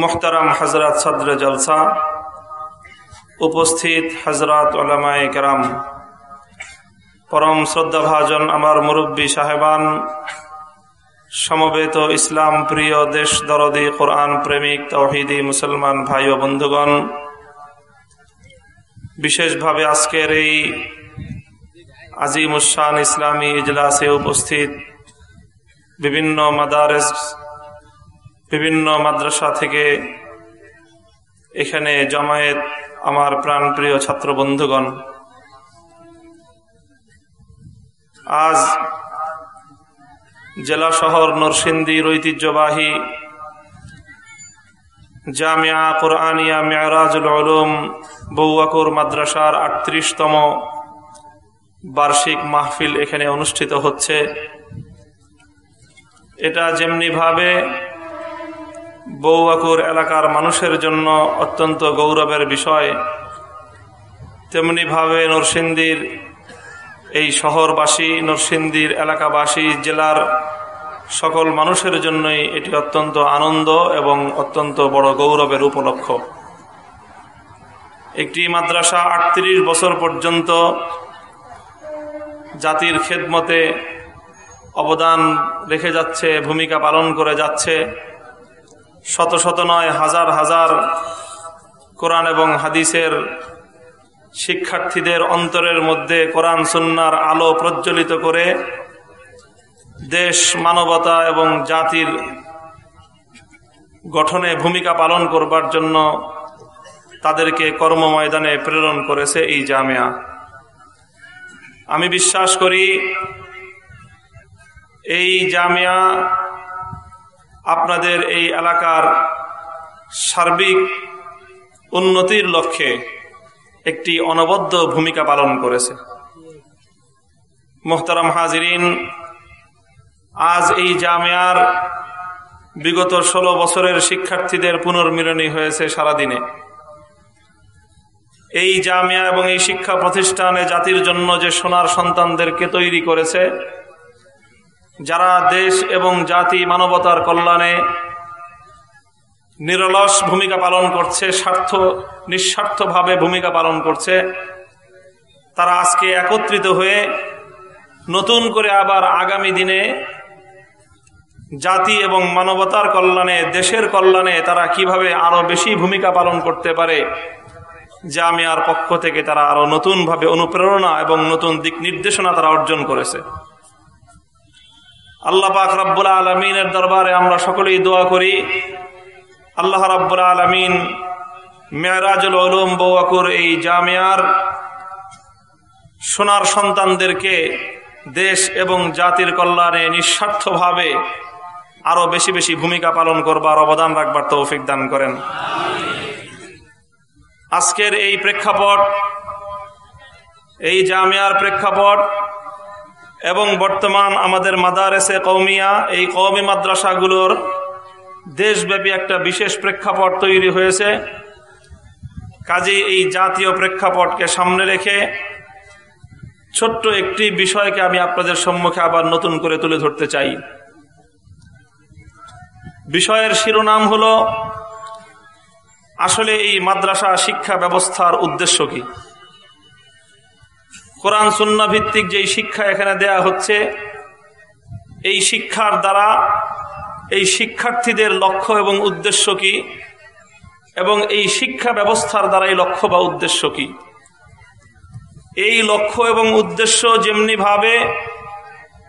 মোহতারাম হজরত সদর জলসা, উপস্থিত হজরত ওলামায় কেরাম, পরম শ্রদ্ধাভাজন আমার মুরব্বী সাহেবান, সমবেত ইসলাম প্রিয় দেশ দরদি কোরআন প্রেমিক তৌহিদি মুসলমান ভাই ও বন্ধুগণ, বিশেষভাবে আজকের এই আজিমুসান ইসলামী ইজলাসে উপস্থিত বিভিন্ন মাদারেস বিভিন্ন মাদ্রাসা থেকে এখানে জমায়েত আমার প্রাণপ্রিয় ছাত্র বন্ধুগণ, আজ জেলা শহর নরসিংদীর ঐতিহ্যবাহী জামিয়া কোরআনিয়া মেয়রাজুল আলম বৌয়াকুর মাদ্রাসার আটত্রিশতম বার্ষিক মাহফিল এখানে অনুষ্ঠিত হচ্ছে। এটা যেমনিভাবে বৌয়াকুর এলাকার মানুষের জন্য অত্যন্ত গৌরবের বিষয়। তেমনিভাবে নরসিংদীর এই শহরবাসী, নরসিংদীর এলাকাবাসী, জেলার সকল মানুষের জন্যই এটি অত্যন্ত আনন্দ এবং অত্যন্ত বড় গৌরবের উপলক্ষ। একটি মাদ্রাসা আটত্রিশ বছর পর্যন্ত জাতির খেদমতে অবদান রেখে যাচ্ছে, ভূমিকা পালন করে যাচ্ছে। শত শত নয়, হাজার হাজার কোরআন এবং হাদিসের শিক্ষার্থীদের অন্তরের মধ্যে কোরআন সুন্নার আলো প্রজ্বলিত করে দেশ, মানবতা এবং জাতির গঠনে ভূমিকা পালন করবার জন্য তাদেরকে কর্ম ময়দানে প্রেরণ করেছে এই জামিয়া। আমি বিশ্বাস করি এই জামিয়া আপনাদের এই এলাকার সার্বিক উন্নতির লক্ষ্যে একটি অনবদ্য ভূমিকা পালন করেছে। মোহতারাম হাজিরিন, আজ এই জামিয়ার বিগত ষোলো বছরের শিক্ষার্থীদের পুনর্মিলনী হয়েছে সারাদিনে। এই জামিয়া এবং এই শিক্ষা প্রতিষ্ঠানে জাতির জন্য যে সোনার সন্তানদেরকে তৈরি করেছে যারা দেশ এবং জাতি মানবতার কল্যাণে নিরলস ভূমিকা পালন করছে, স্বার্থ, নিঃস্বার্থভাবে ভূমিকা পালন করছে, তারা আজকে একত্রিত হয়ে নতুন করে আবার আগামী দিনে জাতি এবং মানবতার কল্যাণে, দেশের কল্যাণে তারা কীভাবে আরও বেশি ভূমিকা পালন করতে পারে জামিয়ার পক্ষ থেকে তারা আরও নতুনভাবে অনুপ্রেরণা এবং নতুন দিক নির্দেশনা তারা অর্জন করেছে। আল্লাহ পাক রাব্বুল আলমিনের দরবারে আমরা সকলেই দোয়া করি। আল্লাহ রাব্বুল আলমিন মেয়রাজুল উলুম বৌয়াকুর এই জামিয়ার সোনার সন্তানদেরকে দেশ এবং জাতির কল্যাণে নিঃস্বার্থভাবে আরও বেশি বেশি ভূমিকা পালন করবার অবদান রাখবার তৌফিক দান করেন। আজকের এই প্রেক্ষাপট, এই জামিয়ার প্রেক্ষাপট এবং বর্তমান আমাদের মাদারেসে কৌমিয়া এই কৌমি মাদ্রাসাগুলোর দেশব্যাপী একটা বিশেষ প্রেক্ষাপট তৈরি হয়েছে। কাজেই এই জাতীয় প্রেক্ষাপটকে সামনে রেখে ছোট্ট একটি বিষয়কে আমি আপনাদের সম্মুখে আবার নতুন করে তুলে ধরতে চাই। বিষয়ের শিরোনাম হল, আসলে এই মাদ্রাসা শিক্ষা ব্যবস্থার উদ্দেশ্য কি? কোরআন সুন্না ভিত্তিক যেই শিক্ষা এখানে দেয়া হচ্ছে, এই শিক্ষার দ্বারা এই শিক্ষার্থীদের লক্ষ্য এবং উদ্দেশ্য কি? এবং এই শিক্ষা ব্যবস্থার দ্বারা এই লক্ষ্য বা উদ্দেশ্য কি? এই লক্ষ্য এবং উদ্দেশ্য যেমনিভাবে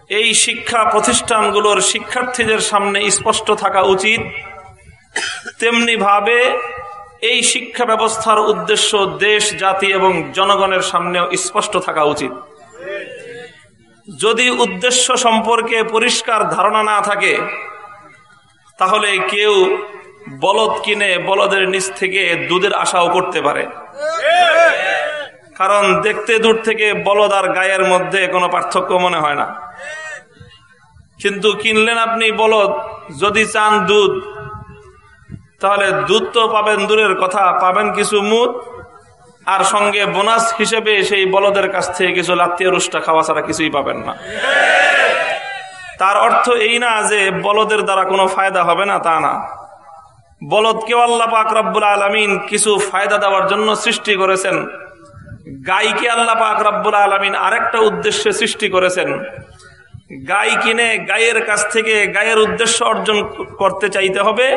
এই শিক্ষা প্রতিষ্ঠানগুলোর শিক্ষার্থীদের সামনে স্পষ্ট থাকা উচিত, তেমনিভাবে এই শিক্ষা ব্যবস্থার উদ্দেশ্য দেশ, জাতি এবং জনগণের সামনেও স্পষ্ট থাকা উচিত। যদি উদ্দেশ্য সম্পর্কে পরিষ্কার ধারণা না থাকে, তাহলে কেউ বলদ কিনে বলদের নিচ থেকে দুধের আশাও করতে পারে। কারণ দেখতে দূর থেকে বলদ আর গায়ের মধ্যে কোনো পার্থক্য মনে হয় না। কিন্তু কিনলেন আপনি বলদ, যদি চান দুধ তাহলে দুধ তো পাবেন দূরের কথা, পাবেন কিছু মুদ, আর সঙ্গে বোনাস হিসেবে সেই বলদের কাছ থেকে কিছু লাত্তীয় রুষ্টা খাওয়া ছাড়া কিছুই পাবেন না। তার অর্থ এই না যে বলদের দ্বারা কোনো ফায়দা হবে না, তা না। বলদকেও আল্লাহ পাক রব্বুল আলমিন কিছু ফায়দা দেওয়ার জন্য সৃষ্টি করেছেন। গাইকে আল্লাহ পাক রব্বুল আলমিন আরেকটা উদ্দেশ্যে সৃষ্টি করেছেন। গাই কিনে গায়ের কাছ থেকে গায়ের উদ্দেশ্য অর্জন করতে চাইতে হবে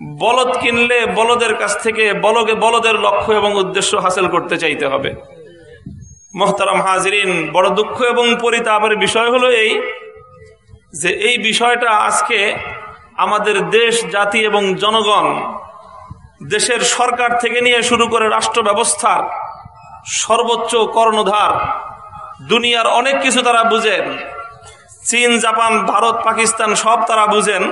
বলদ কিনলে বলদের কাছ থেকে বলগে বলদের লক্ষ্য এবং উদ্দেশ্য হাসিল করতে চাইতে হবে। মোহতারাম হাজরিন, বড় দুঃখ এবং পরিতাপের বিষয় হলো এই যে এই বিষয়টা আজকে আমাদের দেশ, জাতি এবং জনগণ দেশের সরকার থেকে নিয়ে শুরু করে রাষ্ট্র ব্যবস্থার সর্বোচ্চ কর্ণধার, দুনিয়ার অনেক কিছু তারা বুঝেন। চীন, জাপান, ভারত, পাকিস্তান সব তারা বুঝেন।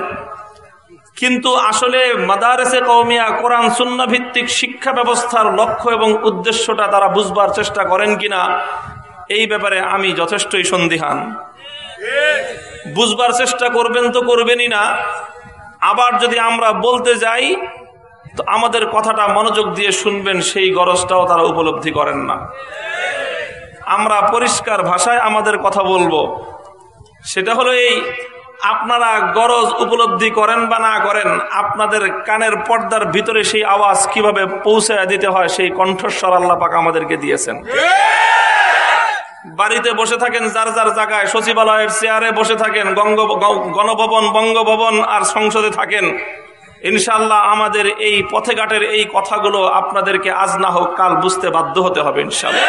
কিন্তু আসলে মাদারেসে কৌমিয়া কোরআন সুন্না ভিত্তিক শিক্ষা ব্যবস্থার লক্ষ্য এবং উদ্দেশ্যটা তারা বুঝবার চেষ্টা করেন কিনা, এই ব্যাপারে আমি যথেষ্টই সন্দিহান। বুঝবার চেষ্টা করবেন তো করবেনই না। আবার যদি আমরা বলতে যাই, তো আমাদের কথাটা মনোযোগ দিয়ে শুনবেন, সেই গরজটাও তারা উপলব্ধি করেন না। আমরা পরিষ্কার ভাষায় আমাদের কথা বলব। সেটা হলো এই আপনারা গরজ উপলব্ধি করেন বা না করেন, আপনাদের কানের পর্দার ভিতরে সেই আওয়াজ কীভাবে পৌঁছে দিতে হয়, সেই কণ্ঠস্বর আল্লাহ পাক আমাদেরকে দিয়েছেন। বাড়িতে বসে থাকেন যার যার জায়গায়, সচিবালয়ের চেয়ারে বসে থাকেন, গঙ্গ গণভবন, বঙ্গভবন আর সংসদে থাকেন। ইনশাল্লাহ আমাদের এই পথে ঘাটের এই কথাগুলো আপনাদেরকে আজ না হোক কাল বুঝতে বাধ্য হতে হবে ইনশাল্লাহ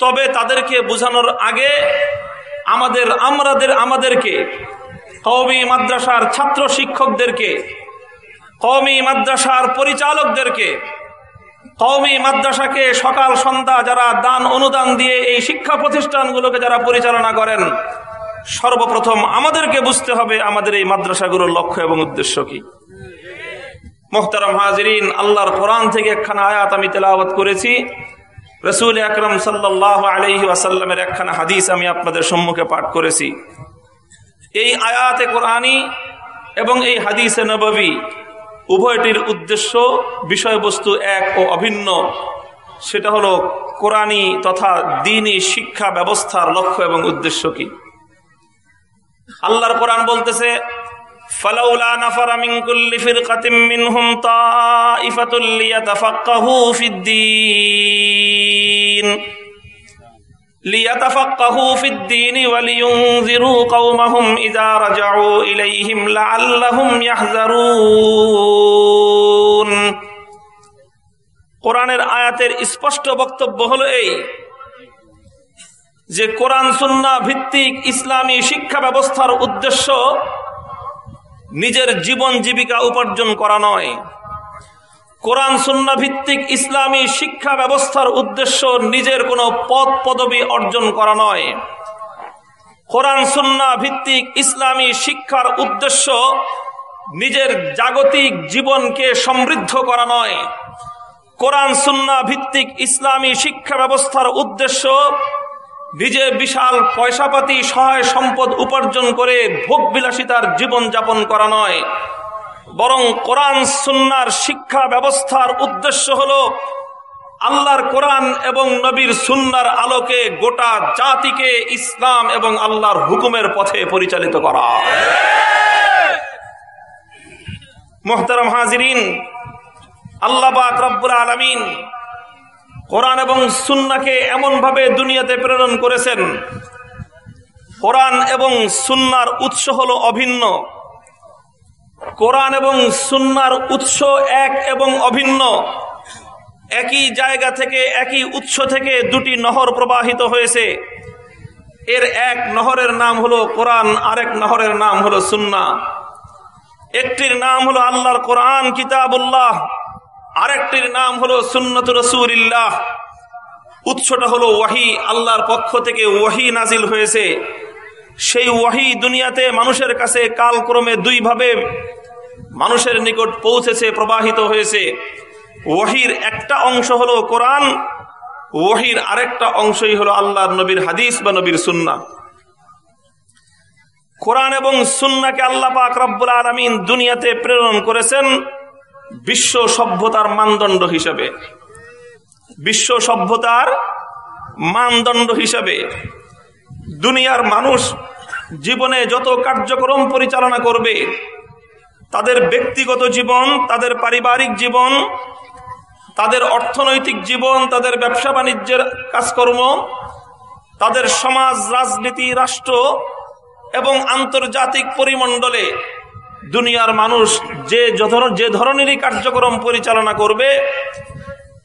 তবে তাদেরকে বোঝানোর আগে আমাদের আমরাদের আমাদেরকে, কওমি মাদ্রাসার ছাত্র শিক্ষকদেরকে, কওমি মাদ্রাসার পরিচালকদেরকে, কওমি মাদ্রাসাকে সকাল সন্ধ্যা যারা দান অনুদান দিয়ে এই শিক্ষা প্রতিষ্ঠানগুলোকে যারা পরিচালনা করেন, সর্বপ্রথম আমাদেরকে বুঝতে হবে আমাদের এই মাদ্রাসাগুলোর লক্ষ্য এবং উদ্দেশ্য কি। মোহতারাম হাজরিন, আল্লাহর কোরআন থেকে একখানা আয়াত আমি তেলাওয়াত করেছি। রসুল আকরম সাল্লাহ আলহি আসাল্লামের একখানা হাদিস আমি আপনাদের সম্মুখে পাঠ করেছি। এই আয়াতে কোরআনী এবং এই হাদিসে নবী উভয়টির উদ্দেশ্য, বিষয়বস্তু এক ও অভিন্ন। সেটা হলো কোরআনী তথা দিনী শিক্ষা ব্যবস্থার লক্ষ্য এবং উদ্দেশ্য কি। আল্লাহর কোরআন বলতেছে فلولا نفر من كل فرقة منهم طائفة ليتفقهوا في الدين ليتفقهوا في الدين ولينذروا قومهم إذا رجعوا إليهم لعلهم يحذرون কোরআনের আয়াতের স্পষ্ট বক্তব্য হলো এই যে কোরআন সুন্না ভিত্তিক ইসলামী শিক্ষা ব্যবস্থার উদ্দেশ্য নিজের জীবন জীবিকা উপার্জন করা নয়। কোরআন সুন্না ভিত্তিক ইসলামী শিক্ষা ব্যবস্থার উদ্দেশ্য নিজের কোনো পদ পদবি অর্জন করা নয়। কোরআন সুন্না ভিত্তিক ইসলামী শিক্ষার উদ্দেশ্য নিজের জাগতিক জীবনকে সমৃদ্ধ করা নয়। কোরআন সুন্না ভিত্তিক ইসলামী শিক্ষা ব্যবস্থার উদ্দেশ্য নিজে বিশাল পয়সাপাতি সহায় সম্পদ উপার্জন করে ভোগ বিলাসিতার জীবন যাপন করা নয়, বরং কোরআন সুন্নার শিক্ষা ব্যবস্থার উদ্দেশ্য হল আল্লাহর কোরআন এবং নবীর সুন্নার আলোকে গোটা জাতিকে ইসলাম এবং আল্লাহর হুকুমের পথে পরিচালিত করা। মোহতারাম হাজিরিন, আল্লাহ রব্বুল আলমিন কোরআন এবং সুন্নাকে এমনভাবে দুনিয়াতে প্রেরণ করেছেন। কোরআন এবং সুন্নার উৎস হলো অভিন্ন। কোরআন এবং সুন্নার উৎস এক এবং অভিন্ন। একই জায়গা থেকে, একই উৎস থেকে দুটি নহর প্রবাহিত হয়েছে। এর এক নহরের নাম হলো কোরআন, আরেক নহরের নাম হলো সুন্না। একটির নাম হলো আল্লাহর কোরআন, কিতাবুল্লাহ। আরেকটির নাম হলো সুন্নত রসুল্লাহ উৎসটা হলো ওয়াহি, আল্লাহর পক্ষ থেকে ওয়াহি নাজিল হয়েছে। সেই ওয়াহি দুনিয়াতে মানুষের কাছে কালক্রমে দুইভাবে মানুষের নিকট পৌঁছেছে, প্রবাহিত হয়েছে। ওয়াহির একটা অংশ হলো কোরআন, ওয়াহির আরেকটা অংশই হলো আল্লাহর নবীর হাদিস বা নবীর সুন্না কোরআন এবং সুন্নাকে আল্লাহ পাক রব্বুল আলমিন দুনিয়াতে প্রেরণ করেছেন। বিশ্ব সভ্যতার মানদণ্ড হিসাবে। বিশ্ব সভ্যতার মানদণ্ড হিসাবে দুনিয়ার মানুষ জীবনে যত কার্যক্রম পরিচালনা করবে, তাদের ব্যক্তিগত জীবন, তাদের পারিবারিক জীবন, তাদের অর্থনৈতিক জীবন, তাদের ব্যবসা বাণিজ্যের কাজকর্ম, তাদের সমাজ, রাজনীতি, রাষ্ট্র এবং আন্তর্জাতিক পরিমণ্ডলে দুনিয়ার মানুষ যে যে ধরনেরই কার্যক্রম পরিচালনা করবে,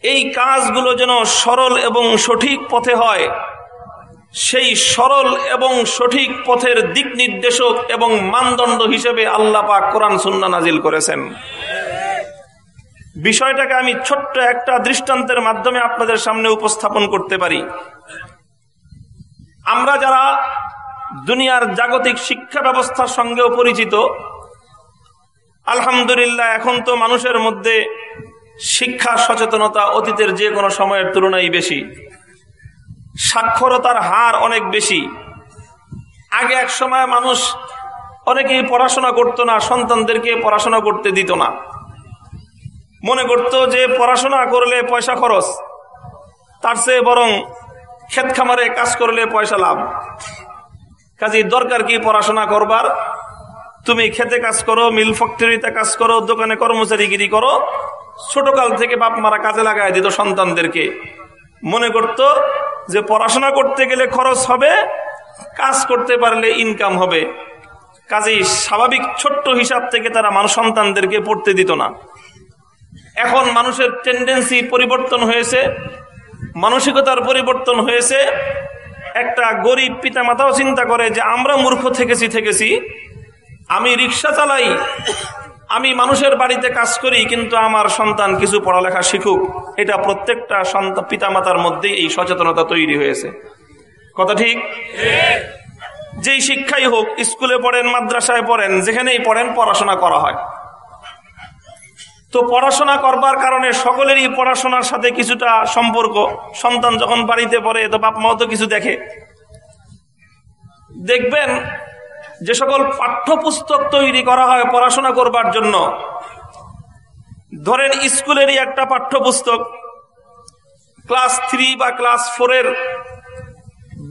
এই কাজগুলো যেন সরল এবং সঠিক পথে হয়। সেই সরল এবং সঠিক পথের দিক নির্দেশক এবং মানদণ্ড হিসেবে আল্লাহ পাক কোরআন সুন্না নাজিল করেছেন। বিষয়টাকে আমি ছোট্ট একটা দৃষ্টান্তের মাধ্যমে আপনাদের সামনে উপস্থাপন করতে পারি। আমরা যারা দুনিয়ার জাগতিক শিক্ষা ব্যবস্থার সঙ্গেও পরিচিত আলহামদুলিল্লাহ, এখন তো মানুষের মধ্যে শিক্ষা সচেতনতা অতীতের যে কোনো সময়ের তুলনায় বেশি। সাক্ষরতার হার অনেক বেশি। আগে এক সময় মানুষ অনেকেই পড়াশোনা করতো না, সন্তানদেরকে পড়াশোনা করতে দিত না। মনে করতো যে পড়াশোনা করলে পয়সা খরচ, তার চেয়ে বরং ক্ষেত খামারে কাজ করলে পয়সা লাভ। কাজে দরকার কি পড়াশোনা করবার? তুমি খেতে কাজ করো, মিল ফ্যাক্টরিতে কাজ করো, দোকানে কর্মচারীগিরি করো, ছোটকাল থেকে বাপ মারা কাজে লাগায় দিত সন্তানদেরকে। মনে করত যে পড়াশোনা করতে গেলে খরচ হবে, কাজ করতে পারলে ইনকাম হবে। কাজেই স্বাভাবিক ছোট্ট হিসাব থেকে তারা মানুষ সন্তানদেরকে পড়তে দিত না। এখন মানুষের টেন্ডেন্সি পরিবর্তন হয়েছে, মানসিকতার পরিবর্তন হয়েছে। একটা গরিব পিতা মাতাও চিন্তা করে যে আমরা মূর্খ থেকেছি থেকেছি। আমি রিক্সা চালাই, আমি মানুষের বাড়িতে কাজ করি, কিন্তু আমার সন্তান কিছু পড়ালেখা শিখুক, এটা প্রত্যেকটা সন্তান পিতামাতার মধ্যে এই সচেতনতা তৈরি হয়েছে। কথা ঠিক? যেই শিক্ষাই হোক, স্কুলে পড়েন, মাদ্রাসায় পড়েন, যেখানেই পড়েন, পড়াশোনা করা হয়। তো পড়াশোনা করবার কারণে সকলেরই পড়াশোনার সাথে কিছুটা সম্পর্ক। সন্তান যখন বাড়িতে পড়ে, তো বাপ মাও তো কিছু দেখে। দেখবেন যে সকল পাঠ্যপুস্তক তৈরি করা হয় পড়াশোনা করবার জন্য। ধরেন স্কুলেরই একটা পাঠ্যপুস্তক, ক্লাস থ্রি বা ক্লাস ফোরের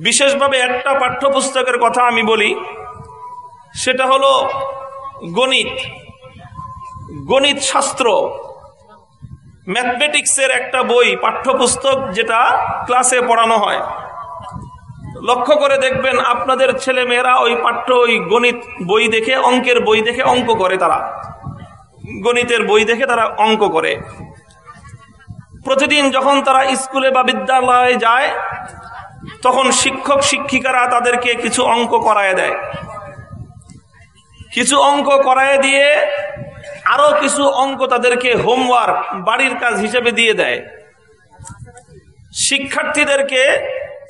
বিশেষভাবে একটা পাঠ্যপুস্তকের কথা আমি বলি, সেটা হলো গণিত। গণিত শাস্ত্র, ম্যাথমেটিক্সের একটা বই, পাঠ্যপুস্তক যেটা ক্লাসে পড়ানো হয়। লক্ষ্য করে দেখবেন আপনাদের ছেলে মেয়েরা ওই পাঠ্য, ওই গণিত বই দেখে, অঙ্কের বই দেখে অঙ্ক করে তারা। গণিতের বই দেখে তারা অঙ্ক করে। প্রতিদিন যখন তারা স্কুলে বা বিদ্যালয়ে যায়, তখন শিক্ষক, শিক্ষিকারা তাদেরকে কিছু অঙ্ক করায় দেয়। কিছু অঙ্ক করায় দিয়ে আরও কিছু অঙ্ক তাদেরকে হোমওয়ার্ক বাড়ির কাজ হিসেবে দিয়ে দেয়। শিক্ষার্থীদেরকে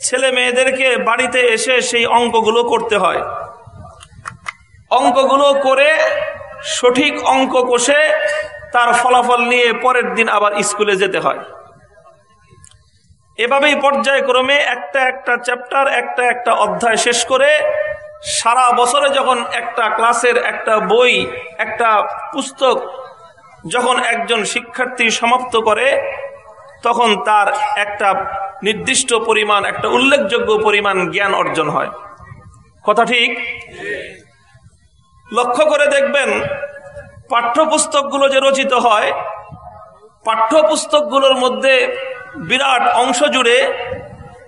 ছেলে মেয়েদেরকে বাড়িতে এসে সেই অঙ্কগুলো করতে হয়। অঙ্কগুলো করে সঠিক অঙ্ক কষে তার ফলাফল নিয়ে পরের দিন আবার স্কুলে যেতে হয়। এভাবেই পর্যায়ক্রমে একটা একটা চ্যাপ্টার, একটা একটা অধ্যায় শেষ করে সারা বছরে যখন একটা ক্লাসের একটা বই, একটা পুস্তক যখন একজন শিক্ষার্থী সমাপ্ত করে তখন তার একটা নির্দিষ্ট পরিমাণ, একটা উল্লেখযোগ্য পরিমাণ জ্ঞান অর্জন হয়। কথা ঠিক? লক্ষ্য করে দেখবেন, পাঠ্যপুস্তকগুলো যে রচিত হয়, পাঠ্যপুস্তকগুলোর মধ্যে বিরাট অংশ জুড়ে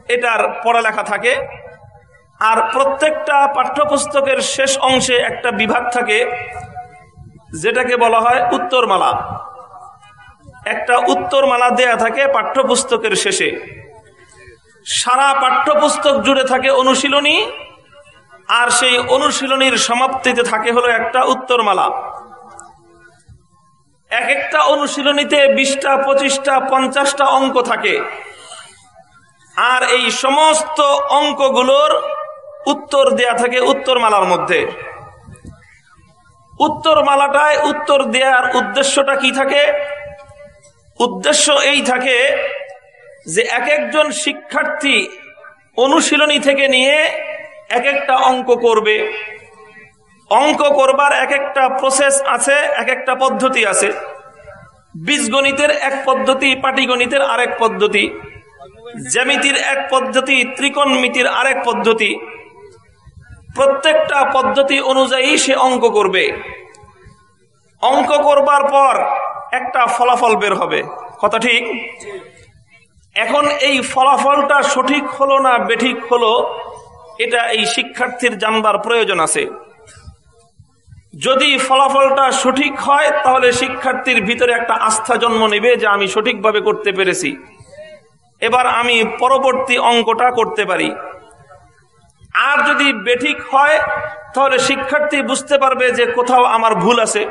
এটার পড়ালেখা থাকে আর প্রত্যেকটা পাঠ্যপুস্তকের শেষ অংশে একটা বিভাগ থাকে, যেটাকে বলা হয় উত্তরমালা। একটা উত্তর মালা দেয়া থাকে পাঠ্যপুস্তকের শেষে। সারা পাঠ্যপুস্তক জুড়ে থাকে অনুশীলনী, আর সেই অনুশীলনীর সমাপ্তিতে থাকে হলো একটা উত্তরমালা। এক একটা অনুশীলনীতে বিশটা, পঁচিশটা, পঞ্চাশটা অঙ্ক থাকে। আর এই সমস্ত অঙ্কগুলোর উত্তর দেয়া থাকে উত্তরমালার মধ্যে। উত্তরমালাটায় উত্তর দেওয়ার উদ্দেশ্যটা কি থাকে? উদ্দেশ্য এই থাকে যে এক একজন শিক্ষার্থী অনুশীলনী থেকে নিয়ে এক একটা অঙ্ক করবে। অঙ্ক করবার এক একটা প্রসেস আছে, এক একটা পদ্ধতি আছে। বীজগণিতের এক পদ্ধতি, পাটিগণিতের আরেক পদ্ধতি। জ্যামিতির এক পদ্ধতি, ত্রিকোণমিতির আরেক পদ্ধতি। প্রত্যেকটা পদ্ধতি অনুযায়ী সে অঙ্ক করবে। অঙ্ক করবার পর একটা ফলাফল বের হবে। কথা ঠিক? এখন এই ফলাফলটা সঠিক হলো না বেঠিক হলো, এটা এই শিক্ষার্থীর জানবার প্রয়োজন আছে। যদি ফলাফলটা সঠিক হয়, তাহলে শিক্ষার্থীর ভিতরে একটা আস্থা জন্ম নেবে যে আমি সঠিকভাবে করতে পেরেছি। এবার আমি পরবর্তী অঙ্কটা করতে পারি। আর যদি বেঠিক হয়, তাহলে শিক্ষার্থী বুঝতে পারবে যে কোথাও আমার ভুল আছে।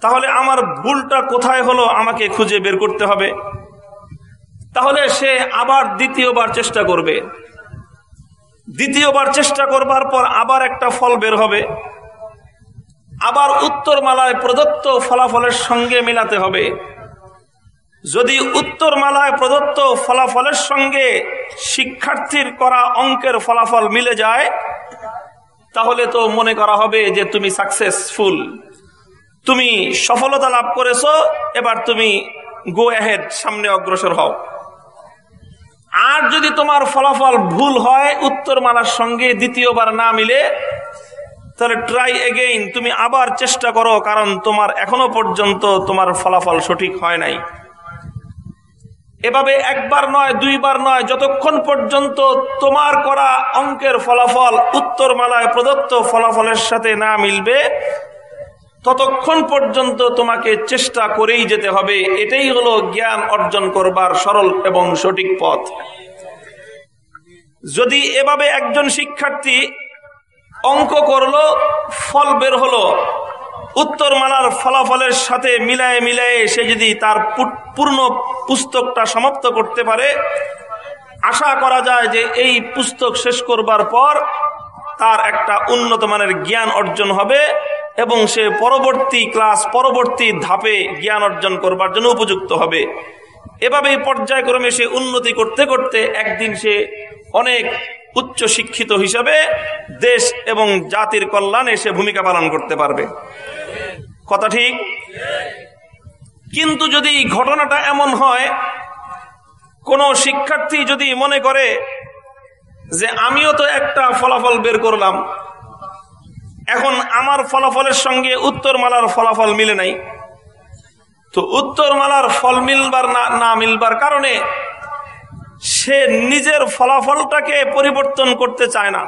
তাহলে আমার ভুলটা কোথায় হলো আমাকে খুঁজে বের করতে হবে? তাহলে সে আবার দ্বিতীয়বার চেষ্টা করবে। দ্বিতীয়বার চেষ্টা করবার পর আবার একটা ফল বের হবে। আবার উত্তরমালায় প্রদত্ত ফলাফলের সঙ্গে মিলাতে হবে। যদি উত্তরমালায় প্রদত্ত ফলাফলের সঙ্গে শিক্ষার্থীর করা অঙ্কের ফলাফল মিলে যায়, তাহলে তো মনে করা হবে যে তুমি সাকসেসফুল তুমি সফলতা লাভ করেছ, এবার তুমি গো অ্যাহেড সামনে অগ্রসর হও। আর যদি তোমার ফলাফল ভুল হয়, উত্তরমালার সঙ্গে দ্বিতীয়বার না মিলে, তাহলে ট্রাই এগেইন তুমি আবার চেষ্টা করো, কারণ তোমার এখনও পর্যন্ত তোমার ফলাফল সঠিক হয় নাই। এভাবে একবার নয়, দুইবার নয়, যতক্ষণ পর্যন্ত তোমার করা অঙ্কের ফলাফল উত্তর উত্তরমালায় প্রদত্ত ফলাফলের সাথে না মিলবে ততক্ষণ পর্যন্ত তোমাকে চেষ্টা করেই যেতে হবে। এটাই হলো জ্ঞান অর্জন করবার সরল এবং সঠিক পথ। যদি এভাবে একজন শিক্ষার্থী অঙ্ক করল, ফল বের হলো, উত্তরমালার ফলাফলের সাথে মিলায়ে মিলায়ে সে যদি তার পূর্ণ পুস্তকটা সমাপ্ত করতে পারে, আশা করা যায় যে এই পুস্তক শেষ করবার পর তার একটা উন্নত মানের জ্ঞান অর্জন হবে। এবং সে পরবর্তী ক্লাস, পরবর্তী ধাপে জ্ঞান অর্জন করবার জন্য উপযুক্ত হবে। এভাবেই পর্যায়ক্রমে সে উন্নতি করতে করতে একদিন সে অনেক উচ্চ শিক্ষিত হিসাবে দেশ এবং জাতির কল্যাণে সে ভূমিকা পালন করতে পারবে। কথা ঠিক? কিন্তু যদি ঘটনাটা এমন হয়, কোন শিক্ষার্থী যদি মনে করে যে আমিও তো একটা ফলাফল বের করলাম এখন আমার ফলাফলের সঙ্গে উত্তরমালার ফলাফল মিলে নাই। তো উত্তরমালার ফল মিলবার না না মিলবার কারণে সে নিজের ফলাফলটাকে পরিবর্তন করতে চায় না।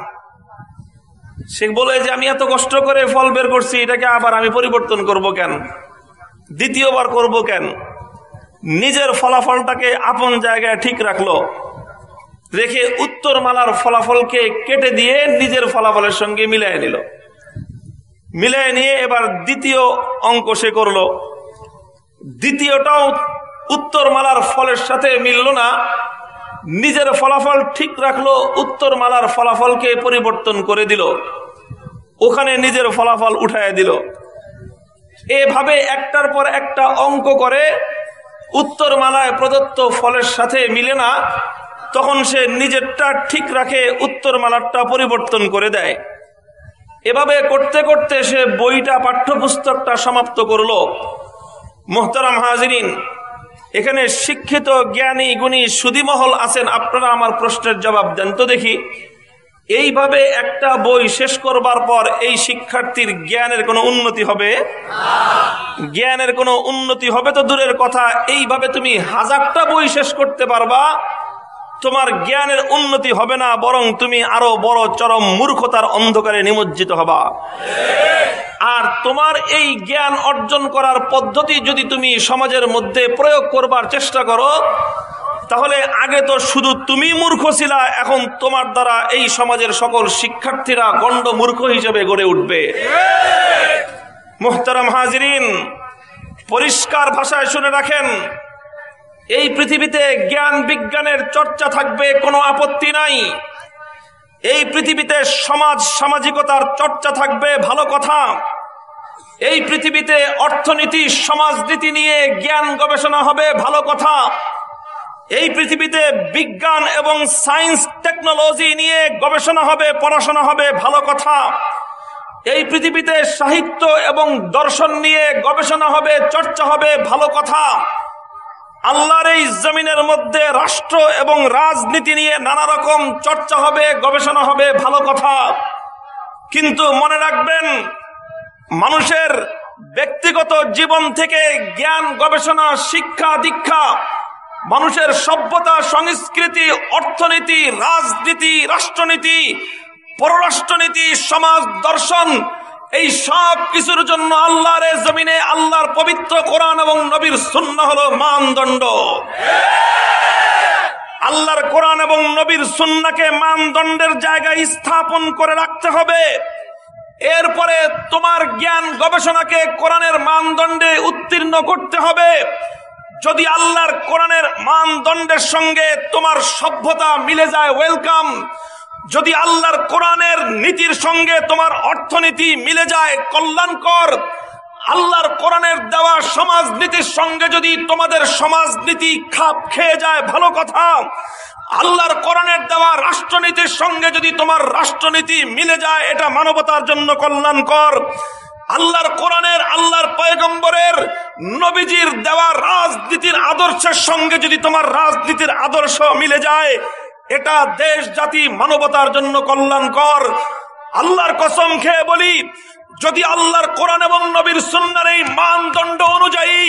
সে বলে যে, আমি এত কষ্ট করে ফল বের করছি, এটাকে আবার আমি পরিবর্তন করব কেন? দ্বিতীয়বার করব কেন? নিজের ফলাফলটাকে আপন জায়গায় ঠিক রাখল। রেখে উত্তরমালার ফলাফলকে কেটে দিয়ে নিজের ফলাফলের সঙ্গে মিলাই নিল। মিলাই নিয়ে এবার দ্বিতীয় অঙ্ক সে করল। দ্বিতীয়টাও উত্তরমালার ফলের সাথে মিলল না। নিজের ফলাফল ঠিক রাখল উত্তরমালার ফলাফলকে পরিবর্তন করে দিল। ওখানে নিজের ফলাফল উঠায় দিল। এভাবে একটার পর একটা অঙ্ক করে উত্তরমালায় প্রদত্ত ফলের সাথে মিলে না। তখন সে নিজেরটা ঠিক রাখে উত্তরমালারটা পরিবর্তন করে দেয়। এভাবে করতে করতে সে বইটা, পাঠ্যপুস্তকটা সমাপ্ত করল। মোহতারাম হাজরিন, এখানে শিক্ষিত, জ্ঞানী, গুণী সুদিমহল আছেন, আপনারা আমার প্রশ্নের জবাব দেন। তো দেখি, এইভাবে একটা বই শেষ করবার পর এই শিক্ষার্থীর জ্ঞানের কোনো উন্নতি হবে? জ্ঞানের কোনো উন্নতি হবে তো দূরের কথা, এইভাবে তুমি হাজারটা বই শেষ করতে পারবা? তোমার জ্ঞানের উন্নতি হবে না, বরং তুমি আরও বড় চরম মূর্খতার অন্ধকারে নিমজ্জিত হবা। আর তোমার এই জ্ঞান অর্জন করার পদ্ধতি যদি তুমি সমাজের মধ্যে প্রয়োগ করবার চেষ্টা করো, তাহলে আগে তো শুধু তুমি মূর্খ ছিলা, এখন তোমার দ্বারা এই সমাজের সকল শিক্ষার্থীরা গণ্ড মূর্খ হিসেবে গড়ে উঠবে। মোহতারাম হাজরিন, পরিষ্কার ভাষায় শুনে রাখেন এই পৃথিবীতে জ্ঞান বিজ্ঞানের চর্চা থাকবে, কোনো আপত্তি নাই। এই পৃথিবীতে সমাজ সামাজিকতার চর্চা থাকবে, ভালো কথা। এই পৃথিবীতে অর্থনীতি, সমাজনীতি নিয়ে জ্ঞান গবেষণা হবে, ভালো কথা। এই পৃথিবীতে বিজ্ঞান এবং সায়েন্স টেকনোলজি নিয়ে গবেষণা হবে, পড়াশোনা হবে, ভালো কথা। এই পৃথিবীতে সাহিত্য এবং দর্শন নিয়ে গবেষণা হবে, চর্চা হবে, ভালো কথা। আল্লাহর এই জমিনের মধ্যে রাষ্ট্র এবং রাজনীতি নিয়ে নানা রকম চর্চা হবে, গবেষণা হবে, ভালো কথা। কিন্তু মনে রাখবেন, মানুষের ব্যক্তিগত জীবন থেকে জ্ঞান, গবেষণা, শিক্ষা, দীক্ষা, মানুষের সভ্যতা, সংস্কৃতি, অর্থনীতি, রাজনীতি, রাষ্ট্রনীতি, পররাষ্ট্রনীতি, সমাজ দর্শন এই সব কিছুর জন্য আল্লাহর জমিনে আল্লাহর পবিত্র কোরআন এবং নবীর শূন্য হলো মানদণ্ড। আল্লাহর কোরআন এবং নবীর সুন্নাকে মানদণ্ডের জায়গায় স্থাপন করে রাখতে হবে। এরপরে তোমার জ্ঞান গবেষণাকে কোরআনের মানদণ্ডে উত্তীর্ণ করতে হবে। যদি আল্লাহর কোরআনের মানদণ্ডের সঙ্গে তোমার সভ্যতা মিলে যায় ওয়েলকাম যদি আল্লাহর কোরআনের নীতির সঙ্গে তোমার অর্থনীতি মিলে যায়, কল্যাণকর, আল্লাহর কোরআনের দেওয়া সমাজনীতির সঙ্গে যদি তোমাদের সমাজনীতি খাপ খেয়ে যায়, ভালো কথা। আল্লাহর কোরআনের দেওয়া রাষ্ট্রনীতির সঙ্গে যদি তোমার রাষ্ট্রনীতি মিলে যায়, এটা মানবতার জন্য কল্যাণকর। আল্লাহর কোরআনের, আল্লাহর পয়গম্বরের, নবীজির দেওয়া রাজনীতির আদর্শের সঙ্গে যদি তোমার রাজনীতির আদর্শ মিলে যায় এটা দেশ, জাতি, মানবতার জন্য কল্যাণকর। আল্লাহর কসম খেয়ে বলি, যদি আল্লাহর কোরআন এবং নবীর সুন্নার এই মানদণ্ড অনুযায়ী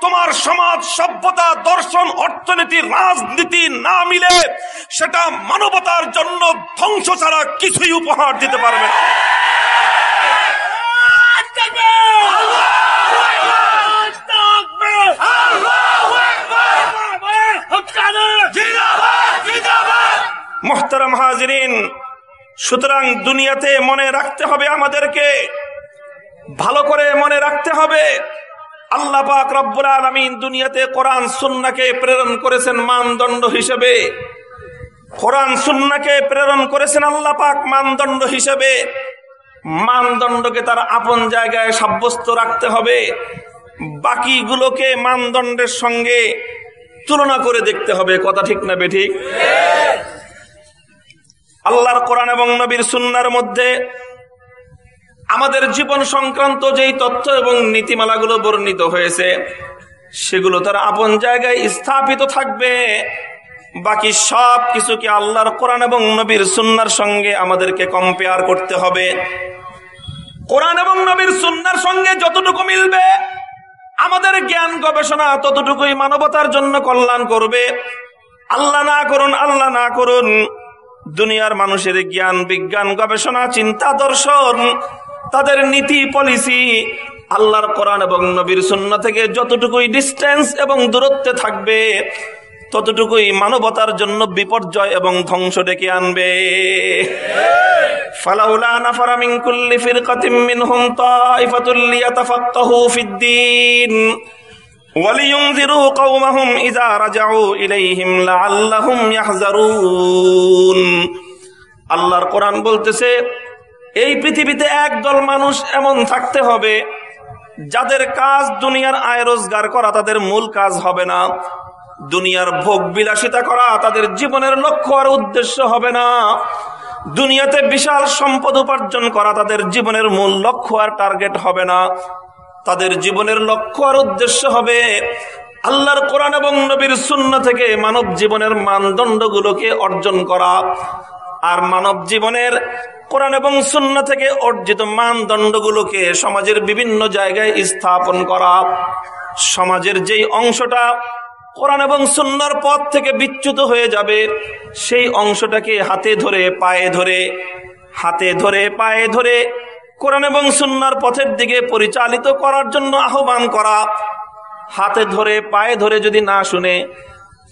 তোমার সমাজ সভ্যতা, দর্শন, অর্থনীতি, রাজনীতি না মিলে, সেটা মানবতার জন্য ধ্বংস ছাড়া কিছুই উপহার দিতে পারবে না। মোহতারাম হাজরিন, সুতরাং দুনিয়াতে মনে রাখতে হবে আমাদেরকে। ভালো করে মনে রাখতে হবে, আল্লাহ পাক রব্বুল আলমিন দুনিয়াতে কোরআন, সুন্নাকে প্রেরণ করেছেন মানদণ্ড হিসেবে। কোরআন, সুন্নাকে প্রেরণ করেছেন আল্লাহ পাক মানদণ্ড হিসেবে। মানদণ্ডকে তার আপন জায়গায় সাব্যস্ত রাখতে হবে। বাকিগুলোকে মানদণ্ডের সঙ্গে তুলনা করে দেখতে হবে। কথা ঠিক না বেঠিক আল্লাহর কোরআন এবং নবীর সুন্নার মধ্যে আমাদের জীবন সংক্রান্ত যেই তথ্য এবং নীতিমালাগুলো বর্ণিত হয়েছে, সেগুলো তার আপন জায়গায় স্থাপিত থাকবে। বাকি সব কিছুকে আল্লাহর কোরআন এবং নবীর সুন্নার সঙ্গে আমাদেরকে কম্পেয়ার করতে হবে। কোরআন এবং নবীর সুন্নার সঙ্গে যতটুকু মিলবে, আমাদের জ্ঞান গবেষণা ততটুকুই মানবতার জন্য কল্যাণ করবে। আল্লাহ না করুন, আল্লাহ না করুন দুনিয়ার মানুষের জ্ঞান, বিজ্ঞান, গবেষণা, চিন্তা, দর্শন, তাদের নীতি, পলিসি, আল্লাহর কোরআন এবং নবীর শূন্য থেকে যতটুকুই ডিস্টেন্স এবং দূরত্বে থাকবে, ততটুকুই মানবতার জন্য বিপর্যয় এবং ধ্বংস ডেকে আনবে। ফালাউলা ফিরকাতিম মিনহুম ফিদ্দীন আল্লাহর কোরআন বলতেছে, এই পৃথিবীতে একদল মানুষ এমন থাকতে হবে, যাদের কাজ দুনিয়ার আয় রোজগার করা তাদের মূল কাজ হবে না। দুনিয়ার ভোগ বিলাসিতা করা তাদের জীবনের লক্ষ্য আর উদ্দেশ্য হবে না। দুনিয়াতে বিশাল সম্পদ উপার্জন করা তাদের জীবনের মূল লক্ষ্য আর টার্গেট হবে না। তাদের জীবনের লক্ষ্য আর উদ্দেশ্য হবে আল্লাহর কোরআন এবং নবীর শূন্য থেকে মানব জীবনের মানদণ্ডগুলোকে অর্জন করা। আর মানব জীবনের কোরআন এবং শূন্য থেকে অর্জিত মানদণ্ডগুলোকে সমাজের বিভিন্ন জায়গায় স্থাপন করা। সমাজের যেই অংশটা কোরআন এবং সুন্নার পথ থেকে বিচ্যুত হয়ে যাবে, সেই অংশটাকে হাতে ধরে, পায়ে ধরে, হাতে ধরে, পায়ে ধরে কোরআন এবং সুন্নার পথের দিকে পরিচালিত করার জন্য আহ্বান করা। হাতে ধরে, পায়ে ধরে যদি না শুনে,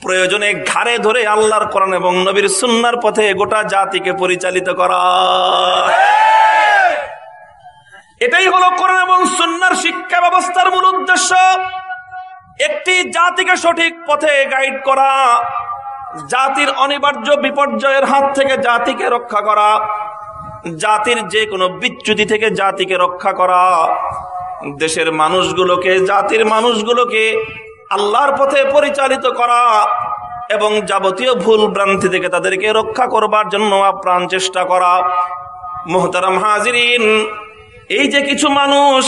প্রয়োজনে ঘাড়ে ধরে আল্লাহর কোরআন এবং নবীর সুন্নার পথে গোটা জাতিকে পরিচালিত করা। এটাই হলো কোরআন এবং সুন্নার শিক্ষা ব্যবস্থার মূল উদ্দেশ্য। একটি জাতিকে সঠিক পথে গাইড করা, জাতির অনিবার্য বিপর্যয়ের হাত থেকে জাতিকে রক্ষা করা। জাতির যে কোনো বিচ্যুতি থেকে জাতিকে রক্ষা করা। দেশের মানুষগুলোকে, জাতির মানুষগুলোকে আল্লাহর পথে পরিচালিত করা এবং যাবতীয় ভুল ভ্রান্তি থেকে তাদেরকে রক্ষা করবার জন্য আপ্রাণ চেষ্টা করা। মোহতারাম হাজিরিন, এই যে কিছু মানুষ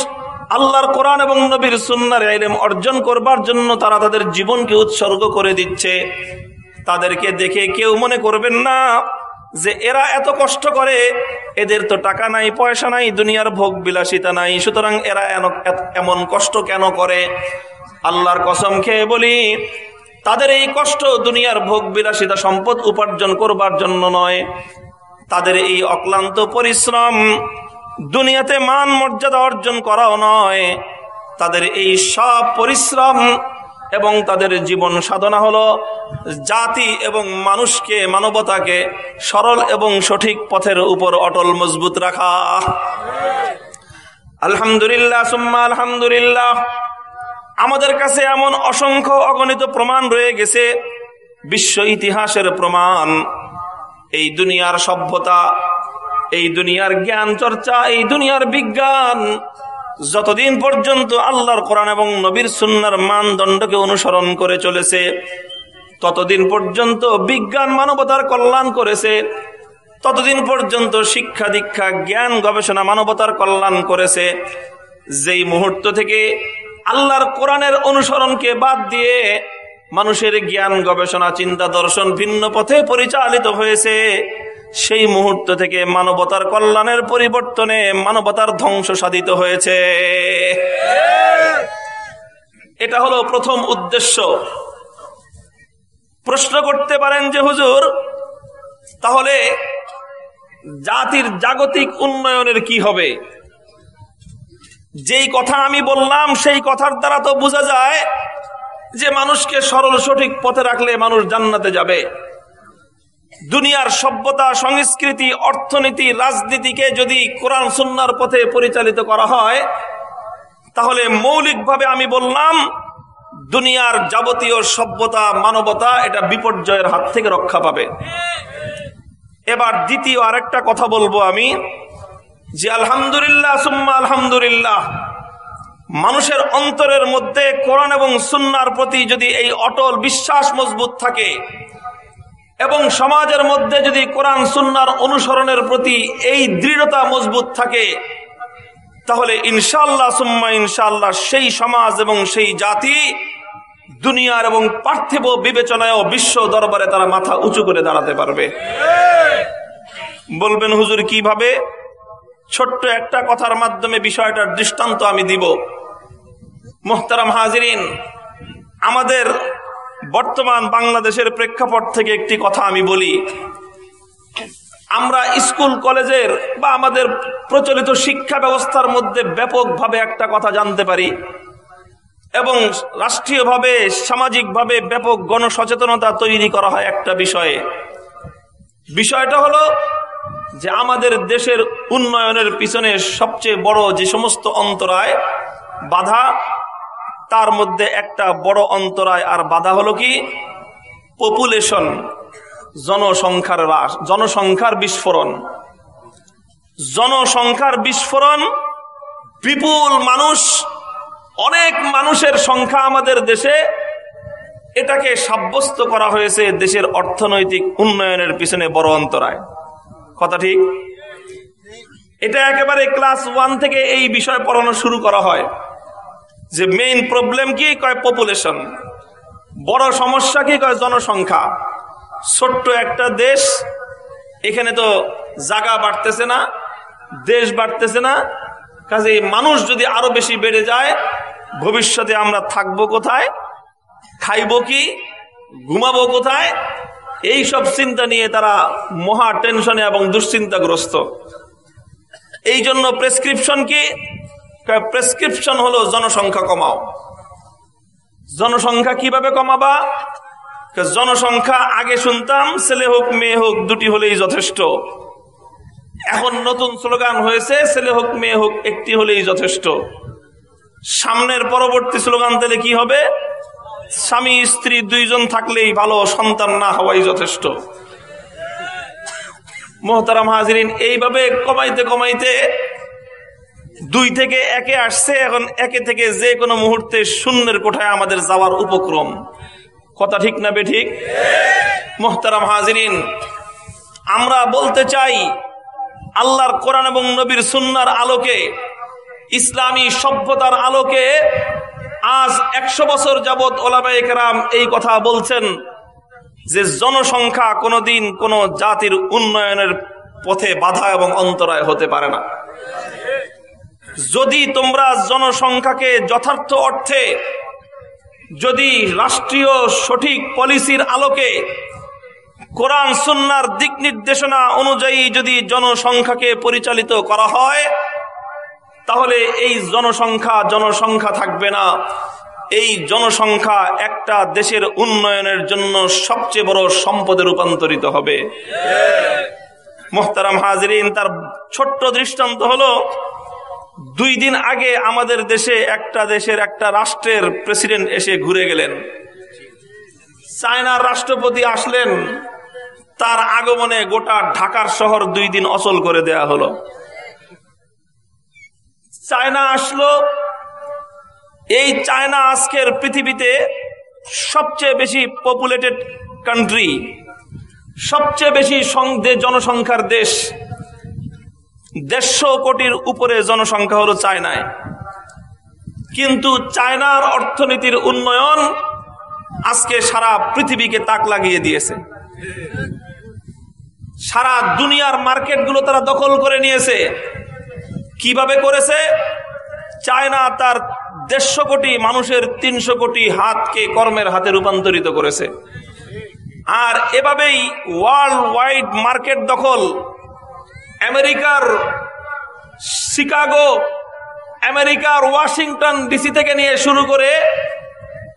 আল্লাহর কোরআন এবং নবীর সুন্নার এলেম অর্জন করবার জন্য তারা তাদের জীবনকে উৎসর্গ করে দিচ্ছে, তাদেরকে দেখে কেউ মনে করবেন না যে এরা এত কষ্ট করে, এদের তো টাকা নাই, পয়সা নাই, দুনিয়ার ভোগ বিলাসিতা নাই। সুতরাং এরা এমন কষ্ট কেন করে? আল্লাহর কসম খেয়ে বলি, তাদের এই কষ্ট দুনিয়ার ভোগ বিলাসিতা সম্পদ উপার্জন করবার জন্য নয়। তাদের এই অক্লান্ত পরিশ্রম দুনিয়াতে মান মর্যাদা অর্জন করাও নয়। তাদের এই সব পরিশ্রম এবং তাদের জীবন সাধনা হলো। জাতি এবং মানুষকে, মানবতাকে সরল এবং সঠিক পথের উপর অটল মজবুত রাখা। আলহামদুলিল্লাহ, সুম্মা আলহামদুলিল্লাহ। আমাদের কাছে এমন অসংখ্য অগণিত প্রমাণ রয়ে গেছে। বিশ্ব ইতিহাসের প্রমাণ। এই দুনিয়ার সভ্যতা, এই দুনিয়ার জ্ঞান চর্চা, এই দুনিয়ার বিজ্ঞান যতদিন পর্যন্ত আল্লাহর কোরআন এবং নবীর সুন্নার মানদণ্ডকে অনুসরণ করে চলেছে, ততদিন পর্যন্ত বিজ্ঞান মানবতার কল্যাণ করেছে, ততদিন পর্যন্ত শিক্ষা দীক্ষা, জ্ঞান গবেষণা মানবতার কল্যাণ করেছে, যেই মুহূর্ত থেকে আল্লাহর কোরআনের অনুসরণকে বাদ দিয়ে মানুষের জ্ঞান, গবেষণা, চিন্তা, দর্শন ভিন্ন পথে পরিচালিত হয়েছে। সেই মুহূর্ত থেকে মানবতার কল্যাণের পরিবর্তনে মানবতার ধ্বংস সাধিত হয়েছে। এটা হলো প্রথম উদ্দেশ্য। প্রশ্ন করতে পারেন যে, হুজুর, তাহলে জাতির জাগতিক উন্নয়নের কি হবে? যেই কথা আমি বললাম, সেই কথার দ্বারা তো বোঝা যায় যে মানুষকে সরল সঠিক পথে রাখলে মানুষ জান্নাতে যাবে। দুনিয়ার সভ্যতা, সংস্কৃতি, অর্থনীতি, রাজনীতিকে যদি কোরআন সুন্নার পথে পরিচালিত করা হয়, তাহলে মৌলিকভাবে আমি বললাম, দুনিয়ার যাবতীয় সভ্যতা, মানবতা এটা বিপর্যয়ের হাত থেকে রক্ষা পাবে। এবার দ্বিতীয় আরেকটা কথা বলব আমি, যে আলহামদুলিল্লাহ, সুম্মা আলহামদুলিল্লাহ মানুষের অন্তরের মধ্যে কোরআন এবং সুন্নার প্রতি যদি এই অটল বিশ্বাস মজবুত থাকে, এবং সমাজের মধ্যে যদি কোরআন সুন্নার অনুসরণের প্রতি এই দৃঢ়তা মজবুত থাকে, তাহলে ইনশাল্লাহ সুম্মা ইনশাল্লাহ সেই সমাজ এবং সেই জাতি দুনিয়ার এবং পার্থিব বিবেচনায় বিশ্ব দরবারে তারা মাথা উঁচু করে দাঁড়াতে পারবে। বলবেন, হুজুর, কীভাবে? ছোট্ট একটা কথার মাধ্যমে বিষয়টার দৃষ্টান্ত আমি দিব। মোহতারাম হাজিরিন, আমাদের বর্তমান বাংলাদেশের প্রেক্ষাপট থেকে একটি কথা আমি বলি। আমরা স্কুল, কলেজের বা আমাদের প্রচলিত শিক্ষা ব্যবস্থার মধ্যে ব্যাপকভাবে একটা কথা জানতে পারি এবং রাষ্ট্রীয়ভাবে, সামাজিকভাবে ব্যাপক গণসচেতনতা তৈরি করা হয় একটা বিষয়ে। বিষয়টা হলো যে আমাদের দেশের উন্নয়নের পিছনে সবচেয়ে বড় যে সমস্ত অন্তরায় বাধা তার মধ্যে একটা বড় অন্তরায় আর বাধা হলো কি? পপুলেশন জনসংখ্যার হ্রাস, জনসংখ্যার বিস্ফোরণ। জনসংখ্যার বিস্ফোরণ, বিপুল মানুষ, অনেক মানুষের সংখ্যা আমাদের দেশে, এটাকে সাব্যস্ত করা হয়েছে দেশের অর্থনৈতিক উন্নয়নের পিছনে বড় অন্তরায়। কথা ঠিক? এটা একেবারে ক্লাস ওয়ান থেকে এই বিষয় পড়ানো শুরু করা হয়। যে মেইন প্রবলেম কি? কয় পপুলেশন বড় সমস্যা কি? কয় জনসংখ্যা। ছোট্ট একটা দেশ, এখানে তো জায়গা বাড়তেছে না, দেশ বাড়তেছে না। কাজে মানুষ যদি আরও বেশি বেড়ে যায়, ভবিষ্যতে আমরা থাকব কোথায়? খাইব কি? ঘুমাবো কোথায়? এই সব চিন্তা নিয়ে তারা মহা টেনশনে এবং দুশ্চিন্তাগ্রস্ত। এই জন্য প্রেসক্রিপশন কি? প্রেসক্রিপশন হলো জনসংখ্যা কমাও। জনসংখ্যা কীভাবে কমাবা? জনসংখ্যা আগে শুনতাম, ছেলে হোক, মেয়ে হোক, দুটি হলেই যথেষ্ট। এখন নতুন স্লোগান হয়েছে, ছেলে হোক, মেয়ে হোক, একটি হলেই যথেষ্ট। সামনের পরবর্তী স্লোগান তাহলে কি হবে? স্বামী, স্ত্রী দুইজন থাকলেই ভালো, সন্তান না হওয়াই যথেষ্ট। মোহতারাম হাজরিন, এইভাবে কমাইতে কমাইতে দুই থেকে একে আসছে, এখন একে থেকে যে কোনো মুহূর্তে শূন্যের কোঠায় আমাদের যাওয়ার উপক্রম। কথা ঠিক না বে ঠিক? মোহতারাম হাজরিন, আমরা বলতে চাই, আল্লাহর কোরআন এবং নবীর সুন্নার আলোকে, ইসলামী সভ্যতার আলোকে আজ একশো বছর যাবৎ ওলামাইকেরাম এই কথা বলছেন যে জনসংখ্যা কোনোদিন কোনো জাতির উন্নয়নের পথে বাধা এবং অন্তরায় হতে পারে না। যদি তোমরা জনসংখ্যাকে যথার্থ অর্থে যদি রাষ্ট্রীয় সঠিক পলিসির আলোকে কোরআন সুন্নার দিক নির্দেশনা অনুযায়ী যদি জনসংখ্যাকে পরিচালিত করা হয় তাহলে এই জনসংখ্যা জনসংখ্যা থাকবে না। এই জনসংখ্যা একটা দেশের উন্নয়নের জন্য সবচেয়ে বড় সম্পদে রূপান্তরিত হবে। মোহতারাম হাজরিন তার ছোট্ট দৃষ্টান্ত হলো দুই দিন আগে আমাদের দেশে একটা দেশের একটা রাষ্ট্রের প্রেসিডেন্ট এসে ঘুরে গেলেন। চায়নার রাষ্ট্রপতি আসলেন। তার আগমনে গোটা ঢাকার শহর দুই দিন অচল করে দেয়া হলো। চায়না আসলো। এই চায়না আজকের পৃথিবীতে সবচেয়ে বেশি পপুলেটেড কান্ট্রি সবচেয়ে বেশি জনসংখ্যার দেশ দেড়শো কোটির উপরে জনসংখ্যা হলো চায়নায়। কিন্তু চায়নার অর্থনীতির উন্নয়ন আজকে সারা পৃথিবীকে তাক লাগিয়ে দিয়েছে। সারা দুনিয়ার মার্কেটগুলো তারা দখল করে নিয়েছে। কীভাবে করেছে? চায়না তার দেড়শো কোটি মানুষের তিনশো কোটি হাতকে কর্মের হাতে রূপান্তরিত করেছে। আর এভাবেই ওয়ার্ল্ড ওয়াইড মার্কেট দখল আমেরিকার শিকাগো আমেরিকার ওয়াশিংটন ডিসি থেকে নিয়ে শুরু করে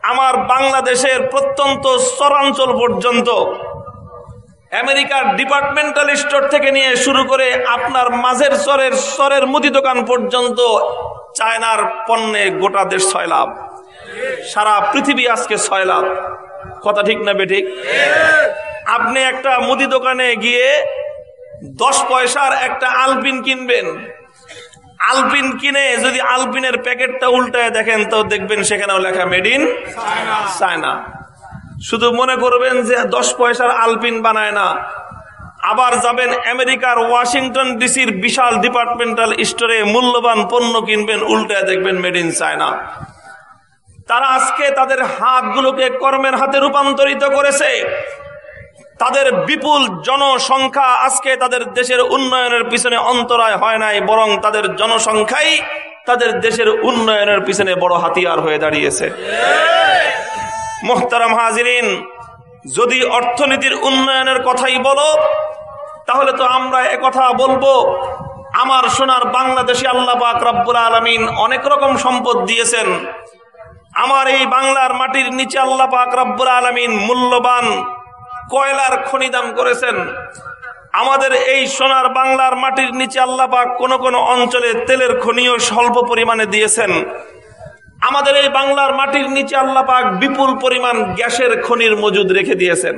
আমার বাংলাদেশের প্রত্যন্ত চরাঞ্চল পর্যন্ত আমেরিকার ডিপার্টমেন্টাল স্টোর থেকে নিয়ে শুরু করে আপনার মাঝের স্তরের স্তরের মুদি দোকান পর্যন্ত চায়নার পণ্যে গোটা দেশ ছয় লাভ সারা পৃথিবী আজকে ছয় লাভ কথা ঠিক না বেঠিক আপনি একটা মুদি দোকানে গিয়ে দশ পয়সার একটা আলপিন কিনবেন। আলপিন কিনে যদি আলপিনের প্যাকেটটা উল্টায় দেখেন, তো দেখবেন সেখানেও লেখা মেড ইন চায়না শুধু মনে করবেন যে দশ পয়সার আলপিন বানায় না। আবার যাবেন আমেরিকার ওয়াশিংটন ডিসির বিশাল ডিপার্টমেন্টাল স্টোরে মূল্যবান পণ্য কিনবেন, উল্টায় দেখবেন মেড ইন চায়না তারা আজকে তাদের হাতগুলোকে কর্মের হাতে রূপান্তরিত করেছে। তাদের বিপুল জনসংখ্যা আজকে তাদের দেশের উন্নয়নের পিছনে অন্তরায় হয় নাই, বরং তাদের জনসংখ্যাই তাদের দেশের উন্নয়নের পিছনে বড় হাতিয়ার হয়ে দাঁড়িয়েছে। মোহতারাম হাজিরিন, যদি অর্থনীতির উন্নয়নের কথাই বলো, তাহলে তো আমরা কথা বলব। আমার সোনার বাংলাদেশে আল্লাহ পাক রব্বুল আলমিন অনেক রকম সম্পদ দিয়েছেন। আমার এই বাংলার মাটির নিচে আল্লাহ পাক রব্বুল আলমিন মূল্যবান কয়লার খনি দান করেছেন। আমাদের এই সোনার বাংলার মাটির নিচে আল্লাহ পাক কোন কোন অঞ্চলে তেলের খনিও স্বল্প পরিমাণে দিয়েছেন। আমাদের এই বাংলার মাটির নিচে আল্লাহ পাক বিপুল পরিমাণ গ্যাসের খনির মজুদ রেখে দিয়েছেন।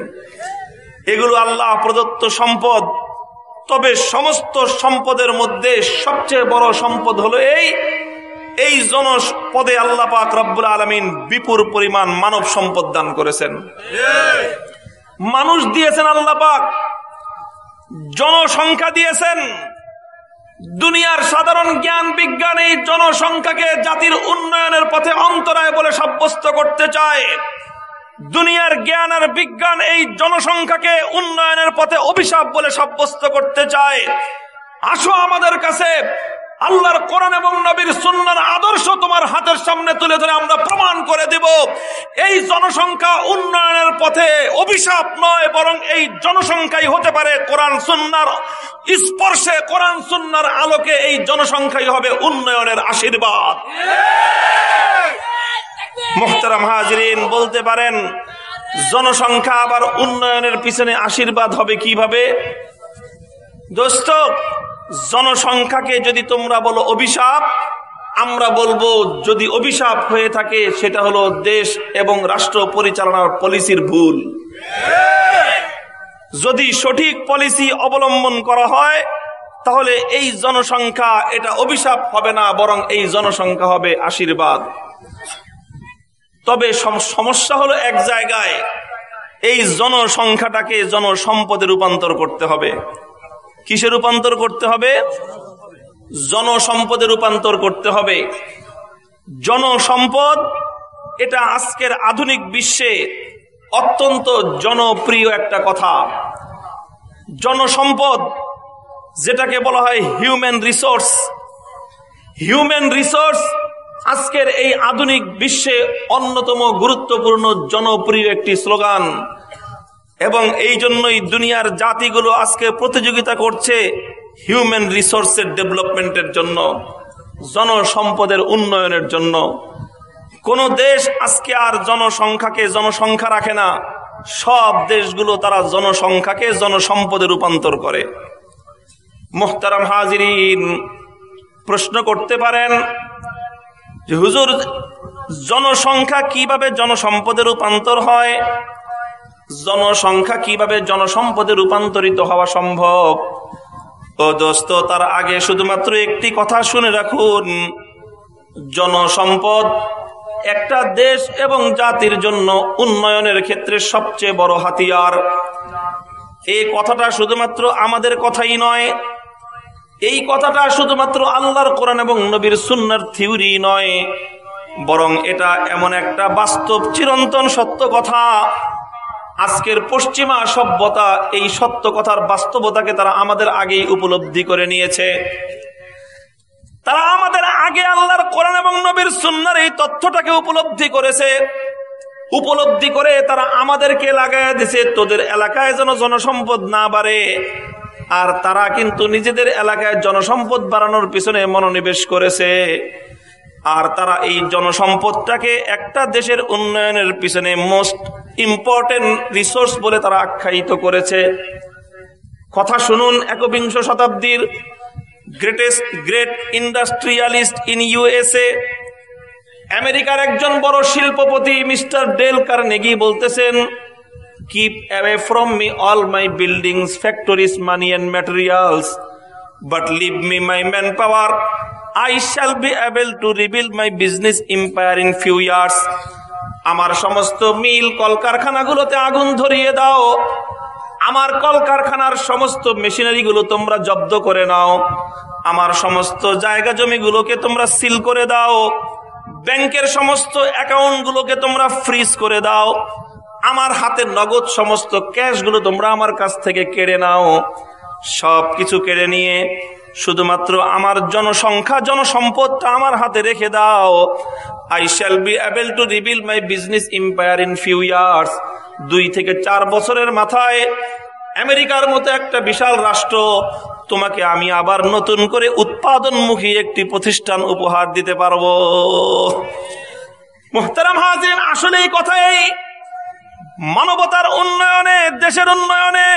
এগুলো আল্লাহ প্রদত্ত সম্পদ। তবে সমস্ত সম্পদের মধ্যে সবচেয়ে বড় সম্পদ হলো এই। এই জনপদে আল্লাহ পাক রব্বুল আলমিন বিপুল পরিমাণ মানব সম্পদ দান করেছেন। মানুষ দিয়েছেন আল্লাহ পাক, জনসংখ্যা দিয়েছেন। দুনিয়ার সাধারণ জ্ঞান বিজ্ঞান এই জনসংখ্যাকে জাতির উন্নয়নের পথে অন্তরায় বলে সাব্যস্ত করতে চায়। দুনিয়ার জ্ঞান আর বিজ্ঞান এই জনসংখ্যাকে উন্নয়নের পথে অভিশাপ বলে সাব্যস্ত করতে চায়। আসো আমাদের কাছে আল্লাহর কোরআন এবং নবীর সুন্নার আদর্শ তোমার হাতের সামনে তুলে ধরে আমরা প্রমাণ করে দেব। এই জনসংখ্যা উন্নয়নের পথে অভিশাপ নয়, বরং এই জনসংখ্যাই হতে পারে কোরআন সুন্নার স্পর্শে। কোরআন সুন্নার আলোকে এই জনসংখ্যাই হবে উন্নয়নের আশীর্বাদ। মোহতারাম হাজরিন, বলতে পারেন, জনসংখ্যা আবার উন্নয়নের পিছনে আশীর্বাদ হবে কীভাবে? দোস্ত জনসংখ্যাকে যদি তোমরা বলো অভিশাপ, আমরা বলব যদি অভিশাপ হয়ে থাকে, সেটা হলো দেশ এবং রাষ্ট্র পরিচালনার পলিসির ভুল। যদি সঠিক পলিসি অবলম্বন করা হয়, তাহলে এই জনসংখ্যা, এটা অভিশাপ হবে না, বরং এই জনসংখ্যা হবে আশীর্বাদ। তবে সমস্যা হলো এক জায়গায়, এই জনসংখ্যাটাকে জনসম্পদে রূপান্তর করতে হবে। কিসে রূপান্তর করতে হবে? জনসম্পদে রূপান্তর করতে হবে। জনসম্পদ, এটা আজকের আধুনিক বিশ্বে অত্যন্ত জনপ্রিয় একটা কথা। জনসম্পদ, যেটাকে বলা হয় হিউম্যান রিসোর্স। হিউম্যান রিসোর্স আজকের এই আধুনিক বিশ্বে অন্যতম গুরুত্বপূর্ণ জনপ্রিয় একটি স্লোগান। এবং এই জন্যই দুনিয়ার জাতিগুলো আজকে প্রতিযোগিতা করছে হিউম্যান রিসোর্সের ডেভেলপমেন্টের জন্য, জনসম্পদের উন্নয়নের জন্য। কোন দেশ আজকে আর জনসংখ্যাকে জনসংখ্যা রাখে না। সব দেশগুলো তারা জনসংখ্যাকে জনসম্পদে রূপান্তর করে। মোহতারাম হাজিরিন প্রশ্ন করতে পারেন যে, হুজুর, জনসংখ্যা কীভাবে জনসম্পদে রূপান্তর হয়? জনসংখ্যা কীভাবে জনসম্পদে রূপান্তরিত হওয়া সম্ভব? ও দোস্ত, তার আগে শুধুমাত্র একটি কথা শুনে রাখুন। জনসম্পদ একটা দেশ এবং জাতির জন্য উন্নয়নের ক্ষেত্রে সবচেয়ে বড় হাতিয়ার। এই কথাটা শুধুমাত্র আমাদের কথাই নয়, এই কথাটা শুধুমাত্র আল্লাহর কোরআন এবং নবীর সুন্নার থিওরি নয়, বরং এটা এমন একটা বাস্তব, চিরন্তন সত্য কথা। আজকের পশ্চিমা সভ্যতা এই সত্য কথার বাস্তবতাকে তারা আমাদের আগেই উপলব্ধি করে নিয়েছে। তারা আমাদের আগে আল্লাহর কোরআন এবং নবীর সুন্নার এই তথ্যটাকে উপলব্ধি করেছে। উপলব্ধি করে তারা আমাদেরকে লাগাই দিছে তোদের এলাকায় যেন জনসম্পদ না বাড়ে। আর তারা কিন্তু নিজেদের এলাকায় জনসম্পদ বাড়ানোর পিছনে মনোনিবেশ করেছে। আর তারা এই জনসম্পদটাকে একটা দেশের উন্নয়নের পিছনে মোস্ট ইম্পর্টেন্ট রিসোর্স বলে তারা আখ্যায়িত করেছে। কথা শুনুন একবিংশ শতাব্দীর greatest great industrialist in USA আমেরিকার একজন বড় শিল্পপতি মিস্টার ডেল কার্নেগি বলতেছেন keep away from me all my buildings factories money and materials but leave me my manpower I shall be able to rebuild my business empire in few years আমার সমস্ত মিল কলকারখানাগুলোতে আগুন ধরিয়ে দাও। আমার কলকারখানার সমস্ত মেশিনারিগুলো তোমরা জব্দ করে নাও। আমার সমস্ত জায়গা জমিগুলোকে তোমরা সিল করে দাও। ব্যাংকের সমস্ত অ্যাকাউন্টগুলোকে তোমরা ফ্রিজ করে দাও। আমার হাতে নগদ সমস্ত ক্যাশগুলো তোমরা আমার কাছ থেকে কেড়ে নাও। সব কিছু কেড়ে নিয়ে শুধুমাত্র আমার জনসংখ্যা, জনসম্পদটা আমার হাতে রেখে দাও। I shall be able to rebuild my business empire in few years দুই থেকে চার বছরের মাথায় আমেরিকার মতো একটা বিশাল রাষ্ট্র। তোমাকে আমি আবার নতুন করে উৎপাদনমুখী একটি প্রতিষ্ঠান উপহার দিতে পারব। মোহতারাম হাজির আসলে এই কথাই মানবতার উন্নয়নে, দেশের উন্নয়নে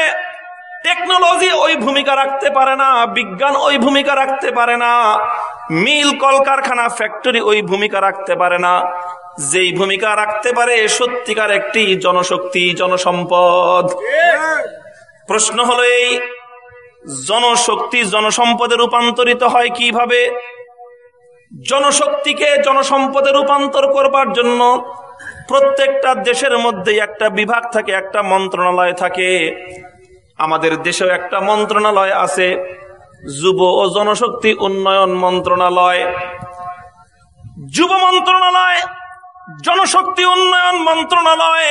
টেকনোলজি ওই ভূমিকা রাখতে পারে না, বিজ্ঞান ওই ভূমিকা রাখতে পারে না, মিল কলকারখানা ফ্যাক্টরি ওই ভূমিকা রাখতে পারে না। যেই ভূমিকা রাখতে পারে সত্যিকার একটি জনশক্তি, জনসম্পদ। প্রশ্ন হলো এই জনশক্তি, জনসম্পদে রূপান্তরিত হয় কীভাবে? জনশক্তিকে জনসম্পদে রূপান্তর করবার জন্য প্রত্যেকটা দেশের মধ্যে একটা বিভাগ থাকে, একটা মন্ত্রণালয় থাকে। আমাদের দেশেও একটা মন্ত্রণালয় আছে, যুব ও জনশক্তি উন্নয়ন মন্ত্রণালয়। যুব মন্ত্রণালয়, জনশক্তি উন্নয়ন মন্ত্রণালয়,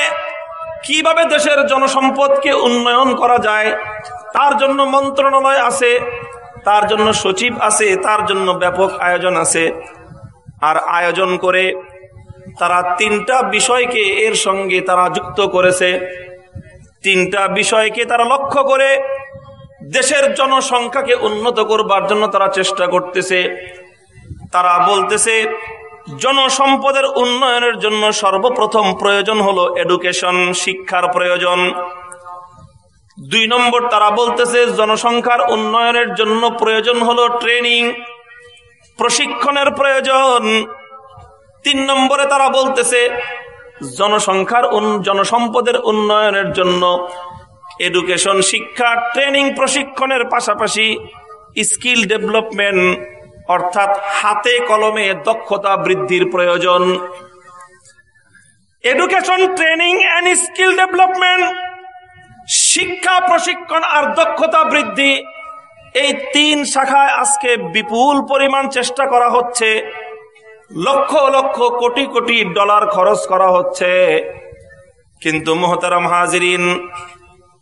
কীভাবে দেশের জনসম্পদকে উন্নয়ন করা যায়, তার জন্য মন্ত্রণালয় আছে, তার জন্য সচিব আছে, তার জন্য ব্যাপক আয়োজন আছে। আর আয়োজন করে তারা তিনটা বিষয়কে এর সঙ্গে তারা যুক্ত করেছে। তিনটা বিষয়কে তারা লক্ষ্য করে দেশের জনসংখ্যাকে উন্নত করবার জন্য তারা চেষ্টা করতেছে। তারা বলতেছে, জনসম্পদের উন্নয়নের জন্য সর্বপ্রথম প্রয়োজন হলো এডুকেশন শিক্ষার প্রয়োজন। দুই নম্বর তারা বলতেছে, জনসংখ্যার উন্নয়নের জন্য প্রয়োজন হলো ট্রেনিং প্রশিক্ষণের প্রয়োজন। তিন নম্বরে তারা বলতেছে জনসংখ্যার জনসম্পদের উন্নয়নের জন্য এডুকেশন শিক্ষা ট্রেনিং প্রশিক্ষণের পাশাপাশি স্কিল ডেভেলপমেন্ট অর্থাৎ হাতে কলমে দক্ষতা বৃদ্ধির প্রয়োজন। Education training and skill development শিক্ষা, প্রশিক্ষণ আর দক্ষতা বৃদ্ধি এই তিন শাখায় আজকে বিপুল পরিমাণ চেষ্টা করা হচ্ছে। লক্ষ লক্ষ কোটি কোটি ডলার খরচ করা হচ্ছে। কিন্তু মোহতারাম হাজিরিন,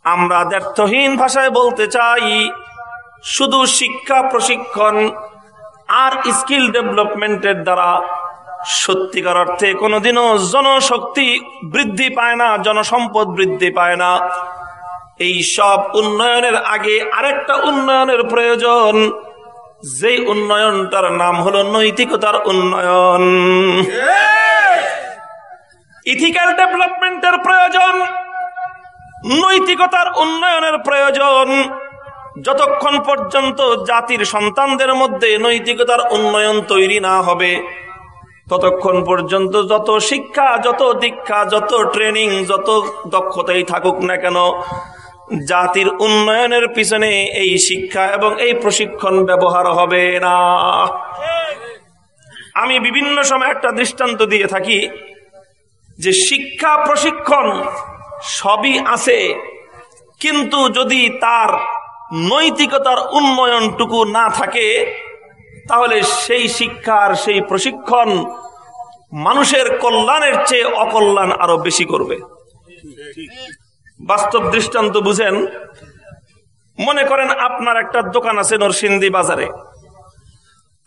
আমরা দ্ব্যর্থহীন ভাষায় বলতে চাই, শুধু শিক্ষা প্রশিক্ষণ আর স্কিল ডেভেলপমেন্টের দ্বারা সত্যিকার অর্থে কোনোদিনও জনশক্তি বৃদ্ধি পায় না, জনসম্পদ বৃদ্ধি পায় না। এই সব উন্নয়নের আগে আরেকটা উন্নয়নের প্রয়োজন। যে উন্নয়নটার নাম হলো নৈতিকতার উন্নয়ন। ইথিক্যাল ডেভেলপমেন্টের প্রয়োজন, নৈতিকতার উন্নয়নের প্রয়োজন। যতক্ষণ পর্যন্ত জাতির সন্তানদের মধ্যে নৈতিকতার উন্নয়ন তৈরি না হবে, ততক্ষণ পর্যন্ত যত শিক্ষা, যত দীক্ষা, যত ট্রেনিং, যত দক্ষতাই থাকুক না কেন জাতির উন্নয়নের পিছনে এই শিক্ষা এবং এই প্রশিক্ষণ ব্যবহার হবে না। আমি বিভিন্ন সময় একটা দৃষ্টান্ত দিয়ে থাকি যে শিক্ষা প্রশিক্ষণ সবই আছে, কিন্তু যদি তার নৈতিকতার উন্নয়নটুকু না থাকে, তাহলে সেই শিক্ষার সেই প্রশিক্ষণ মানুষের কল্যাণের চেয়ে অকল্যাণ আরও বেশি করবে। বাস্তব দৃষ্টান্ত বুঝেন, মনে করেন আপনার একটা দোকান আছে নরসিংদী বাজারে।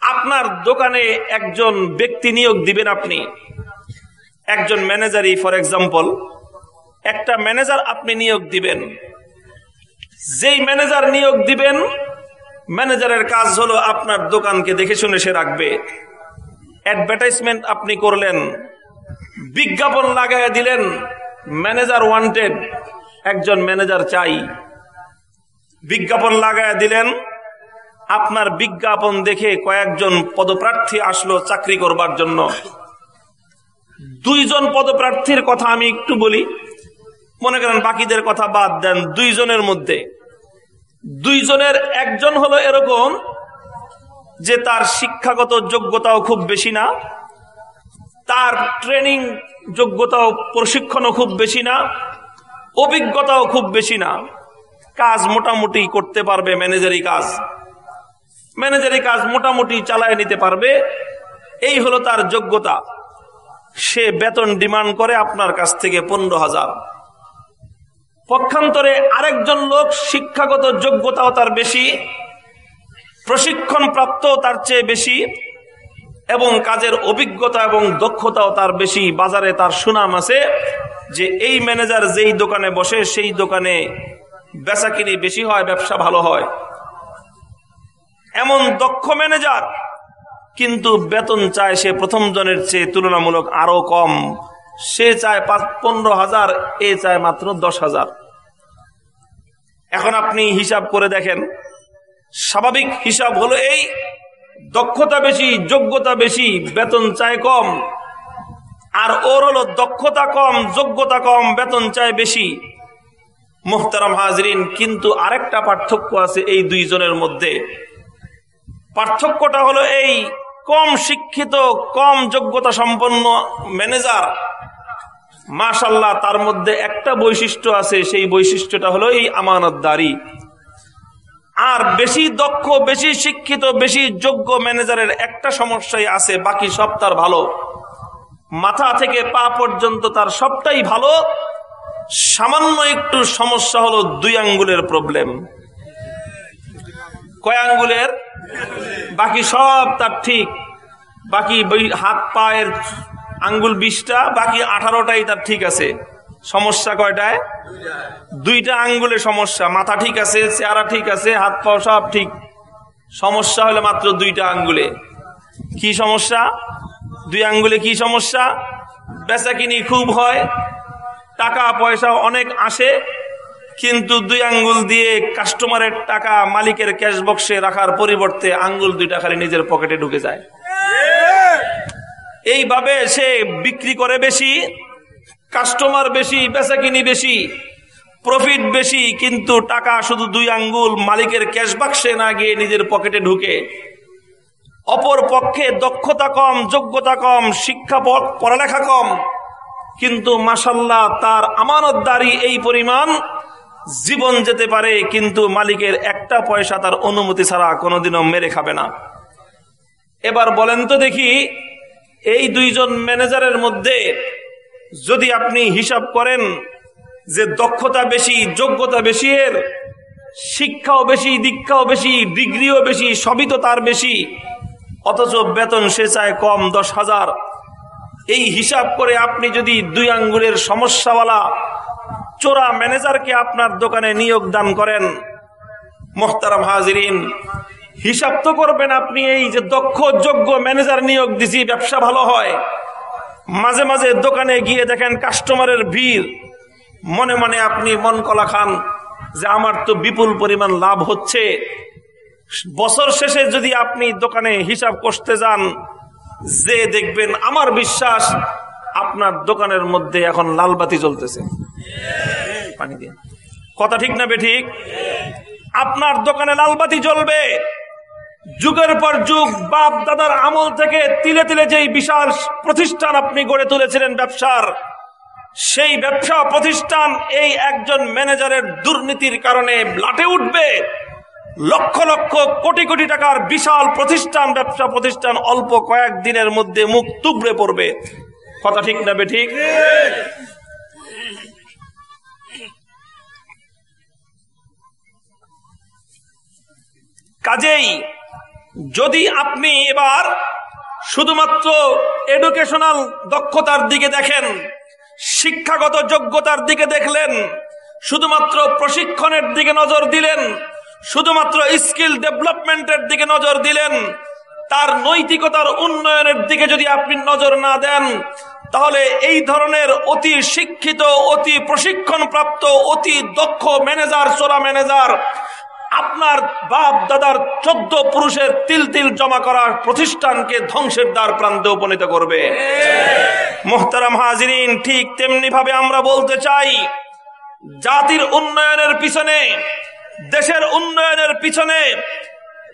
আপনার দোকানে একজন ব্যক্তি নিয়োগ দিবেন আপনি। একজন ম্যানেজারই, ফর এক্সাম্পল, একটা ম্যানেজার আপনি নিয়োগ দিবেন। যেই ম্যানেজার নিয়োগ দিবেন, ম্যানেজারের কাজ হলো আপনার দোকানকে দেখে শুনে সে রাখবে। অ্যাডভার্টাইজমেন্ট আপনি করলেন, বিজ্ঞাপন লাগাই দিলেন, ম্যানেজার ওয়ান্টেড একজন ম্যানেজার চাই। বিজ্ঞাপন লাগায় দিলেন। আপনার বিজ্ঞাপন দেখে কয়েকজন পদপ্রার্থী আসলো চাকরি করবার জন্য। দুইজন পদপ্রার্থীর কথা আমি একটু বলি। মনে করেন বাকিদের কথা বাদ দেন দুইজনের মধ্যে। দুইজনের একজন হলো এরকম যে তার শিক্ষাগত যোগ্যতাও খুব বেশি না, তার ট্রেনিং যোগ্যতাও প্রশিক্ষণও খুব বেশি না অভিজ্ঞতাও খুব বেশি না। কাজ মোটামুটি করতে পারবে ম্যানেজারি কাজ। ম্যানেজারি কাজ মোটামুটি চালায় নিতে পারবে। এই হলো তার যোগ্যতা। সে বেতন ডিমান্ড করে আপনার কাছ থেকে পনেরো হাজার। পক্ষান্তরে আরেকজন লোক শিক্ষাগত যোগ্যতাও তার বেশি প্রশিক্ষণ প্রাপ্ত তার চেয়ে বেশি, এবং কাজের অভিজ্ঞতা এবং দক্ষতাও তার বেশি। বাজারে তার সুনাম আছে। যে এই ম্যানেজার যেই দোকানে বসে, সেই দোকানে বেচা কিনি বেশি হয়, ব্যবসা ভালো হয়। এমন দক্ষ ম্যানেজার, কিন্তু বেতন চায় সে প্রথম জনের চেয়ে তুলনামূলক আরও কম। সে চায় পাঁচ, পনেরো হাজার, এ চায় মাত্র দশ হাজার। এখন আপনি হিসাব করে দেখেন, স্বাভাবিক হিসাব হলো এই, দক্ষতা বেশি, যোগ্যতা বেশি, বেতন চায় কম। আর ওর হলো দক্ষতা কম, যোগ্যতা কম, বেতন চায় বেশি। মোহতারাম হাজরিন, কিন্তু আরেকটা পার্থক্য আছে এই দুইজনের মধ্যে। পার্থক্যটা হলো এই কম শিক্ষিত, কম যোগ্যতা সম্পন্ন ম্যানেজার। মাশাল্লাহ তার মধ্যে একটা বৈশিষ্ট্য আছে, সেই বৈশিষ্ট্যটা হলো এই আমানতদারি। আর বেশি দক্ষ, বেশি শিক্ষিত, বেশি যোগ্য ম্যানেজারের একটা সমস্যাই আছে, বাকি সব তার ভালো। মাথা থেকে পা পর্যন্ত তার সবটাই ভালো। সামান্য একটু সমস্যা হলো দুই আঙ্গুলের প্রবলেম কয় আঙ্গুলের? বাকি সব তার ঠিক। বাকি হাত পায়ের আঙ্গুল বিশটা, বাকি আঠারোটাই তার ঠিক আছে। সমস্যা কয়টায়? দুইটা আঙ্গুলে সমস্যা। মাথা ঠিক আছে, চেহারা ঠিক আছে, হাত পাও সব ঠিক। সমস্যা হলে মাত্র দুইটা আঙ্গুলে। কি সমস্যা? দুই আঙ্গুলে কি সমস্যা? বেচা কিনি খুব হয়, টাকা, পয়সা অনেক আসে, কিন্তু দুই আঙ্গুল দিয়ে কাস্টমারের টাকা মালিকের ক্যাশ বক্সে রাখার পরিবর্তে আঙ্গুল দুইটা খালি নিজের পকেটে ঢুকে যায়। এইভাবে সে বিক্রি করে বেশি কাস্টমার বেশি, বেচা কিনি বেশি প্রফিট বেশি, কিন্তু টাকা শুধু দুই আঙ্গুল মালিকের ক্যাশ বাক্সে না গিয়ে নিজের পকেটে ঢুকে অপর পক্ষে দক্ষতা কম, যোগ্যতা কম, শিক্ষা পড়ালেখা কম। কিন্তু মাসাল্লাহ তার আমানতদারি এই পরিমাণ জীবন যেতে পারে, কিন্তু মালিকের একটা পয়সা তার অনুমতি ছাড়া কোনোদিনও মেরে খাবে না। এবার বলেন তো দেখি, এই দুইজন ম্যানেজারের মধ্যে যদি আপনি হিসাব করেন যে দক্ষতা বেশি, যোগ্যতা বেশি এর, শিক্ষাও বেশি, দীক্ষাও বেশি, ডিগ্রিও বেশি, সবই তো তার বেশি অথচ বেতন সে চায় কম দশ হাজার। এই হিসাব করে আপনি যদি দুই আঙ্গুলের সমস্যাওয়ালা চোরা ম্যানেজারকে আপনার দোকানে নিয়োগ দান করেন, মোহতারাম হাজিরিন। হিসাব তো করবেন আপনি এই যে দক্ষ, যোগ্য ম্যানেজার নিয়োগ দিছি, ব্যবসা ভালো হয়। মাঝে মাঝে দোকানে গিয়ে দেখেন কাস্টমারের ভিড়। মনে মনে আপনি মন কলা খান যে আমার তো বিপুল পরিমাণ লাভ হচ্ছে। বছর শেষে যদি আপনি দোকানে হিসাব করতে যান, যে দেখবেন আমার বিশ্বাস, আপনার দোকানের মধ্যে এখন লালবাতি জ্বলতেছে। পানি দিয়ে। কথা ঠিক না বে ঠিক? আপনার দোকানে লালবাতি জ্বলবে। যুগের পর যুগ বাপ দাদার আমল থেকে তিলে তিলে যেই বিশাল প্রতিষ্ঠান আপনি গড়ে তুলেছিলেন ব্যবসার, সেই ব্যবসা প্রতিষ্ঠান এই একজন ম্যানেজারের দুর্নীতির কারণে লাটে উঠবে। লক্ষ লক্ষ কোটি কোটি টাকার বিশাল প্রতিষ্ঠান, ব্যবসা প্রতিষ্ঠান অল্প কয়েক দিনের মধ্যে মুখ তুবড়ে পড়বে। কথা ঠিক না ঠিক কাজেই যদি আপনি এবার শুধুমাত্র এডুকেশনাল দক্ষতার দিকে দেখেন, শিক্ষাগত যোগ্যতার দিকে দেখলেন, শুধুমাত্র প্রশিক্ষণের দিকে নজর দিলেন শুধুমাত্র স্কিল ডেভেলপমেন্টের দিকে নজর দিলেন, তার নৈতিকতার উন্নয়নের দিকে যদি আপনি নজর না দেন, তাহলে এই ধরনের অতি শিক্ষিত, অতি প্রশিক্ষণ প্রাপ্ত অতি দক্ষ ম্যানেজার, চোরা ম্যানেজার, আপনার বাপ দাদার চোদ্দ পুরুষের তিল তিল জমা করার প্রতিষ্ঠানকে ধ্বংসের দ্বার প্রান্তে উপনীত করবে। মোহতারাম হাজিরিন, ঠিক তেমনি ভাবে আমরা বলতে চাই, জাতির উন্নয়নের পিছনে দেশের উন্নয়নের পিছনে,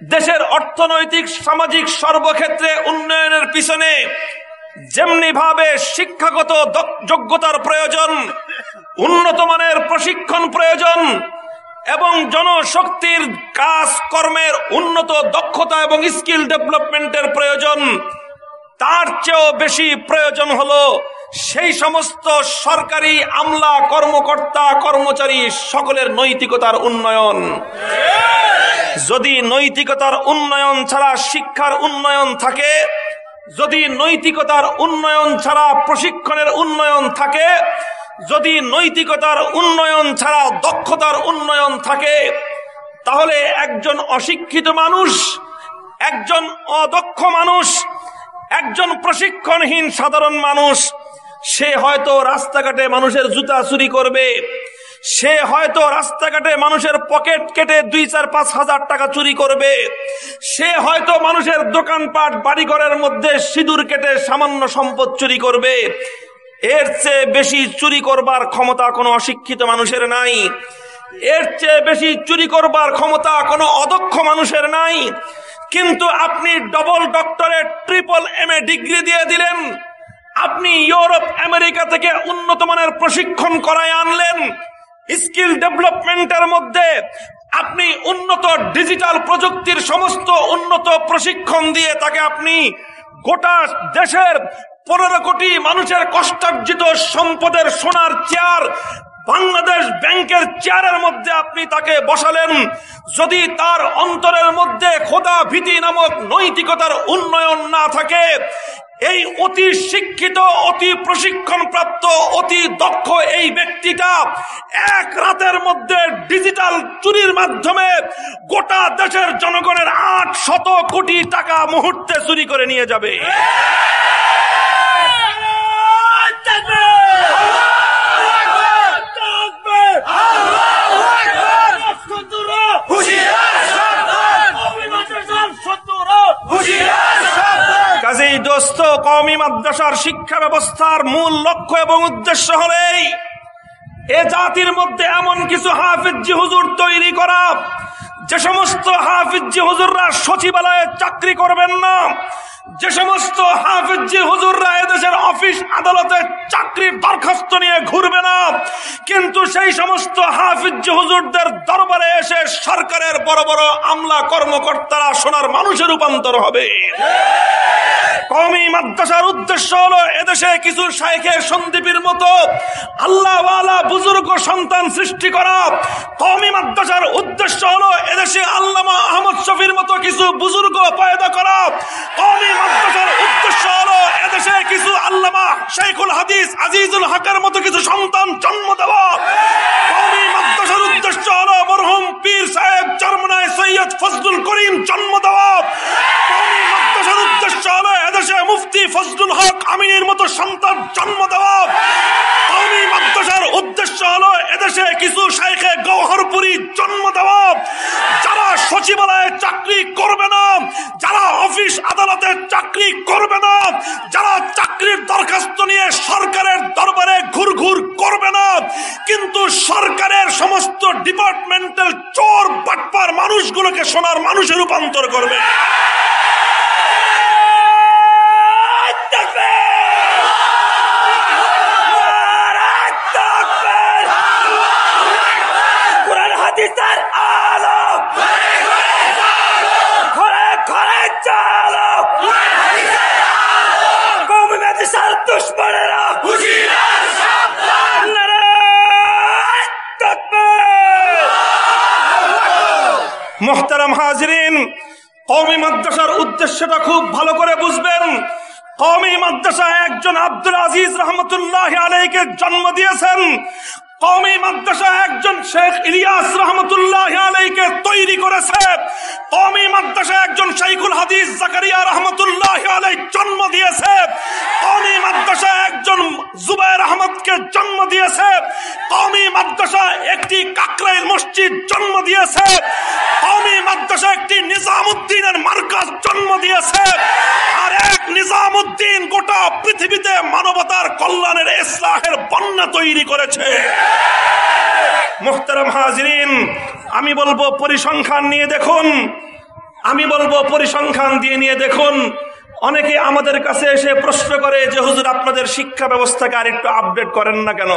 দেশের অর্থনৈতিক, সামাজিক সর্বক্ষেত্রে উন্নয়নের পিছনে যেমনি ভাবে শিক্ষাগত যোগ্যতার প্রয়োজন উন্নত মানের প্রশিক্ষণ প্রয়োজন এবং জনশক্তির কাজ কর্মের উন্নত দক্ষতা এবং স্কিল ডেভেলপমেন্টের প্রয়োজন, তার চেয়েও বেশি প্রয়োজন হলো সেই সমস্ত সরকারি আমলা কর্মকর্তা, কর্মচারী সকলের নৈতিকতার উন্নয়ন। যদি নৈতিকতার উন্নয়ন ছাড়া শিক্ষার উন্নয়ন থাকে, যদি নৈতিকতার উন্নয়ন ছাড়া প্রশিক্ষণের উন্নয়ন থাকে, যদি নৈতিকতার উন্নয়ন ছাড়া দক্ষতার উন্নয়ন থাকে, তাহলে একজন অশিক্ষিত মানুষ, একজন অদক্ষ মানুষ, একজন প্রশিক্ষণহীন সাধারণ মানুষ সে হয়তো রাস্তাঘাটে মানুষের জুতা চুরি করবে। সে হয়তো রাস্তাঘাটে মানুষের পকেট কেটে দুই, চার, পাঁচ হাজার টাকা চুরি করবে। সে হয়তো মানুষের দোকানপাট, বাড়িঘরের মধ্যে সিঁদুর কেটে সামান্য সম্পদ চুরি করবে। এর চেয়ে বেশি চুরি করবার ক্ষমতা কোনো অশিক্ষিত মানুষের নাই। এর চেয়ে বেশি চুরি করবার ক্ষমতা কোনো অদক্ষ মানুষের নাই। কিন্তু আপনি ডবল ডক্টরের ট্রিপল এম এ ডিগ্রি দিয়ে দিলেন। আপনি ইউরোপ, আমেরিকা থেকে উন্নত মানের প্রশিক্ষণ করায় আনলেন। স্কিল ডেভেলপমেন্টের মধ্যে আপনি উন্নত ডিজিটাল প্রযুক্তির সমস্ত উন্নত প্রশিক্ষণ দিয়ে তাকে আপনি গোটা দেশের পনেরো কোটি মানুষের কষ্টার্জিত সম্পদের সোনার চেয়ার বাংলাদেশ ব্যাংকের চেয়ারের মধ্যে আপনি তাকে বসালেন, যদি তার অন্তরের মধ্যে খোদা ভীতি নামক নৈতিকতার উন্নয়ন না থাকে, এই অতি শিক্ষিত, অতি প্রশিক্ষণ প্রাপ্ত অতি দক্ষ এই ব্যক্তিটা এক রাতের মধ্যে ডিজিটাল চুরির মাধ্যমে গোটা দেশের জনগণের আট শত কোটি টাকা মুহূর্তে চুরি করে নিয়ে যাবে। কাজেই দোস্ত কমি মাদ্রাসার শিক্ষা ব্যবস্থার মূল লক্ষ্য এবং উদ্দেশ্য হলেই এ জাতির মধ্যে এমন কিছু হাফিজি হুজুর তৈরি করা। যে সমস্ত হাফিজি হুজুররা সচিবালয়ে চাকরি করবেন না যে সমস্ত হাফিজি হুজুররা এদেশের অফিস, আদালতে চাকরির দরখাস্ত নিয়ে ঘুরবে না। কিন্তু সেই সমস্ত হাফিজ হুজুরদের দরবারে এসে সরকারের বড় বড় আমলা কর্মকর্তারা সোনার মানুষের রূপান্তর হবে। কমি মাদ্রাসার উদ্দেশ্য হলো এদেশে কিছু শাইখের সন্দীপের মতো আল্লাহওয়ালা বুজুর্গ সন্তান সৃষ্টি করা। কমি মাদ্রাসার উদ্দেশ্য হলো এদেশে আল্লামা আহমদ শফির মতো কিছু বুজুর্গ পয়দা করা। কমি মাদ্রাসার উদ্দেশ্য হলো এদেশে কিছু আল্লামা শেখুল হাদিস আজিজুল হকের মতো কিছু সন্তান জন্ম দেওয়া। কমি মাদ্রাসার উদ্দেশ্য হলো মরহুম পীর সাহেব চরমনায় সৈয়দ ফজলুল করিম জন্ম দেওয়া। কমি মাদ্রাসার উদ্দেশ্য হলো এদেশে মুফতি ফজলুল হক আমিনের মতো সন্তান জন্ম দেওয়া। কওমি মাদ্রাসার উদ্দেশ্য হলো এদেশে কিছু শাইখে গৌহরপুরি জন্ম দেওয়া। যারা সচিবালয়ে চাকরি করবে না, যারা অফিস আদালতে চাকরি করবে না। যারা চাকরির দরখাস্ত নিয়ে সরকারের দরবারে ঘুর ঘুর করবে না, কিন্তু সরকারের সমস্ত ডিপার্টমেন্টাল চোর, বাটপার মানুষগুলোকে সোনার মানুষে রূপান্তর করবে। কোরআন হাদিসের আলো ঘরে ঘরে চালো কৌমি মেদিসার দুশ্মনেরা নারায় তাকবীর হাজরিন কৌমি মাদ্রাসার উদ্দেশ্যটা খুব ভালো করে বুঝবেন। কৌমি মাদ্রাসা একজন আব্দুল আজিজ রহমতুল্লাহ আলাইকে জন্ম দিয়েছেন। মাদ্রাসা একজন শেখ ইলিয়াস তৈরি করেছে। মাদ্রাসা একজন শাইখুল হাদিস জন্ম দিয়েছে। মাদ্রাসা একজন আহমদকে জন্ম দিয়েছে। মাদ্রাসা একটি কাকরাইল মসজিদ জন্ম দিয়েছে। কওমি মাদ্রাসা একটি নিজামুদ্দিনের মার্কাজ জন্ম দিয়েছে। আর এক নিজামুদ্দিন গোটা পৃথিবীতে মানবতার কল্যাণের ইসলাহের বন্যা তৈরি করেছে। মোহতারাম হাজরিন, আমি বলব পরিসংখ্যান নিয়ে দেখুন। আমি বলব পরিসংখ্যান দিয়ে নিয়ে দেখুন। অনেকে আমাদের কাছে এসে প্রশ্ন করে যে, হুজুর, আপনাদের শিক্ষা ব্যবস্থাকে আরেকটু আপডেট করেন না কেন?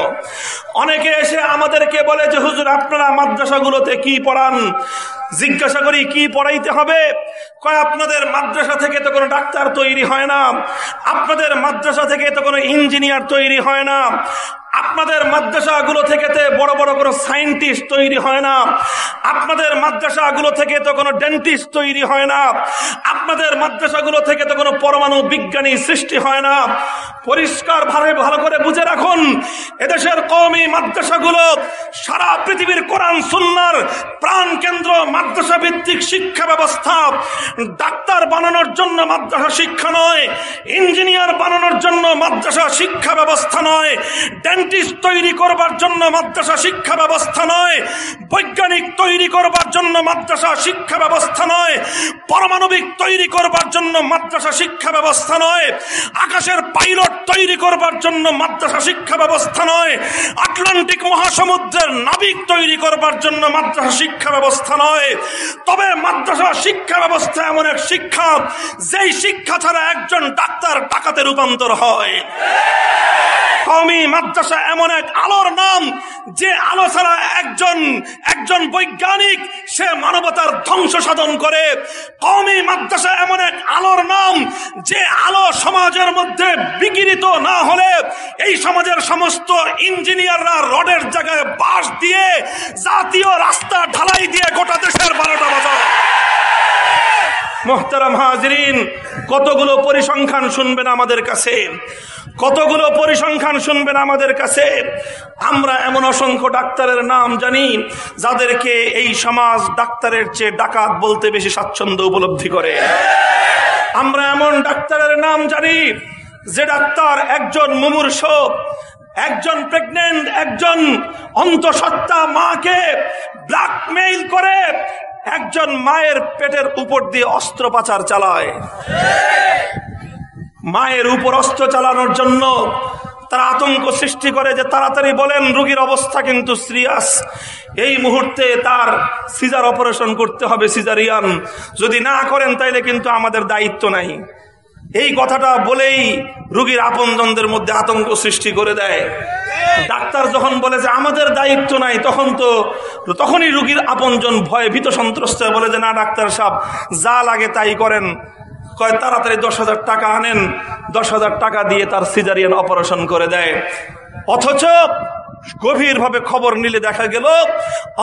অনেকে এসে আমাদেরকে বলে যে, হুজুর, আপনারা মাদ্রাসাগুলোতে কি পড়ান? জিজ্ঞাসা করি, কি পড়াইতে হবে? কয়, আপনাদের মাদ্রাসা থেকে তো কোনো ডাক্তার তৈরি হয় না। আপনাদের মাদ্রাসা থেকে তো কোনো ইঞ্জিনিয়ার তৈরি হয় না। আপনাদের মাদ্রাসাগুলো থেকে বড় বড় কোনো সায়েন্টিস্ট তৈরি হয় না। আপনাদের মাদ্রাসাগুলো থেকে তো কোনো ডেন্টিস্ট তৈরি হয় না। আপনাদের মাদ্রাসাগুলো থেকে তো কোনো পরমাণু বিজ্ঞানী সৃষ্টি হয় না। পরিষ্কার ভাবে ভালো করে বুঝে রাখুন, এদেশের কওমি মাদ্রাসাগুলো সারা পৃথিবীর কোরআন, সুন্নার প্রাণ কেন্দ্র মাদ্রাসা ভিত্তিক শিক্ষা ব্যবস্থা। ডাক্তার বানানোর জন্য মাদ্রাসা শিক্ষা নয়, ইঞ্জিনিয়ার বানানোর জন্য মাদ্রাসা শিক্ষা ব্যবস্থা নয় ডেন্টিস্ট তৈরি করবার জন্য মাদ্রাসা শিক্ষা ব্যবস্থা নয়, বৈজ্ঞানিক তৈরি করবার জন্য মাদ্রাসা শিক্ষা ব্যবস্থা নয়, পারমাণবিক তৈরি করবার জন্য মাদ্রাসা শিক্ষা ব্যবস্থা নয়, আকাশের পাইলট তৈরি করবার জন্য মাদ্রাসা শিক্ষা ব্যবস্থা নয়, আটলান্টিক মহাসমুদ্রের নাবিক তৈরি করবার জন্য মাদ্রাসা শিক্ষা ব্যবস্থা নয়। তবে মাদ্রাসা শিক্ষা ব্যবস্থা এমন এক শিক্ষা, যেই শিক্ষা ছাড়া একজন ডাক্তার টাকাতে রূপান্তর হয়। কমি মাদ্রাসা এমন এক আলোর নাম যে আলো ছাড়া একজন একজন বৈজ্ঞানিক সে মানবতার ধ্বংস সাধন করে। কমি মাদ্রাসা এমন এক আলোর নাম যে আলো সমাজের মধ্যে বিকিরিত না হলে এই সমাজের সমস্ত ইঞ্জিনিয়াররা রডের জায়গায় বাঁশ দিয়ে জাতীয় রাস্তা ঢালাই দিয়ে গোটা দেশের বারোটা বাজায় মোহতারাম হাজরিন, কতগুলো পরিসংখ্যান শুনবেন আমাদের কাছে? কতগুলো পরিসংখ্যান শুনবেন আমাদের কাছে? আমরা এমন অসংখ্য ডাক্তারের নাম জানি, যাদেরকে এই সমাজ ডাক্তারের চেয়ে ডাকাত বলতে বেশি স্বাচ্ছন্দ্য উপলব্ধি করে। আমরা এমন ডাক্তারের নাম জানি, যে ডাক্তার একজন মুমূর্ষ, একজন প্রেগনেন্ট, একজন অন্তঃসত্ত্বা মাকে ব্ল্যাকমেইল করে একজন মায়ের পেটের উপর দিয়ে অস্ত্রোপাচার চালায়। মায়ের উপর অস্ত্র চালানোর জন্য তারা আতঙ্ক সৃষ্টি করে যে তাড়াতাড়ি বলেন, রোগীর অবস্থা কিন্তু সিরিয়াস। এই মুহূর্তে তার সিজার অপারেশন করতে হবে সিজারিয়ান। যদি না করেন তাইলে কিন্তু আমাদের দায়িত্ব নাই। এই কথাটা বলেই রুগীর আপনজনদের মধ্যে আতঙ্ক সৃষ্টি করে দেয়। ডাক্তার যখন বলে যে আমাদের দায়িত্ব নাই, তখন তো তখনই রুগীর আপনজন ভয়ে ভীত সন্ত্রস্ত বলে যে, না, ডাক্তার সাহেব, যা লাগে তাই করেন। কয়, তাড়াতাড়ি দশ হাজার টাকা আনেন। দশ হাজার টাকা দিয়ে তার সিজারিয়ান অপারেশন করে দেয়। অথচ গভীরভাবে খবর নিলে দেখা গেল,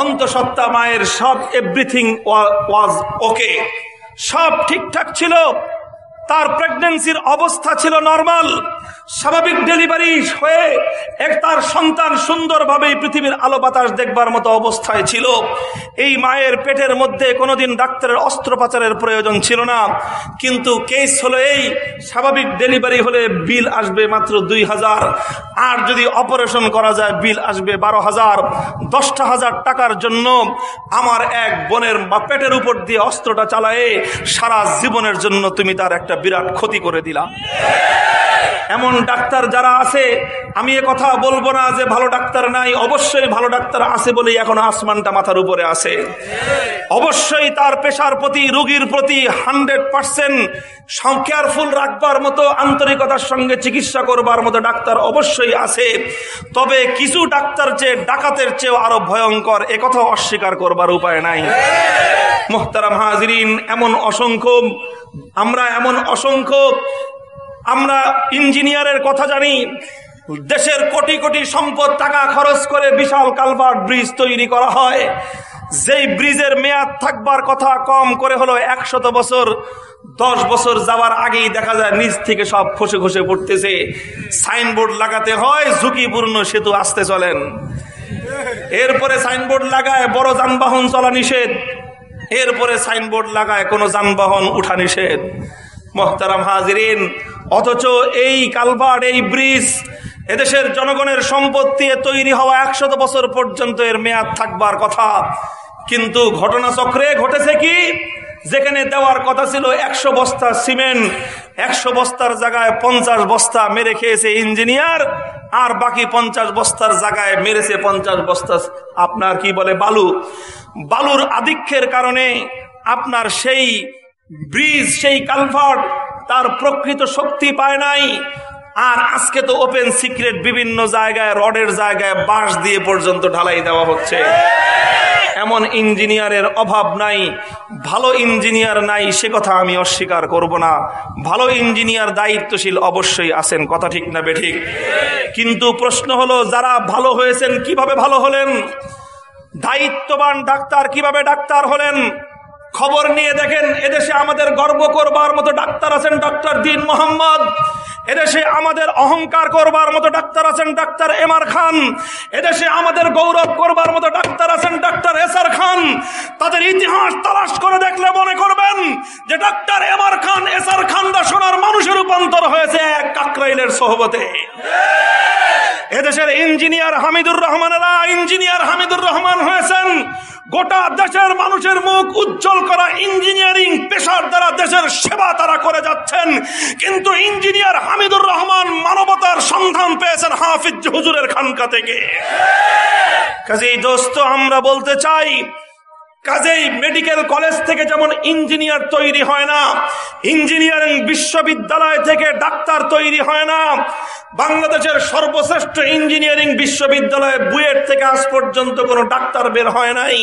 অন্তঃসত্ত্বা মায়ের সব এভরিথিং ওয়াজ ওকে সব ঠিকঠাক ছিল। তার প্রেগনেন্সির অবস্থা ছিল নর্মাল স্বাভাবিক ডেলিভারি হয়ে এক তার সন্তান সুন্দরভাবে পৃথিবীর আলো বাতাস দেখবার মতো অবস্থায় ছিল। এই মায়ের পেটের মধ্যে কোনোদিন ডাক্তারের অস্ত্রোপচারের প্রয়োজন ছিল না। কিন্তু কেস হলো এই, স্বাভাবিক ডেলিভারি হলে বিল আসবে মাত্র দুই হাজার। আর যদি অপারেশন করা যায় বিল আসবে বারো হাজার। দশটা হাজার টাকার জন্য আমার এক বোনের পেটের উপর দিয়ে অস্ত্রটা চালায়ে সারা জীবনের জন্য তুমি তার একটা বিরাট ক্ষতি করে দিলাম। এমন ডাক্তার যারা আছে, আমি এ কথা বলব না যে ভালো ডাক্তার নাই, অবশ্যই ভালো ডাক্তার আছে বলেই এখন আসমানটা মাথার উপরে আছে। অবশ্যই তার পেশার প্রতি, রোগীর প্রতি হান্ড্রেড পার্সেন্ট কেয়ারফুল রাখবার মতো, আন্তরিকতার সঙ্গে চিকিৎসা করবার মতো ডাক্তার অবশ্যই আছে। তবে কিছু ডাক্তার চেয়ে, ডাকাতের চেয়েও আরও ভয়ঙ্কর একথা অস্বীকার করবার উপায় নাই। মোহতারাম হাজরিন, এমন অসংখ্য আমরা এমন অসংখ্য, আমরা ইঞ্জিনিয়ারের কথা জানি, দেশের কোটি কোটি সম্পদ টাকা খরচ করে বিশাল কালভার্ট ব্রিজ তৈরি করা হয়। যেই ব্রিজের মেয়াদ থাকবার কথা কম করে হলো একশত বছর, দশ বছর যাওয়ার আগেই দেখা যায় নিচ থেকে সব খসে খসে পড়তেছে। সাইনবোর্ড লাগাতে হয়, ঝুঁকিপূর্ণ সেতু আসতে চলেন। এরপরে সাইনবোর্ড লাগায় বড় যানবাহন চলা নিষেধ। এরপরে সাইনবোর্ড লাগায়, কোনো যানবাহন উঠা নিষেধ। মোহতারাম হাজিরিন, অথচ এই কালভার্ট, এই ব্রিজ এদেশের জনগণের সম্পত্তি তৈরি হওয়া একশত বছর পর্যন্ত এর মেয়াদ থাকবার কথা। কিন্তু ঘটনাচক্রে ঘটেছে কি? যেখানে দেওয়ার কথা ছিল একশো বস্তা সিমেন্ট, একশো বস্তার জায়গায় পঞ্চাশ বস্তা মেরে খেয়েছে ইঞ্জিনিয়ার, আর বাকি পঞ্চাশ বস্তার জায়গায় মেরেছে পঞ্চাশ বস্তা আপনার কি বলে, বালু। বালুর আধিক্যের কারণে আপনার সেই ব্রিজ, সেই কালভার্ট তার প্রকৃত শক্তি পায় নাই। আর আজকে তো ওপেন সিক্রেট বিভিন্ন জায়গায়, রডের জায়গায় বাঁশ দিয়ে পর্যন্ত ঢালাই দেওয়া হচ্ছে। এমন ইঞ্জিনিয়ারের অভাব নাই, ভালো ইঞ্জিনিয়ার নাই, সে কথা আমি অস্বীকার করব না। ভালো ইঞ্জিনিয়ার দায়িত্বশীল অবশ্যই আছেন, কথা ঠিক না বেঠিক। কিন্তু প্রশ্ন হলো, যারা ভালো হয়েছেন কীভাবে ভালো হলেন? দায়িত্ববান ডাক্তার কীভাবে ডাক্তার হলেন? খবর নিয়ে দেখেন, এদেশে আমাদের গর্ব করবার মতো ডাক্তার আছেন ডক্টর দিন মোহাম্মদ। এদেশে আমাদের অহংকার করবার মতো ডাক্তার আছেন ডাক্তার এম আর খান। এদেশে আমাদের গৌরব করবার মতো ডাক্তার আছেন ডাক্তার এস আর খান। তাদের ইতিহাস তালাশ করে দেখলে মনে করবেন যে doctor M R Khan, S R Khan সোনার মানুষের রূপান্তর হয়েছে এক কাকরাইলের সহবতে। এদেশের ইঞ্জিনিয়ার হামিদুর রহমানেরা ইঞ্জিনিয়ার হামিদুর রহমান হয়েছেন। গোটা দেশের মানুষের মুখ উজ্জ্বল করা ইঞ্জিনিয়ারিং পেশার দ্বারা দেশের সেবা তারা করে যাচ্ছেন। কিন্তু ইঞ্জিনিয়ার হামিদুর রহমান মানবতার সন্ধান পেয়েছেন হাফিজ হুজুরের খানকা থেকে। কাজেই দোস্ত, আমরা বলতে চাই কাজেই মেডিকেল কলেজ থেকে যেমন ইঞ্জিনিয়ার তৈরি হয় না, ইঞ্জিনিয়ারিং বিশ্ববিদ্যালয় থেকে ডাক্তার তৈরি হয় না, বাংলাদেশের সর্বশ্রেষ্ঠ ইঞ্জিনিয়ারিং বিশ্ববিদ্যালয়ে বুয়েট থেকে আজ পর্যন্ত কোনো ডাক্তার বের হয় নাই,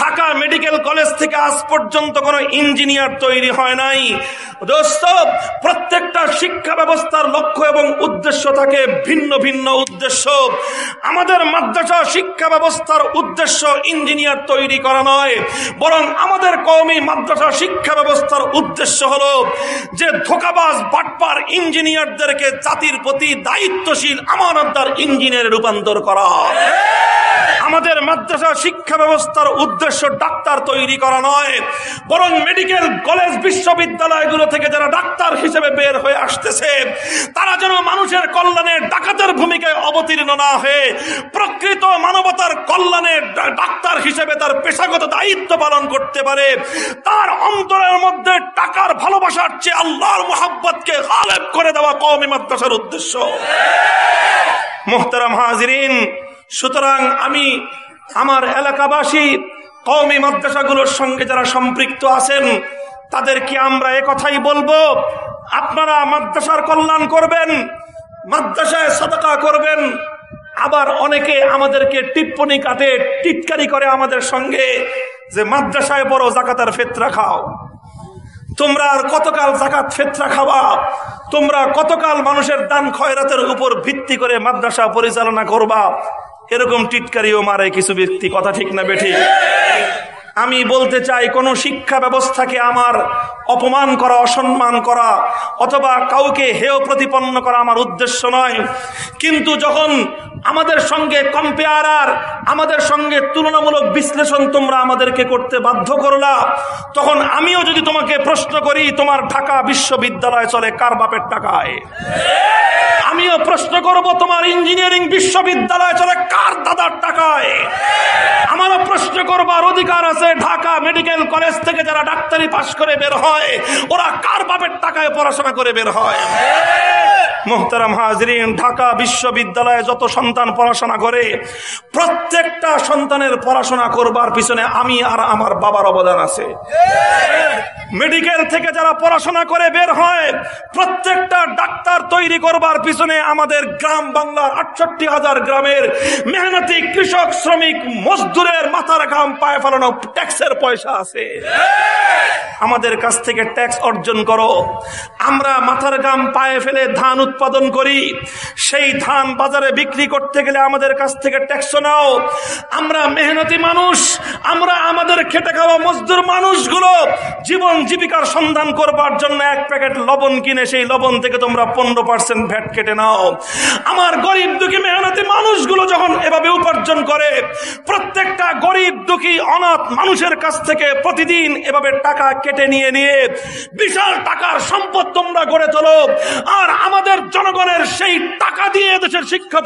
ঢাকা মেডিকেল কলেজ থেকে আজ পর্যন্ত কোনো ইঞ্জিনিয়ার তৈরি হয় নাই। দোস্ত, প্রত্যেকটা শিক্ষা ব্যবস্থার লক্ষ্য এবং উদ্দেশ্য থাকে ভিন্ন ভিন্ন উদ্দেশ্য। আমাদের মাদ্রাসা শিক্ষা ব্যবস্থার উদ্দেশ্য ইঞ্জিনিয়ার তৈরি করা নয় বরং আমাদের কওমি মাদ্রাসা শিক্ষা ব্যবস্থার উদ্দেশ্য হলো যে ধোকাবাজ, বাটপার ইঞ্জিনিয়ারদেরকে জাতির প্রতি দায়িত্বশীল, আমানতদার ইঞ্জিনিয়ারে রূপান্তর করা। আমাদের মাদ্রাসা শিক্ষা ব্যবস্থার উদ্দেশ্য ডাক্তার তৈরি করা নয়, বরং মেডিকেল কলেজ বিশ্ববিদ্যালয়গুলো থেকে যারা ডাক্তার হিসেবে বের হয়ে আসতেছে, তারা যেন মানুষের কল্যাণে ডাকাতের ভূমিকায় অবতীর্ণ না হয়ে প্রকৃত মানবতার কল্যাণে ডাক্তার হিসেবে তার পেশাগত দায়িত্ব পালন করতে পারে, তার অন্তরের মধ্যে টাকার ভালোবাসার চেয়ে আল্লাহর মোহাব্বতকে গালেব করে দেওয়া কওমি মাদ্রাসার উদ্দেশ্য। মোহতারাম হাজরিন, সুতরাং আমি আমার এলাকাবাসী, কওমি মাদ্রাসাগুলোর সঙ্গে যারা সম্পৃক্ত আছেন, তাদেরকে আমরা কথাই বলব, আপনারা মাদ্রাসার কল্যাণ করবেন, মাদ্রাসায় সদকা করবেন আবার অনেকে আমাদেরকে টিপ্পনি কাটে, টিটকারি করে আমাদের সঙ্গে যে মাদ্রাসায় বড় জাকাতার ফেতরা খাও। তোমরা আর কতকাল জাকাত ফেতরা খাওয়া তোমরা কতকাল মানুষের দান খয়রাতের উপর ভিত্তি করে মাদ্রাসা পরিচালনা করবা? এরকম টিটকারিও মারে কিছু ব্যক্তি, কথা ঠিক না বেঠিক? আমি বলতে চাই, কোন শিক্ষা ব্যবস্থাকে আমার অপমান করা, অসম্মান করা, অথবা কাউকে হেয় প্রতিপন্ন করা আমার উদ্দেশ্য নয়। কিন্তু যখন আমাদের সঙ্গে কম্পেয়ার আর, আমাদের সঙ্গে তুলনামূলক বিশ্লেষণ তোমরা আমাদেরকে করতে বাধ্য করলা। তখন আমিও যদি তোমাকে প্রশ্ন করি, তোমার ঢাকা বিশ্ববিদ্যালয় চলে কার বাপের টাকায়? আমিও প্রশ্ন করব, তোমার ইঞ্জিনিয়ারিং বিশ্ববিদ্যালয় চলে কার দাদার টাকায়? আমারও প্রশ্ন করবার অধিকার আছে, ঢাকা মেডিকেল কলেজ থেকে যারা ডাক্তারি পাশ করে বের হয়, ওরা কার বাপের টাকায় পড়াশোনা করে বের হয়? মোহতারাম হাজরিন, ঢাকা বিশ্ববিদ্যালয়ে যত সন্তান পড়াশোনা করে, প্রত্যেকটা সন্তানের পড়াশোনা করবার পিছনে আমি আর আমার বাবার অবদান আছে। মেডিকেল থেকে যারা পড়াশোনা করে বের হয়, প্রত্যেকটা ডাক্তার তৈরি করবার পিছনে আমাদের গ্রাম বাংলার আটষট্টি হাজার গ্রামের মেহনতি কৃষক, শ্রমিক, মজদুরের মাথার ঘাম পায়ে ফেলানো ট্যাক্সের পয়সা আছে। আমাদের কাছ থেকে ট্যাক্স অর্জন করো। আমরা মাথার গাম পায়ে ফেলে ধান উৎপাদন করি। সেই ধান বাজারে বিক্রি করতে গেলে আমাদের কাছ থেকে ট্যাক্স নাও। আমরা মেহনতি মানুষ, আমরা আমাদের খেটে খাওয়া মজদুর মানুষগুলো জীবন জীবিকার সন্ধান করবার জন্য এক প্যাকেট লবণ কিনে সেই লবণ থেকে তোমরা পনেরো পার্সেন্ট ভ্যাট কেটে নাও। আমার গরিব দুঃখী মেহনতি মানুষগুলো যখন এভাবে উপার্জন করে, প্রত্যেকটা গরিব দুঃখী অনাথ মানুষের কাছ থেকে প্রতিদিন এভাবে টাকা কেটে নিয়ে নিয়ে বিশাল টাকার সম্পদ তোমরা গড়ে তোলো। আর আমাদের জনগণের সেই টাকা দিয়ে দেশের শিক্ষা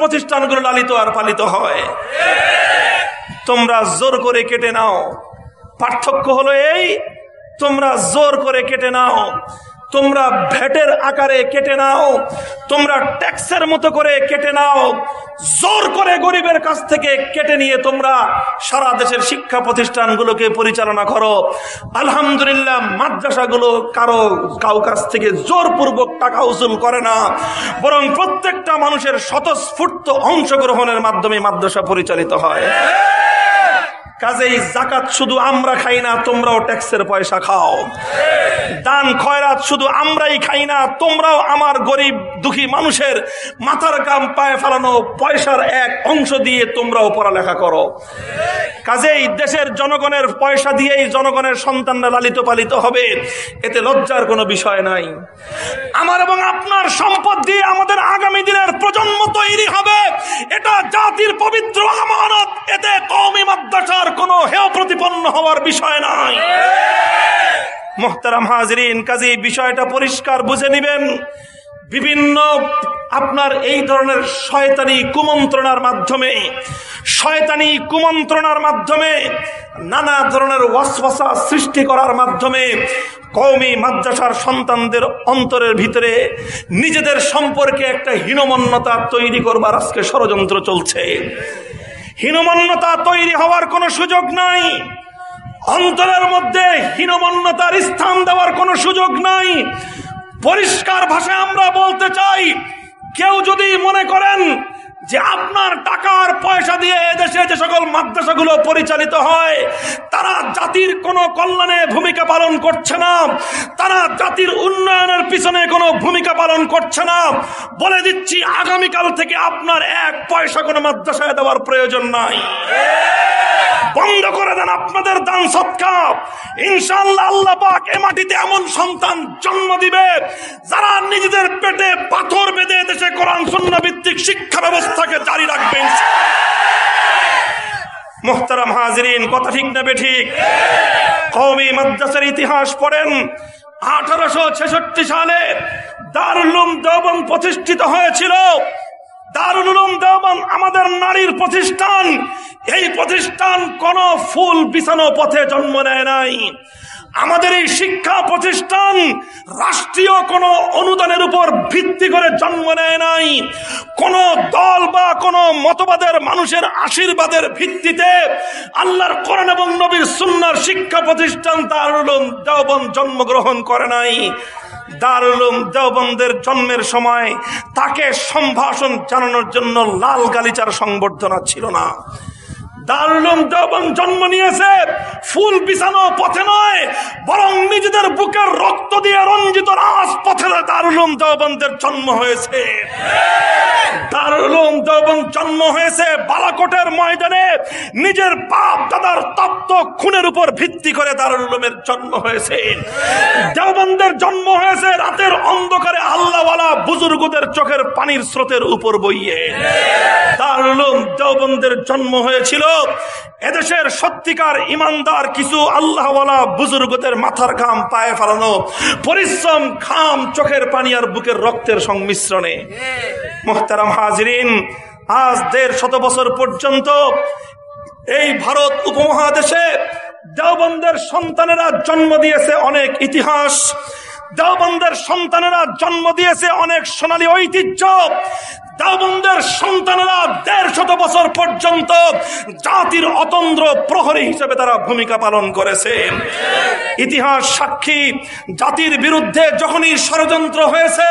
প্রতিষ্ঠানগুলো লালিত আর পালিত হয়। তোমরা জোর করে কেটে নাও। পার্থক্য হলো এই, তোমরা জোর করে কেটে নাও। তোমরা ভ্যাটের আকারে কেটে নাও, তোমরা ট্যাক্সের মতো করে কেটে নাও, জোর করে গরিবের কাছ থেকে কেটে নিয়ে তোমরা সারা দেশের শিক্ষা প্রতিষ্ঠানগুলোকে পরিচালনা করো। আলহামদুলিল্লাহ, মাদ্রাসাগুলো কারও কাউ কাছ থেকে জোরপূর্বক টাকা উসুল করে না, বরং প্রত্যেকটা মানুষের স্বতঃস্ফূর্ত অংশগ্রহণের মাধ্যমে মাদ্রাসা পরিচালিত হয়। কাজেই জাকাত শুধু আমরা খাই না, তোমরাও ট্যাক্সের পয়সা খাও। দান, খয়রাত শুধু আমরাই খাই না, তোমরাও আমার গরিব, দুঃখী মানুষের মাথার কাম পায়ে ফেলানো পয়সার এক অংশ দিয়ে তোমরাও পড়ালেখা করো। কাজেই দেশের জনগণের পয়সা দিয়েই জনগণের সন্তানরা লালিত পালিত হবে, এতে লজ্জার কোনো বিষয় নাই। আমার এবং আপনার সম্পদ দিয়ে আমাদের আগামী দিনের প্রজন্ম তৈরি হবে, এটা জাতির পবিত্র আমানত, এতে কমই মাদ্রাসার কোনো হেয় প্রতিপন্ন হওয়ার বিষয় নাই। মোহতারাম হাজরিন, কাজে বিষয়টা পরিষ্কার বুঝে নিবেন। বিভিন্ন আপনার এই ধরনের শয়তানি কুমন্ত্রণার মাধ্যমে, শয়তানি কুমন্ত্রণার মাধ্যমে, নানা ধরনের ওয়াসওয়াসা সৃষ্টি করার মাধ্যমে কৌমি মাদ্রাসার সন্তানদের অন্তরের ভিতরে নিজেদের সম্পর্কে একটা হীনমন্যতা তৈরি করবার আজকে ষড়যন্ত্র চলছে। হীনমন্যতা তৈরি হওয়ার কোনো সুযোগ নাই। অন্তরের মধ্যে হীনমন্যতার স্থান দেওয়ার কোনো সুযোগ নাই। পরিষ্কার ভাষায় আমরা বলতে চাই, কেউ যদি মনে করেন যে আপনার টাকার পয়সা দিয়ে এদেশে যে সকল মাদ্রাসাগুলো পরিচালিত হয়, তারা জাতির কোনো কল্যাণে ভূমিকা পালন করছে না, তারা জাতির উন্নয়নের পিছনে কোনো ভূমিকা পালন করছে না। বলে দিচ্ছি, আগামীকাল থেকে আপনার এক পয়সা কোনো মাদ্রাসায় দেওয়ার প্রয়োজন নাই। বন্ধ করে দেন আপনাদের দান সৎকার ইনশাল্লাহ আল্লাহ পাক এ মাটিতে এমন সন্তান জন্ম দিবে, যারা নিজেদের পেটে পাথর বেঁধে দেশে কোরআন শূন্য ভিত্তিক শিক্ষা ব্যবস্থাকে জারি রাখবেন। মোহতারাম হাজরিন, কথা ঠিক নেবে ঠিক? কৌমি মাদ্রাসার ইতিহাস পড়েন, আঠারোশো ছেষট্টি সালে দারুলুম দেওবন প্রতিষ্ঠিত হয়েছিল। দারুলুম দেওবন আমাদের নারীর প্রতিষ্ঠান। এই প্রতিষ্ঠান কোন ফুল বিছানো পথে জন্ম নেয় নাই। আমাদের এই শিক্ষা প্রতিষ্ঠান রাষ্ট্রীয় কোন অনুদানের উপর ভিত্তি করে জন্ম নেয় নাই। কোন দল বা কোনো মতবাদের মানুষের আশীর্বাদের ভিত্তিতে আল্লাহর কোরআন এবং নবীর সুন্নার শিক্ষা প্রতিষ্ঠান দারুল উলুম দেওবন্দ জন্মগ্রহণ করে নাই। দারুল উলুম দেওবন্দের জন্মের সময় তাকে সম্ভাষণ জানানোর জন্য লাল গালিচার সংবর্ধনা ছিল না। দারুলুম জন্ম ফুল বিছানো পথে নয়, বরং নিজেদের বুকের রক্ত দিয়ে রঞ্জিত দারুলুম জন্ম দারুলুম জন্ম হয়েছে বালাকোটের ময়দানে। নিজের বাপ দাদার তপ্ত খুনের উপর ভিত্তি করে দারুলুমের জন্ম হয়েছে। দেওবন্দের জন্ম হয়েছে রাতের অন্ধকারে আল্লাহওয়ালা বুজুর্গদের চোখের পানির স্রোতের উপর বইয়ে। দারুলুম দেওবন্দের জন্ম হয়েছিল এদেশের সত্যিকার ইমানদার কিছু আল্লাহওয়ালা বুজুর্গদের মাথার ঘাম পায়ে ফেলানো পরিশ্রম ঘাম চোখের পানি আর বুকের রক্তের সংমিশ্রণে। মোহতারাম হাজরিন আজ দেড় শত বছর পর্যন্ত এই ভারত উপমহাদেশে দেওবন্দের সন্তানেরা জন্ম দিয়েছে অনেক ইতিহাস দেওবন্দের সন্তানেরা জন্ম দিয়েছে অনেক সোনালী ঐতিহ্য দেওবন্দের সন্তানেরা দেড় শত বছর পর্যন্ত জাতির অতন্দ্র প্রহরী হিসেবে তারা ভূমিকা পালন করেছে। ইতিহাস সাক্ষী, জাতির বিরুদ্ধে যখনই ষড়যন্ত্র হয়েছে,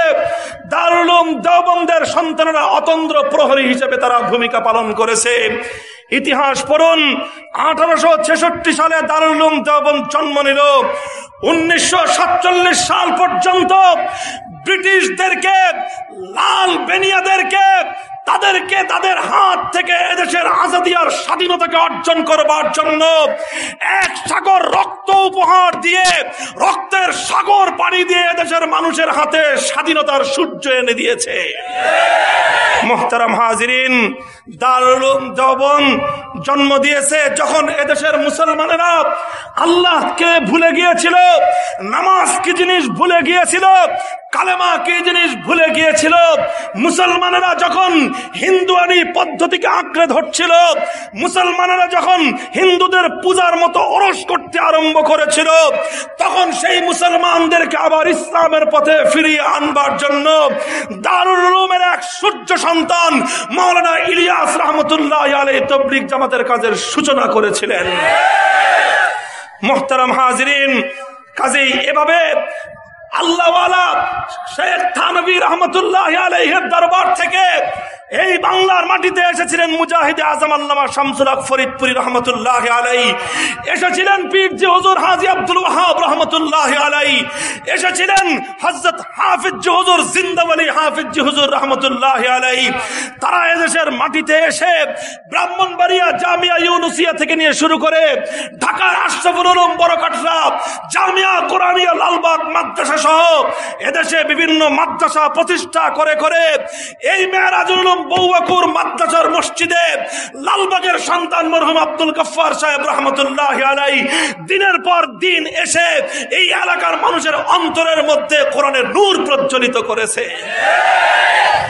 দারুলুম দেওবন্দের সন্তানেরা অতন্দ্র প্রহরী হিসেবে তারা ভূমিকা পালন করেছে। ইতিহাস পড়ুন। আঠারোশো ছেষট্টি সালে দারুলুম জন্ম নিল। উনিশশো সাতচল্লিশ সাল পর্যন্ত ব্রিটিশদেরকে, লাল বেনিয়াদেরকে তাদেরকে তাদের হাত থেকে এদেশের আজাদি আর স্বাধীনতাকে অর্জন করবার জন্য এক সাগর রক্ত উপহার দিয়ে, রক্তের সাগর পানি দিয়ে এদেশের মানুষের হাতে স্বাধীনতার সূর্য এনে দিয়েছে। মোহতারাম হাজিরিন দারুলুম দেওবন জন্ম দিয়েছে যখন এদেশের মুসলমানেরা আল্লাহকে ভুলে গিয়েছিল, নামাজ কি জিনিস ভুলে গিয়েছিল কালেমা কি জিনিস ভুলে গিয়েছিল? মুসলমানেরা যখন হিন্দুয়ানি পদ্ধতিকে আঁকড়ে ধরছিল, মুসলমানেরা যখন হিন্দুদের পূজার মতো ওরস করতে আরম্ভ করেছিল, তখন সেই মুসলমানদেরকে আবার ইসলামের পথে ফিরিয়ে আনবার জন্য দারুল উলুমের এক সূর্য সন্তান মৌলানা ইলিয়াস রহমতুল্লাহ আলী তবলিক জামাতের কাজের সূচনা করেছিলেন। মোহতারাম হাজরিন, কাজেই এভাবে আল্লাহওয়ালা শেখ থানবী রহমতুল্লাহ আলহের দরবার থেকে এই বাংলার মাটিতে এসেছিলেন মুজাহিদ আজম আল্লামা শামসুল হক ফরিদপুরি রহমতুল্লাহ আলাই এসেছিলেন পীর জি হুজুর হাজি আব্দুল ওয়াহাব রহমতুল্লাহ আলাই এসেছিলেন হযরত হাফিজ হুজুর জিন্দাওয়ালি হাফিজ জি হুজুর রহমতুল্লাহ আলাই তারা এদেশের মাটিতে এসে ব্রাহ্মণবাড়িয়া জামিয়া ইউনুসিয়া থেকে নিয়ে শুরু করে ঢাকার আশরাফুল উলুম বড়কাটরা, জামিয়া কোরআনিয়া লালবাগ মাদ্রাসা সহ এদেশে বিভিন্ন মাদ্রাসা প্রতিষ্ঠা করে করে এই মেয়েরাজুল বৌবাকুর মাদ্রাসার মসজিদে লালবাগের সন্তান মরহম আব্দুল কফার সাহেব রহমতুল্লাহ আলাই দিনের পর দিন এসে এই এলাকার মানুষের অন্তরের মধ্যে কোরআনের নূর প্রজ্বলিত করেছে।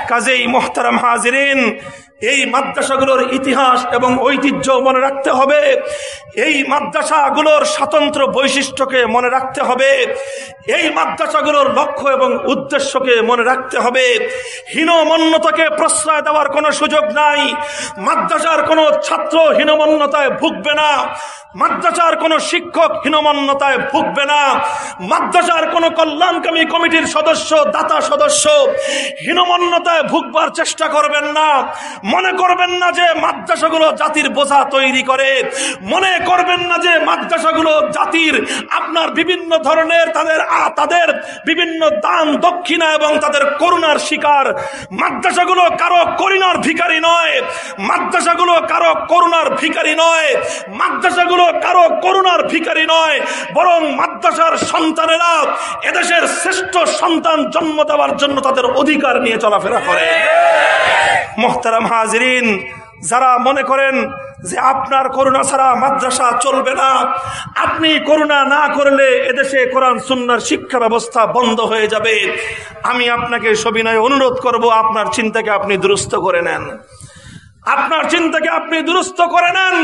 কাজেই মোহতারাম হাজিরিন এই মাদ্রাসাগুলোর ইতিহাস এবং ঐতিহ্য মনে রাখতে হবে। এই মাদ্রাসাগুলোর স্বতন্ত্র বৈশিষ্ট্যকে মনে রাখতে হবে। এই মাদ্রাসাগুলোর লক্ষ্য এবং উদ্দেশ্যকে মনে রাখতে হবে। হীনমন্যতাকে প্রশ্রয় দেওয়ার কোনো সুযোগ নাই। মাদ্রাসার কোনো ছাত্র হীনমন্যতায় ভুগবে না। মাদ্রাসার কোনো শিক্ষক হীনমন্যতায় ভুগবে না। মাদ্রাসার কোনো কল্যাণকামী কমিটির সদস্য, দাতা সদস্য হীনমন্যতায় ভুগবার চেষ্টা করবেন না। মনে করবেন না যে মাদ্রাসাগুলো জাতির বোঝা তৈরি করে। মনে করবেন না যে মাদ্রাসাগুলো জাতির আপনার বিভিন্ন ধরনের তাদের তাদের বিভিন্ন দান দক্ষিণা এবং তাদের করুণার শিকার। মাদ্রাসাগুলো কারও করুণার ভিকারি নয়। মাদ্রাসাগুলো কারও করুণার ভিকারি নয়। মাদ্রাসাগুলো কারও করুণার ভিকারি নয়। বরং মাদ্রাসার সন্তানেরা এদেশের শ্রেষ্ঠ সন্তান জন্ম দেওয়ার জন্য তাদের অধিকার নিয়ে চলাফেরা করে। মোহতারাম হাজরিন, যারা মনে করেন যে আপনার করুণা ছাড়া মাদ্রাসা চলবে না, আপনি করুণা না করলে এদেশে কোরআন সুন্নার শিক্ষা ব্যবস্থা বন্ধ হয়ে যাবে। আমি আপনাকে সবিনয় অনুরোধ করব, আপনার চিন্তাকে আপনি দুরুস্ত করে নেন। আপনার চিন্তাকে আপনি দুরুস্ত করে নেন।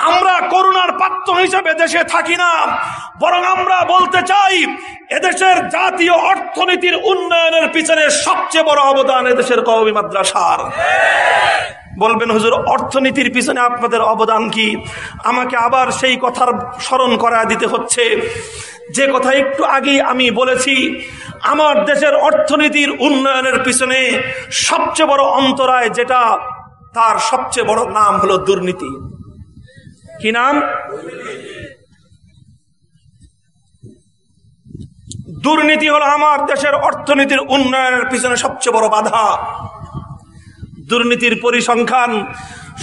আমরা করুণার পাত্র হিসেবে দেশে থাকি না, বরং আমরা বলতে চাই, এদেশের জাতীয় অর্থনীতির উন্নয়নের পিছনে সবচেয়ে বড় অবদান এদেশের কবি মাদ্রাসার। বলবেন, হুজুর, অর্থনীতির পিছনে আপনাদের অবদান কি? আমাকে আবার সেই কথার স্মরণ করা দিতে হচ্ছে। যে কথা একটু আগেই আমি বলেছি, আমার দেশের অর্থনীতির উন্নয়নের পিছনে সবচেয়ে বড় অন্তরায় যেটা, তার সবচেয়ে বড় নাম হলো দুর্নীতি। কি নাম? দুর্নীতি হলো আমার দেশের অর্থনীতির উন্নয়নের পিছনে সবচেয়ে বড় বাধা। দুর্নীতির পরিসংখ্যান,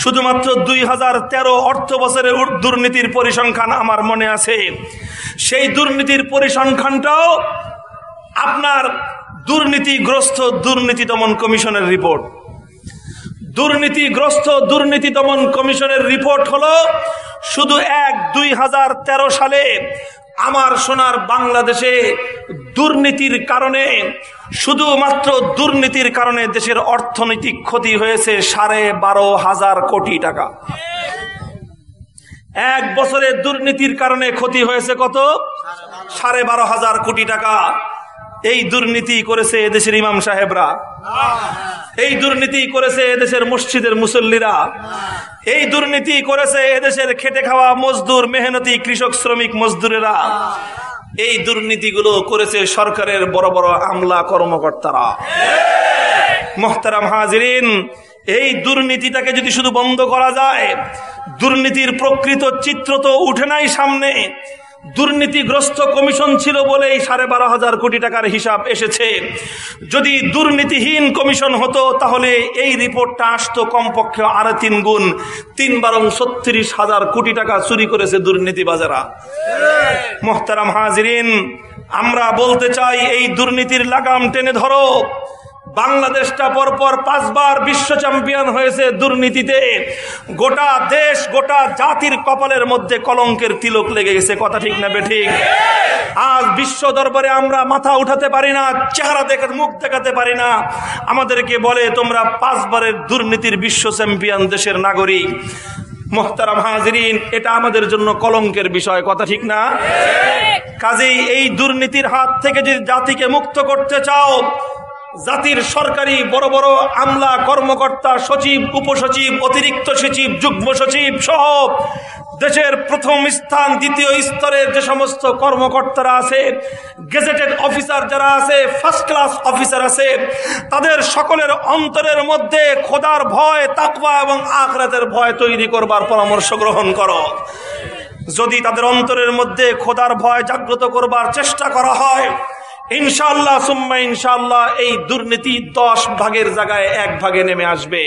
শুধুমাত্র দুই হাজার তেরো অর্থ বছরের দুর্নীতির পরিসংখ্যান আমার মনে আছে। সেই দুর্নীতির পরিসংখ্যানটাও আপনার দুর্নীতিগ্রস্ত দুর্নীতি দমন কমিশনের রিপোর্ট। দুর্নীতিগ্রস্ত দুর্নীতি দমন কমিশনের রিপোর্ট হলো, শুধু এক দুই হাজার তেরো সালে আমার সোনার বাংলাদেশে দুর্নীতির কারণে, শুধুমাত্র দুর্নীতির কারণে দেশের অর্থনৈতিক ক্ষতি হয়েছে সাড়ে বারো হাজার কোটি টাকা। এক বছরে দুর্নীতির কারণে ক্ষতি হয়েছে কত? সাড়ে বারো হাজার কোটি টাকা। এই দুর্নীতি করেছে এদেশের ইমাম সাহেবরা। এই দুর্নীতি করেছে এদেশের মসজিদের মুসল্লিরা। এই দুর্নীতি করেছে এদেশের খেটে খাওয়া মজদুর, মেহনতি কৃষক, শ্রমিক, মজদুরেরা। এই দুর্নীতিগুলো করেছে সরকারের বড় বড় আমলা কর্মকর্তারা। মোহতারাম হাজরিন, এই দুর্নীতিটাকে যদি শুধু বন্ধ করা যায়, দুর্নীতির প্রকৃত চিত্র তো উঠে নাই সামনে। দুর্নীতিগ্রস্ত কমিশন ছিল বলেই সাড়ে বারো হাজার কোটি টাকার হিসাব এসেছে। যদি দুর্নীতিহীন কমিশন হতো, তাহলে এই রিপোর্টটা আসতো কমপক্ষে আড়াই তিন গুণ। তিন বারং ছত্রিশ হাজার কোটি টাকা চুরি করেছে দুর্নীতিবাজারা। মোহতারাম হাজরিন, আমরা বলতে চাই, এই দুর্নীতির লাগাম টেনে ধরো। বাংলাদেশটা পরপর পাঁচবার বিশ্ব চ্যাম্পিয়ন হয়েছে দুর্নীতিতে। গোটা দেশ গোটা জাতির কপালের মধ্যে কলঙ্কের তিলক লেগে গেছে। কথা ঠিক না বেঠিক? আজ বিশ্ব দরবারে আমরা মাথা উঠাতে পারি না চেহারা দেখে মুখ দেখাতে পারি না। আমাদেরকে বলে তোমরা পাঁচবারের দুর্নীতির বিশ্ব চ্যাম্পিয়ন দেশের নাগরিক। মোহতারাম হাজরিন এটা আমাদের জন্য কলঙ্কের বিষয়। কথা ঠিক না? কাজেই এই দুর্নীতির হাত থেকে যদি জাতিকে মুক্ত করতে চাও জাতির সরকারি বড় বড় আমলা কর্মকর্তা সচিব, উপসচিব, অতিরিক্ত সচিব, যুগ্ম সচিব সহ দেশের প্রথম স্থান, দ্বিতীয় স্তরের যে সমস্ত কর্মকর্তারা আছে গেজেটেড অফিসার যারা আছে ফার্স্ট ক্লাস অফিসার আছে, তাদের সকলের অন্তরের মধ্যে খোদার ভয়, তাকওয়া এবং আখরাতের ভয় তৈরি করবার পরামর্শ গ্রহণ করো। যদি তাদের অন্তরের মধ্যে খোদার ভয় জাগ্রত করবার চেষ্টা করা হয় ইনশাল্লাহ সুম্মা ইনশাল্লাহ এই দুর্নীতি দশ ভাগের জায়গায় এক ভাগে নেমে আসবে।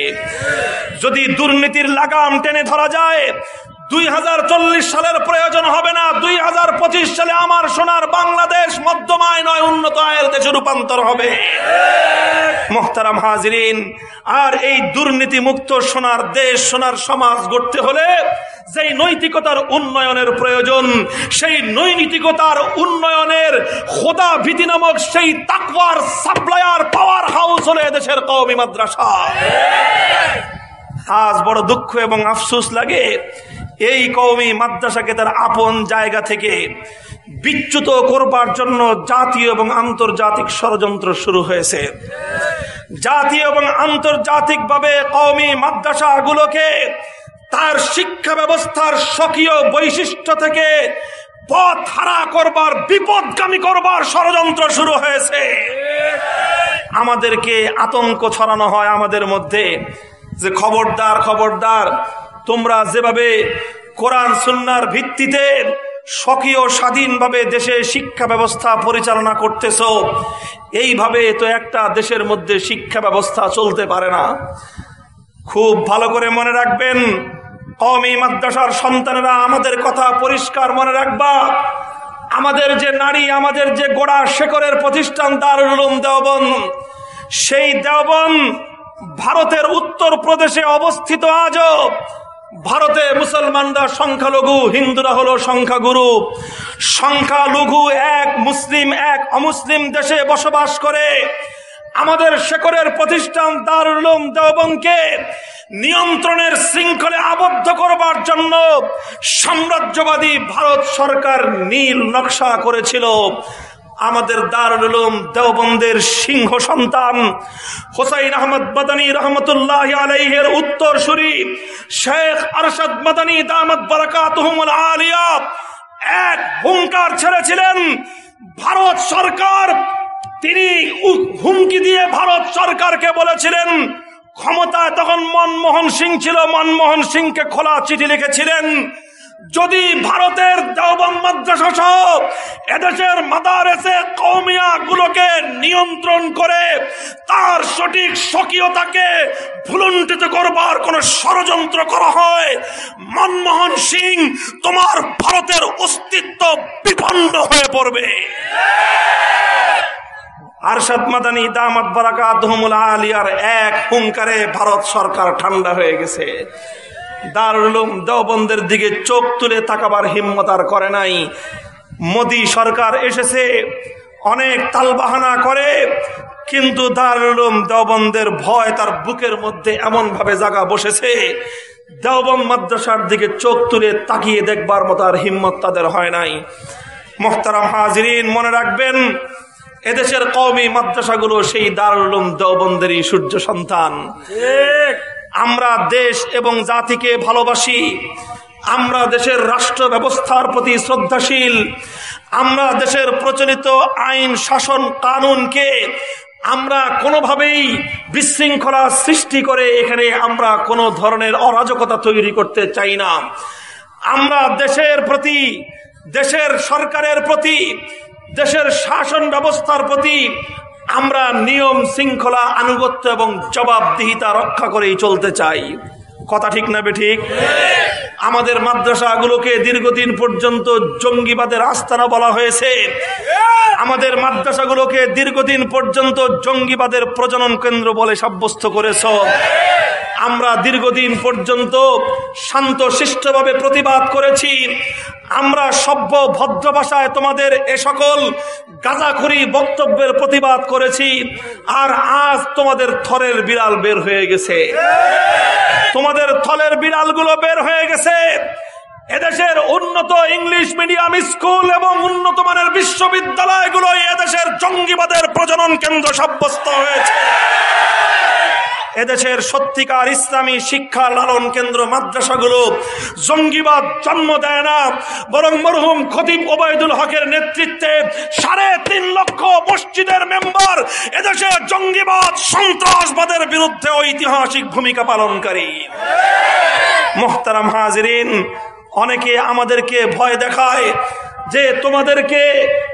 যদি দুর্নীতির লাগাম টেনে ধরা যায়, দুই হাজার চল্লিশ সালের প্রয়োজন হবে না, দুই হাজার পঁচিশ সালে আমার সোনার বাংলাদেশ মধ্যম আয় নয়, উন্নত আয়ের দেশে রূপান্তর হবে। মোহতারাম হাজরিন, আর এই দুর্নীতি মুক্ত সোনার দেশ, সোনার সমাজ গড়তে হলে যেই নৈতিকতার উন্নয়নের প্রয়োজন, সেই নৈতিকতার উন্নয়নের খোদা ভীতি নামক সেই তাকওয়ার সাপ্লায়ার পাওয়ার হাউস হলে দেশের কওমি মাদ্রাসা। আজ বড় দুঃখ এবং আফসোস লাগে, এই কওমি মাদ্রাসাকে তার আপন জায়গা থেকে বিচ্যুত করবার জন্য জাতীয় এবং আন্তর্জাতিক ষড়যন্ত্র শুরু হয়েছে। জাতীয় এবং আন্তর্জাতিক ভাবে কওমি মাদ্রাসাগুলোকে তার শিক্ষা ব্যবস্থার স্বকীয় বৈশিষ্ট্য থেকে পথ হারা করবার, বিপদগামী করবার ষড়যন্ত্র শুরু হয়েছে। আমাদেরকে আতঙ্ক ছড়ানো হয় আমাদের মধ্যে যে খবরদার খবরদার, তোমরা যেভাবে কোরআন, সুন্নার ভিত্তিতে স্বকীয় স্বাধীনভাবে দেশে শিক্ষা ব্যবস্থা পরিচালনা করতেছ, এইভাবে তো একটা দেশের মধ্যে শিক্ষা ব্যবস্থা চলতে পারে না। খুব ভালো করে মনে রাখবেন কমই মাদ্রাসার সন্তানেরা আমাদের কথা পরিষ্কার মনে রাখবা। আমাদের যে নারী, আমাদের যে গোড়া শেখরের প্রতিষ্ঠান, দারুল উলুম দেওবন সেই দেওবন ভারতের উত্তর প্রদেশে অবস্থিত আজও। ভারতে মুসলমানরা সংখ্যালঘু, হিন্দুরা হলো সংখ্যাগুরু। সংখ্যালঘু এক, মুসলিম এক, অমুসলিম দেশে বসবাস করে। আমাদের শেখরের প্রতিষ্ঠান দারুল উলুম দেওবনকে নিয়ন্ত্রণের শৃঙ্খলে আবদ্ধ করবার জন্য সাম্রাজ্যবাদী ভারত সরকার নীল নকশা করেছিল। আমাদের দারুল উলুম দেওবন্দের সিংহ সন্তান হোসাইন আহমদ মাদানী রহমতুল্লাহ আলাইহের উত্তর সুরি শেখ আরশাদ মাদানী দামদ বারাকাতুহুমুল আলিয়া এক হুঙ্কার ছেড়েছিলেন। ভারত সরকার তিনি হুমকি দিয়ে ভারত সরকারকে বলেছিলেন, ক্ষমতায় তখন মনমোহন সিং ছিল, মনমোহন সিংকে খোলা চিঠি লিখেছিলেন, যদি ভারতের এদেশের মাদারেসে কৌমিয়া গুলোকে নিয়ন্ত্রণ করে তার সঠিক স্বকীয়তাকে ভুলুণ্ঠিত করবার কোন ষড়যন্ত্র করা হয়, মনমোহন সিং তোমার ভারতের অস্তিত্ব বিপন্ন হয়ে পড়বে। আরশাদ মাদানী দামাত বারাকাতুহুমুল আলিয়ার এক হুঙ্কারে ভারত সরকার ঠান্ডা হয়ে গেছে। দারুল উলুম দেওবন্দের দিকে চোখ তুলে তাকাবার হিম্মত আর করে নাই। মোদি সরকার এসেছে, অনেক তালবাহানা করে, কিন্তু দারুল উলুম দেওবন্দের ভয় তার বুকের মধ্যে এমন ভাবে জায়গা বসেছে। দেওবন্দ মাদ্রাসার দিকে চোখ তুলে তাকিয়ে দেখবার মতো আর হিম্মত তাদের হয় নাই। মোহতারাম হাজরিন, মনে রাখবেন এদেশের কওমি মাদ্রাসাগুলো সেই দারুল উলুম দেওবন্দেরই সূর্য সন্তান। আমরা দেশ এবং জাতিকে ভালোবাসি। আমরা দেশের রাষ্ট্র ব্যবস্থার প্রতি শ্রদ্ধাশীল। আমরা দেশের প্রচলিত আইন শাসন কানুনকে আমরা কোনোভাবেই বিশৃঙ্খলা সৃষ্টি করে এখানে আমরা কোনো ধরনের অরাজকতা তৈরি করতে চাই না। আমরা দেশের প্রতি দেশের সরকারের প্রতি দেশের শাসন ব্যবস্থার প্রতি আমরা নিয়ম শৃঙ্খলা আনুগত্য এবং জবাবদিহিতা রক্ষা করেই চলতে চাই। কথা ঠিক না ঠিক? আমাদের মাদ্রাসাগুলোকে দীর্ঘদিন পর্যন্ত জঙ্গিবাদের আস্তানা বলা হয়েছে। আমাদের মাদ্রাসাগুলোকে দীর্ঘদিন পর্যন্ত জঙ্গিবাদের প্রজনন কেন্দ্র বলে সাব্যস্ত করেছ। আমরা দীর্ঘদিন পর্যন্ত শান্ত শিষ্টভাবে প্রতিবাদ করেছি। আমরা সভ্য ভদ্র ভাষায় তোমাদের এ সকল গাঁজাখুরি বক্তব্যের প্রতিবাদ করেছি। আর আজ তোমাদের থরের বিড়াল বের হয়ে গেছে। তোমাদের থলের বিড়ালগুলো বের হয়ে গেছে। এদেশের উন্নত ইংলিশ মিডিয়াম স্কুল এবং উন্নত মানের বিশ্ববিদ্যালয়গুলো এদেশের জঙ্গিবাদের প্রজনন কেন্দ্র সাব্যস্ত হয়েছে। এদেশের সত্যিকার ইসলামী শিক্ষা লালন কেন্দ্র মাদ্রাসাগুলো জঙ্গিবাদ জন্ম দেয় না, বরং মরহুম খতিব ওবায়দুল হকের নেতৃত্বে সাড়ে তিন লক্ষ মসজিদের মেম্বার এদেশে জঙ্গিবাদ, সন্ত্রাসবাদের বিরুদ্ধে ঐতিহাসিক ভূমিকা পালনকারী। মোহতারাম হাজরিন, অনেকে আমাদেরকে ভয় দেখায় যে তোমাদেরকে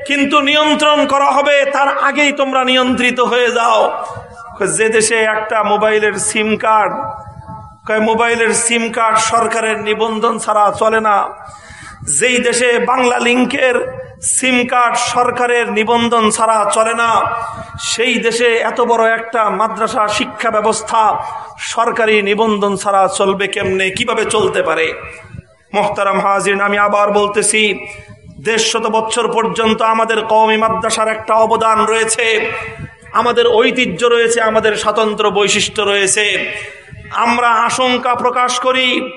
কিন্তু নিয়ন্ত্রণ করা হবে, তার আগেই তোমরা নিয়ন্ত্রিত হয়ে যাও। যে দেশে একটা মোবাইলের সিম কার্ড মোবাইলের সিম কার্ড সরকারের নিবন্ধন ছাড়া চলে না। যেই দেশে বাংলা লিঙ্কের সিম কার্ড সরকারের নিবন্ধন ছাড়া চলে না, সেই দেশে এত বড় একটা মাদ্রাসা শিক্ষা ব্যবস্থা সরকারি নিবন্ধন ছাড়া চলবে কেমনে, কীভাবে চলতে পারে? মোহতারাম হাজির আমি আবার বলতেছি দেড় শত বছর পর্যন্ত আমাদের কওমি মাদ্রাসার একটা অবদান রয়েছে। আমাদের ঐতিহ্য রয়েছে, আমাদের স্বতন্ত্র বৈশিষ্ট্য রয়েছে। আমরা আশঙ্কা প্রকাশ করি,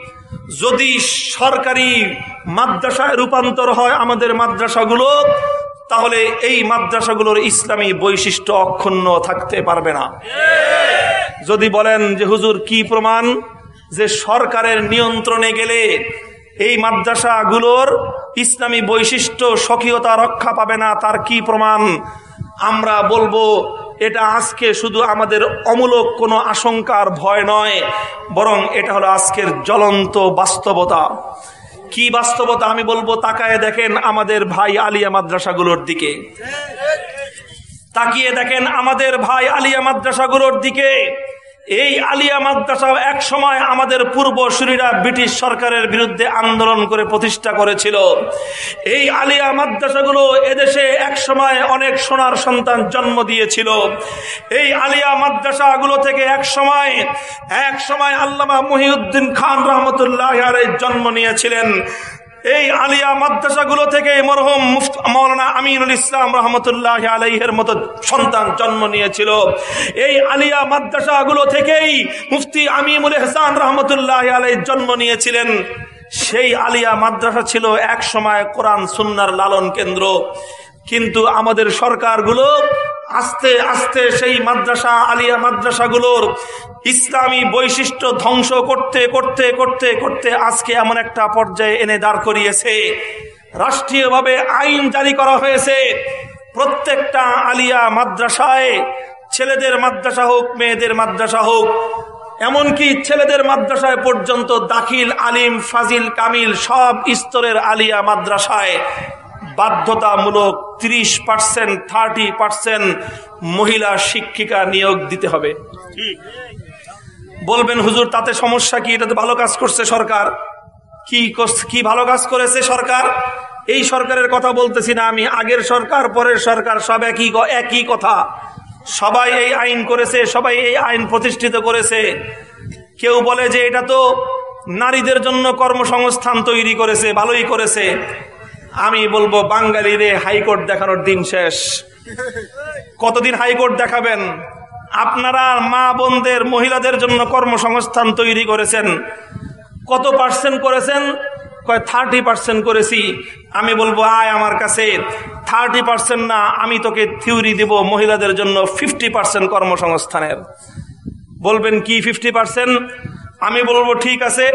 যদি সরকারি মাদ্রাসায় রূপান্তর হয় আমাদের মাদ্রাসাগুলো, তাহলে এই মাদ্রাসাগুলোর ইসলামী বৈশিষ্ট্য অক্ষুণ্ণ থাকতে পারবে না। যদি বলেন যে, হুজুর, কি প্রমাণ যে সরকারের নিয়ন্ত্রণে গেলে এই মাদ্রাসাগুলোর ইসলামী বৈশিষ্ট্য স্বকীয়তা রক্ষা পাবে না, তার কি প্রমাণ? আমরা বলব, এটা আজকে শুধু আমাদের অমূলক কোনো আশঙ্কার ভয় নয়, বরং এটা হলো আজকের জ্বলন্ত বাস্তবতা। কি বাস্তবতা আমি বলব, তাকায় দেখেন আমাদের ভাই আলিয়া মাদ্রাসাগুলোর দিকে। তাকিয়ে দেখেন আমাদের ভাই আলিয়া মাদ্রাসাগুলোর দিকে। এই আলিয়া মাদ্রাসা এক সময় আমাদের পূর্বসূরীরা ব্রিটিশ সরকারের বিরুদ্ধে আন্দোলন করে প্রতিষ্ঠা করেছিল। এই আলিয়া মাদ্রাসাগুলো এদেশে এক সময় অনেক সোনার সন্তান জন্ম দিয়েছিল। এই আলিয়া মাদ্রাসাগুলো থেকে এক সময় এক সময় আল্লামা মহিউদ্দিন খান রহমতুল্লাহ জন্ম নিয়েছিলেন। এই আলিয়া মাদ্রাসাগুলো থেকে মরহুম মৌলানা আমিনুল ইসলাম রহমতুল্লাহ আলাইহের মতো সন্তান জন্ম নিয়েছিল। এই আলিয়া মাদ্রাসাগুলো থেকেই মুফতি আমিমুল এহসান রহমতুল্লাহ আলাই জন্ম নিয়েছিলেন। সেই আলিয়া মাদ্রাসা ছিল এক সময় কোরআন সুন্নার লালন কেন্দ্র। কিন্তু আমাদের সরকারগুলো আস্তে আস্তে সেই মাদ্রাসা, আলিয়া মাদ্রাসাগুলোর ইসলামী বৈশিষ্ট্য ধ্বংস করতে করতে করতে করতে আজকে এমন একটা পর্যায়ে এনে দাঁড় করিয়েছে। রাষ্ট্রীয়ভাবে আইন জারি করা হয়েছে। প্রত্যেকটা আলিয়া মাদ্রাসায় ছেলেদের মাদ্রাসা হোক, মেয়েদের মাদ্রাসা হোক, এমনকি ছেলেদের মাদ্রাসায় পর্যন্ত দাখিল, আলিম, ফাজিল, কামিল সব স্তরের আলিয়া মাদ্রাসায় বাধ্যতামূলক ত্রিশ পার্সেন্ট থার্টি পার্সেন্ট মহিলা শিক্ষিকা নিয়োগ দিতে হবে। বলবেন, হুজুর, তাতে সমস্যা কি? এটা তো ভালো কাজ করছে সরকার। কি কি ভালো কাজ করেছে সরকার? এই সরকারের কথা বলতেছি না আমি। আগের সরকার, পরের সরকার সব একই একই কথা। সবাই এই আইন করেছে, সবাই এই আইন প্রতিষ্ঠিত করেছে। কেউ বলে যে এটা তো নারীদের জন্য কর্মসংস্থান তৈরি করেছে, ভালোই করেছে। আমি বলব বাঙালিরে হাইকোর্ট দেখানোর দিন শেষ। কতদিন হাইকোর্ট দেখাবেন? আপনারা মা বোনদের, মহিলাদের জন্য কর্মসংস্থান তৈরি করেছেন। কত পার্সেন্ট করেছেন? কয় থার্টি পার্সেন্ট করেছি। আমি বলব, আয় আমার কাছে। থার্টি পার্সেন্ট না, আমি তোকে থিওরি দিব মহিলাদের জন্য ফিফটি পার্সেন্ট কর্মসংস্থানের। বলবেন কি ফিফটি পার্সেন্ট আমি বলব, ঠিক আছে।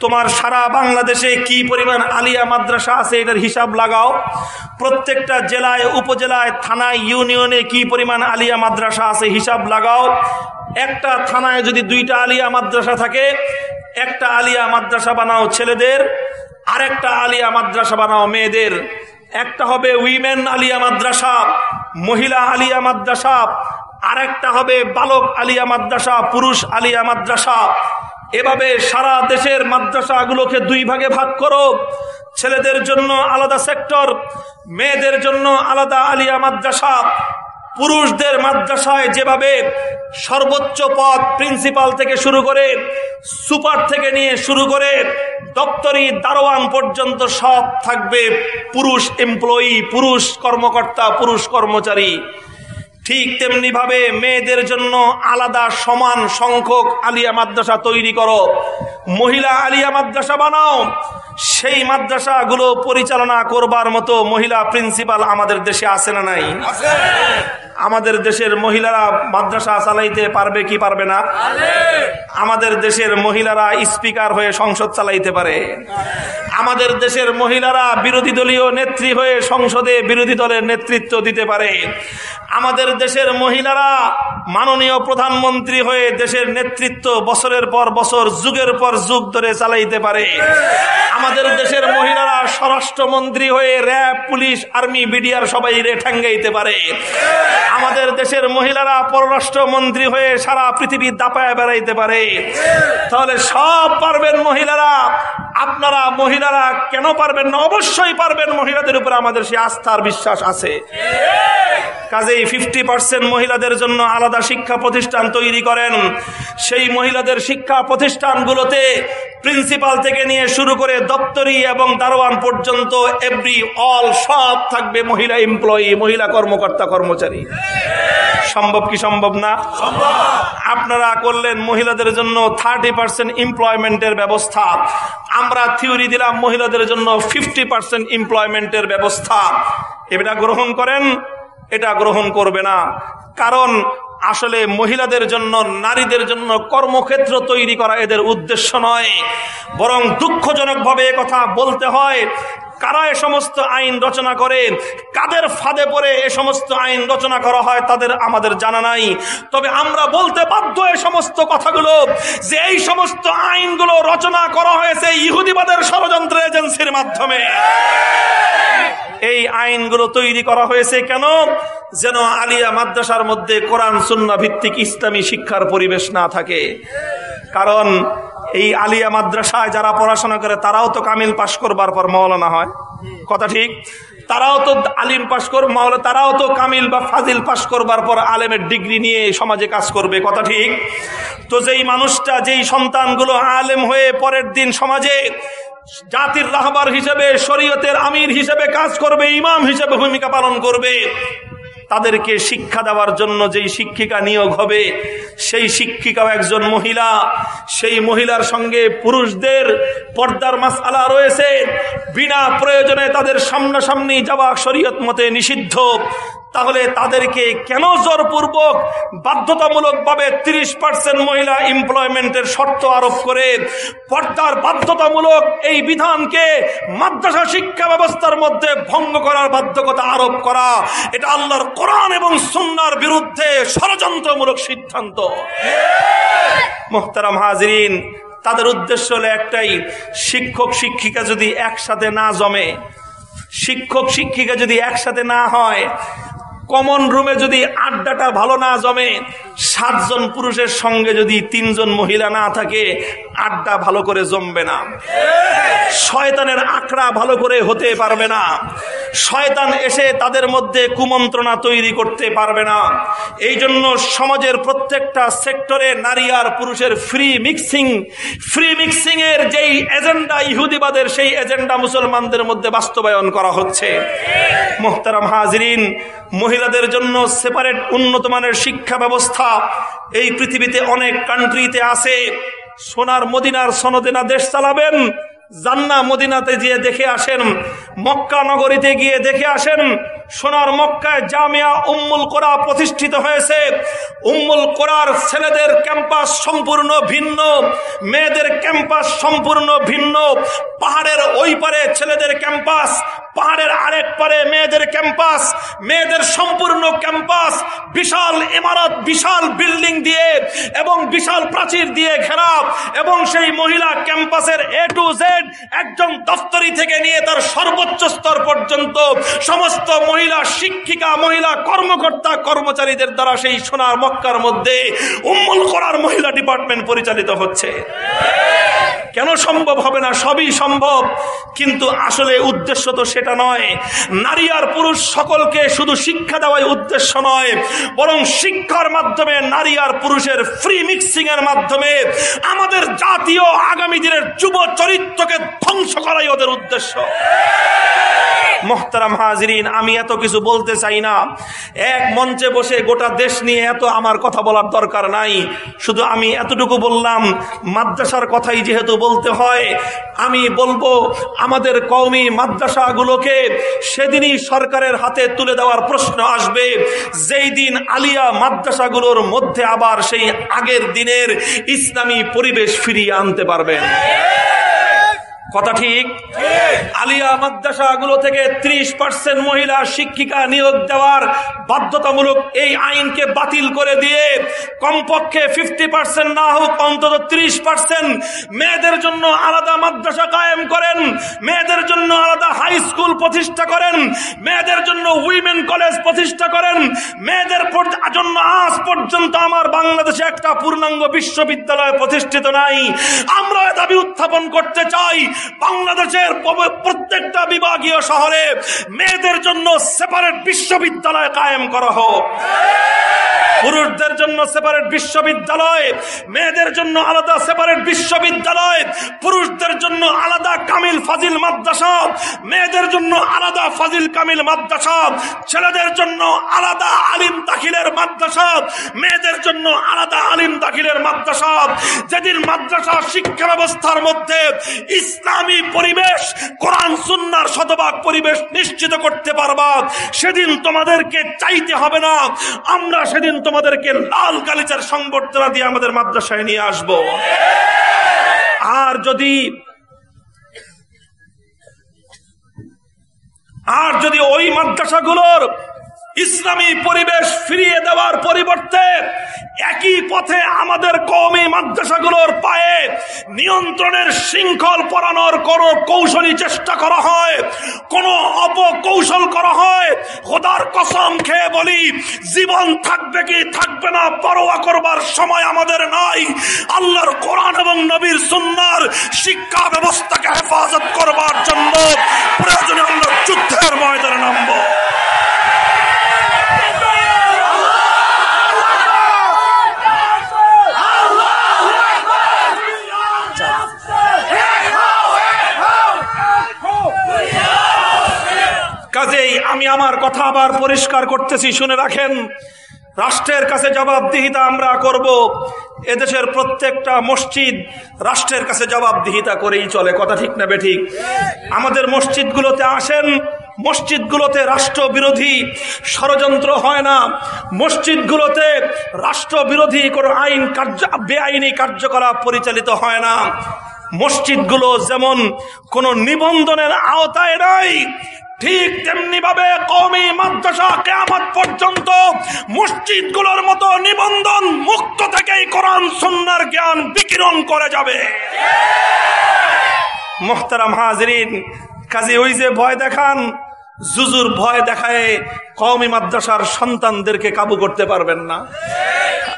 তোমার সারা বাংলাদেশে কি পরিমাণ আলিয়া মাদ্রাসা আছে এটার হিসাব লাগাও। প্রত্যেকটা জেলায়, উপজেলায়, থানায়, ইউনিয়নে কি পরিমাণ আলিয়া মাদ্রাসা আছে হিসাব লাগাও। একটা থানায় যদি দুইটা আলিয়া মাদ্রাসা থাকে, একটা আলিয়া মাদ্রাসা বানাও ছেলেদের, আরেকটা আলিয়া মাদ্রাসা বানাও মেয়েদের। একটা হবে উইমেন আলিয়া মাদ্রাসা, মহিলা আলিয়া মাদ্রাসা, আরেকটা হবে বালক আলিয়া মাদ্রাসা, পুরুষ আলিয়া মাদ্রাসা। এভাবে সারা দেশের মাদ্রাসাগুলোকে দুই ভাগে ভাগ করো। ছেলেদের জন্য আলাদা সেক্টর, মেয়েদের জন্য আলাদা আলিয়া মাদ্রাসা। পুরুষদের মাদ্রাসায় যেভাবে সর্বোচ্চ পদ প্রিন্সিপাল থেকে শুরু করে সুপার থেকে নিয়ে শুরু করে দপ্তরি দারোয়ান পর্যন্ত সব থাকবে। পুরুষ এমপ্লয়ি, পুরুষ কর্মকর্তা, পুরুষ কর্মচারী। ঠিক তেমনি ভাবে মেয়েদের জন্য আলাদা সমান সংখ্যক আলিয়া মাদ্রাসা তৈরি করো। মহিলা আলিয়া মাদ্রাসা বানাও। সেই মাদ্রাসাগুলো পরিচালনা করবার মতো মহিলা প্রিন্সিপাল আমাদের দেশে আছে না নাই? আমাদের দেশের মহিলারা মাদ্রাসা চালাইতে পারবে কি পারবে না? আমাদের দেশের মহিলারা স্পিকার হয়ে সংসদ চালাইতে পারে। আমাদের দেশের মহিলারা বিরোধী দলীয় নেত্রী হয়ে সংসদে বিরোধী দলের নেতৃত্ব দিতে পারে। আমাদের দেশের মহিলারা মাননীয় প্রধানমন্ত্রী হয়ে দেশের নেতৃত্ব বছরের পর বছর, যুগের পর যুগ ধরে চালাইতে পারে। আমাদের দেশের মহিলারা স্বরাষ্ট্রমন্ত্রী হয়ে র্যাব, পুলিশ, আর্মি, বিডিআর সবাই রে ঠেঙ্গাইতে পারে। আমাদের দেশের মহিলারা পররাষ্ট্রমন্ত্রী হয়ে সারা পৃথিবী দাপায় বেড়াইতে পারে। তাহলে সব পারবেন মহিলারা। আপনারা মহিলারা কেন পারবেন না? অবশ্যই পারবেন মহিলাদের উপর আমাদের সে আস্থার বিশ্বাস আছে। কাজেই ফিফটি পার্সেন্ট মহিলাদের জন্য আলাদা শিক্ষা প্রতিষ্ঠান তৈরি করেন। সেই মহিলাদের শিক্ষা প্রতিষ্ঠানগুলোতে প্রিন্সিপাল থেকে নিয়ে শুরু করে দপ্তরি এবং দারোয়ান পর্যন্ত এভরি অল সব থাকবে মহিলা এমপ্লয়ি মহিলা কর্মকর্তা, কর্মচারী। সম্ভব কি সম্ভব না? আপনারা করলেন মহিলাদের জন্য থার্টি পার্সেন্ট এমপ্লয়মেন্টের ব্যবস্থা। আমরা থিওরি দিলাম মহিলাদের জন্য ফিফটি পার্সেন্ট এমপ্লয়মেন্টের ব্যবস্থা। এটা গ্রহণ করেন। এটা গ্রহণ করবে না। কারণ আসলে মহিলাদের জন্য, নারীদের জন্য কর্মক্ষেত্র তৈরি করা এদের উদ্দেশ্য নয়। বরং দুঃখজনকভাবে কথা বলতে হয় কারা এ সমস্ত আইন রচনা করে কাদের ফাঁদে পড়ে এ সমস্ত আইন রচনা করা হয় তাদের আমাদের জানা নাই। তবে আমরা বলতে বাধ্য এ সমস্ত কথাগুলো যে এই সমস্ত আইনগুলো রচনা করা হয়েছে ইহুদিবাদের ষড়যন্ত্র এজেন্সির মাধ্যমে। এই আইনগুলো তৈরি করা হয়েছে কেন? যেন আলিয়া মাদ্রাসার মধ্যে কোরআন, সুন্না ভিত্তিক ইসলামী শিক্ষার পরিবেশ না থাকে। কারণ এই আলিয়া মাদ্রাসায় যারা পড়াশোনা করে তারাও তো কামিল পাশ করবার পর মৌলানা হয়। কথা ঠিক? তারাও তো আলিম পাশ করবে মাওলা, তারাও তো কামিল বা ফাজিল পাশ করবার পর আলেমের ডিগ্রি নিয়ে সমাজে কাজ করবে। কথা ঠিক? তো যেই মানুষটা, যেই সন্তানগুলো আলেম হয়ে পরের দিন সমাজে জাতির রাহবার হিসেবে, শরীয়তের আমির হিসেবে কাজ করবে, ইমাম হিসেবে ভূমিকা পালন করবে তাদেরকে শিক্ষা দেওয়ার জন্য যেই শিক্ষিকা নিয়োগ হবে, সেই শিক্ষিকাও একজন মহিলা। সেই মহিলার সঙ্গে পুরুষদের পর্দার মাসালা রয়েছে। বিনা প্রয়োজনে তাদের সামনাসামনি যাওয়া শরীয়ত মতে নিষিদ্ধ। তাহলে তাদেরকে কেন জোরপূর্বক বাধ্যতামূলকভাবে তিরিশ পার্সেন্ট মহিলা এমপ্লয়মেন্টের শর্ত আরোপ করে? পর্দার বাধ্যতামূলক এই বিধানকে মাদ্রাসা শিক্ষা ব্যবস্থার মধ্যে ভঙ্গ করার বাধ্যকতা আরোপ করা। এটা আল্লাহর কোরআন এবং সুন্নার বিরুদ্ধে ষড়যন্ত্রমূলক সিদ্ধান্ত। মোহতারাম হাজরিন, তাদের উদ্দেশ্য হলো একটাই, শিক্ষক শিক্ষিকা যদি একসাথে না জমে, শিক্ষক শিক্ষিকা যদি একসাথে না হয় কমন রুমে যদি আড্ডাটা ভালো না জমে, সাতজন পুরুষের সঙ্গে যদি তিনজন মহিলা না থাকে, আড্ডা ভালো করে জমবে না। শয়তানের আখড়া ভালো করে হতে পারবে না। শয়তান এসে তাদের মধ্যে কুমন্ত্রণা তৈরি করতে পারবে না। এই জন্য সমাজের প্রত্যেকটা সেক্টরে নারী আর পুরুষের ফ্রি মিক্সিং ফ্রি মিক্সিং এর যেই এজেন্ডা ইহুদিবাদের, সেই এজেন্ডা মুসলমানদের মধ্যে বাস্তবায়ন করা হচ্ছে। মোহতারাম হাজরিন মহিলাদের জন্য সেপারেট উন্নত মানের শিক্ষা ব্যবস্থা। এই পৃথিবীতে অনেক কান্ট্রিতে আছে। সোনার মদিনার সনদেনা দেশ চালাবেন। জান্না মদিনাতে গিয়ে দেখে আসেন, মক্কা নগরীতে গিয়ে দেখে আসেন, সোনার মক্কায় জামিয়া উম্মুল কোরা প্রতিষ্ঠিত হয়েছে। উম্মুল কোরার ছেলেদের ক্যাম্পাস সম্পূর্ণ ভিন্ন, মেয়েদের ক্যাম্পাস সম্পূর্ণ ভিন্ন। পাহাড়ের ওই পারে ছেলেদের ক্যাম্পাস, পাহাড়ের আরেক পারে মেয়েদের ক্যাম্পাস। মেয়েদের সম্পূর্ণ ক্যাম্পাস বিশাল ইমারত, বিশাল বিল্ডিং দিয়ে এবং বিশাল প্রাচীর দিয়ে ঘেরা এবং সেই মহিলা ক্যাম্পাসের এ টু জেড একজন দফতরি থেকে নিয়ে তার সর্বোচ্চ স্তর পর্যন্ত সমস্ত মহিলা শিক্ষিকা, মহিলা কর্মকর্তা, কর্মচারীদের দ্বারা সেই সোনার মক্কার মধ্যে উম্মুল করার মহিলা ডিপার্টমেন্ট পরিচালিত হচ্ছে। কেন সম্ভব হবে না? সবই সম্ভব। কিন্তু আসলে উদ্দেশ্য তো সেটা নয়। নারী আর পুরুষ সকলকে শুধু শিক্ষা দেওয়াই উদ্দেশ্য নয়, বরং শিক্ষার মাধ্যমে নারী আর পুরুষের ফ্রি মিক্সিং এর মাধ্যমে আমাদের জাতীয় আগামী দিনের যুব চরিত্রকে ধ্বংস করাই ওদের উদ্দেশ্য। মোহতারাম হাজরিন, আমি এত কিছু বলতে চাই না। এক মঞ্চে বসে গোটা দেশ নিয়ে এত আমার কথা বলার দরকার নাই। শুধু আমি এতটুকু বললাম, মাদ্রাসার কথাই যেহেতু বলতে হয়, আমি বলব আমাদের কওমি মাদ্রাসাগুলোকে সেদিনই সরকারের হাতে তুলে দেওয়ার প্রশ্ন আসবে। যেই দিন আলিয়া মাদ্রাসাগুলোর মধ্যে আবার সেই আগের দিনের ইসলামী পরিবেশ ফিরিয়ে আনতে পারবেন। কথা ঠিক? আলিয়া মাদ্রাসাগুলো থেকে ত্রিশ পার্সেন্ট মহিলা শিক্ষিকা নিয়োগ দেওয়ার বাধ্যতামূলক এই আইনকে বাতিল করে দিয়ে কমপক্ষে ফিফটি পার্সেন্ট না হোক অন্তত ত্রিশ পার্সেন্ট মেয়েদের জন্য আলাদা মাদ্রাসা কায়েম করেন মেয়েদের জন্য আলাদা হাই স্কুল প্রতিষ্ঠা করেন মেয়েদের জন্য উইমেন কলেজ প্রতিষ্ঠা করেন মেয়েদের জন্য আজ পর্যন্ত আমার বাংলাদেশে একটা পূর্ণাঙ্গ বিশ্ববিদ্যালয় প্রতিষ্ঠিত নাই। আমরা দাবি উত্থাপন করতে চাই বাংলাদেশের প্রত্যেকটা বিভাগীয় শহরে মেয়েদের জন্য সেপারেট বিশ্ববিদ্যালয় কায়েম করা হোক। পুরুষদের জন্য সেপারেট বিশ্ববিদ্যালয়, মেয়েদের জন্য আলাদা সেপারেট বিশ্ববিদ্যালয়, পুরুষদের জন্য আলাদা কামিল ফাজিল মাদ্রাসা, মেয়েদের জন্য আলাদা ফাজিল কামিল মাদ্রাসা, ছেলেদের জন্য আলাদা আলিম দাখিলের মাদ্রাসা, মেয়েদের জন্য আলাদা আলিম দাখিলের মাদ্রাসা। যেদিন মাদ্রাসা শিক্ষা ব্যবস্থার মধ্যে ইসলামী পরিবেশ, কোরআন, সুন্নার শতভাগ পরিবেশ নিশ্চিত করতে পারবা। সেদিন তোমাদেরকে চাইতে হবে না। আমরা সেদিন তোমাদেরকে লাল গালিচার সংবর্ধনা দিয়ে আমাদের মাদ্রাসায় নিয়ে আসব। আর যদি আর যদি ওই মাদ্রাসাগুলোর ইসলামী পরিবেশ ফিরিয়ে দেওয়ার পরিবর্তে একই পথে আমাদের কমই মাদ্রাসাগুলোর পায়ে নিয়ন্ত্রণের শৃঙ্খল পরানোর কোনো কৌশলী চেষ্টা করা হয়, কোনো অপকৌশল করা হয়। খোদার কসম খেয়ে বলি, জীবন থাকবে কি থাকবে না পরোয়া করবার সময় আমাদের নাই। আল্লাহর কোরআন এবং নবীর সুন্নার শিক্ষা ব্যবস্থাকে হেফাজত করবার জন্য প্রয়োজনে আমরা যুদ্ধের ময়দানে নামবো। আমি আমার কথা আবার পরিষ্কার করতেছি, শুনে রাখেন। রাষ্ট্রের কাছে জবাবদিহিতা আমরা করব। এদেশের প্রত্যেকটা মসজিদ রাষ্ট্রের কাছে জবাবদিহিতা করেই চলে, কথা ঠিক না বেঠিক আমাদের মসজিদগুলোতে আসেন, মসজিদগুলোতে রাষ্ট্রবিরোধী ষড়যন্ত্র হয় না। মসজিদগুলোতে রাষ্ট্রবিরোধী কোনো আইন কার্য, বেআইনি কার্যকলাপ পরিচালিত হয় না। মসজিদগুলো যেমন কোনো নিবন্ধনের আওতায় নাই ঠিক তেমনি ভাবে কমি মাদ্রাসা কেয়ামত পর্যন্ত মসজিদগুলোর মতো নিবন্ধন মুক্ত থেকেই কোরআন সন্ন্যার জ্ঞান বিকিরণ করে যাবে। মোহতারাম হাজরিন, কাজে ওই যে ভয় দেখান জুজুর ভয় দেখায় কওমি মাদ্রাসার সন্তানদেরকে কাবু করতে পারবেন না।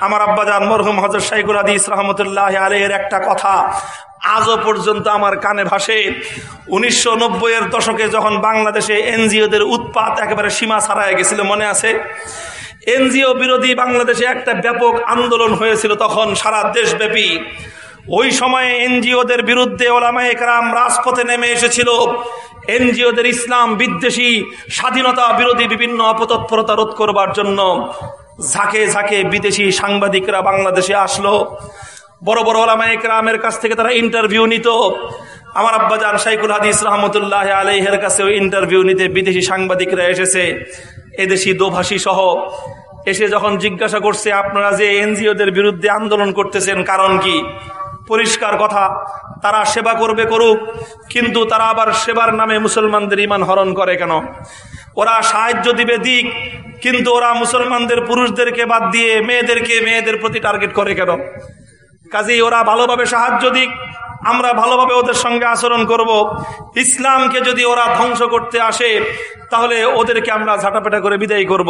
আমার আব্বাজান মরহুম হজর শাইকুল আদিস রহমতুল্লাহ আলের একটা কথা আজও পর্যন্ত আমার কানে ভাসে। উনিশশো এর দশকে যখন বাংলাদেশে এনজিওদের উৎপাত একেবারে সীমা ছাড়ায় গেছিল, মনে আছে? এনজিও বিরোধী বাংলাদেশে একটা ব্যাপক আন্দোলন হয়েছিল তখন সারা দেশব্যাপী। ওই সময়ে এনজিওদের বিরুদ্ধে ওলামা একরাম রাজপথে নেমে এসেছিল। এনজিওদের ইসলাম বিদ্বেষী, স্বাধীনতা বিরোধী বিভিন্ন অপতৎপরতা রোধ করবার জন্য ঝাঁকে ঝাঁকে বিদেশি সাংবাদিকরা বাংলাদেশে আসলো। বড় বড় ওলামা একরামের কাছ থেকে তারা ইন্টারভিউ নিত। আমার আব্বাজান শাইকুল হাদিস রহমতুল্লাহ আলহের কাছে ইন্টারভিউ নিতে বিদেশি সাংবাদিকরা এসেছে। এদেশি দোভাষী সহ এসে যখন জিজ্ঞাসা করছে, আপনারা যে এনজিওদের বিরুদ্ধে আন্দোলন করতেছেন, কারণ কি? পরিষ্কার কথা, তারা সেবা করবে করুক, কিন্তু তারা আবার সেবার নামে মুসলমানদের ইমান হরণ করে কেন? ওরা সাহায্য দিবে দিক, কিন্তু ওরা মুসলমানদের পুরুষদেরকে বাদ দিয়ে মেয়েদেরকে মেয়েদের প্রতি টার্গেট করে কেন? কাজেই ওরা ভালোভাবে সাহায্য দিক, আমরা ভালোভাবে ওদের সঙ্গে আচরণ করব। ইসলামকে যদি ওরা ধ্বংস করতে আসে, তাহলে ওদেরকে আমরা ঝাঁটাপেটা করে বিদায় করব।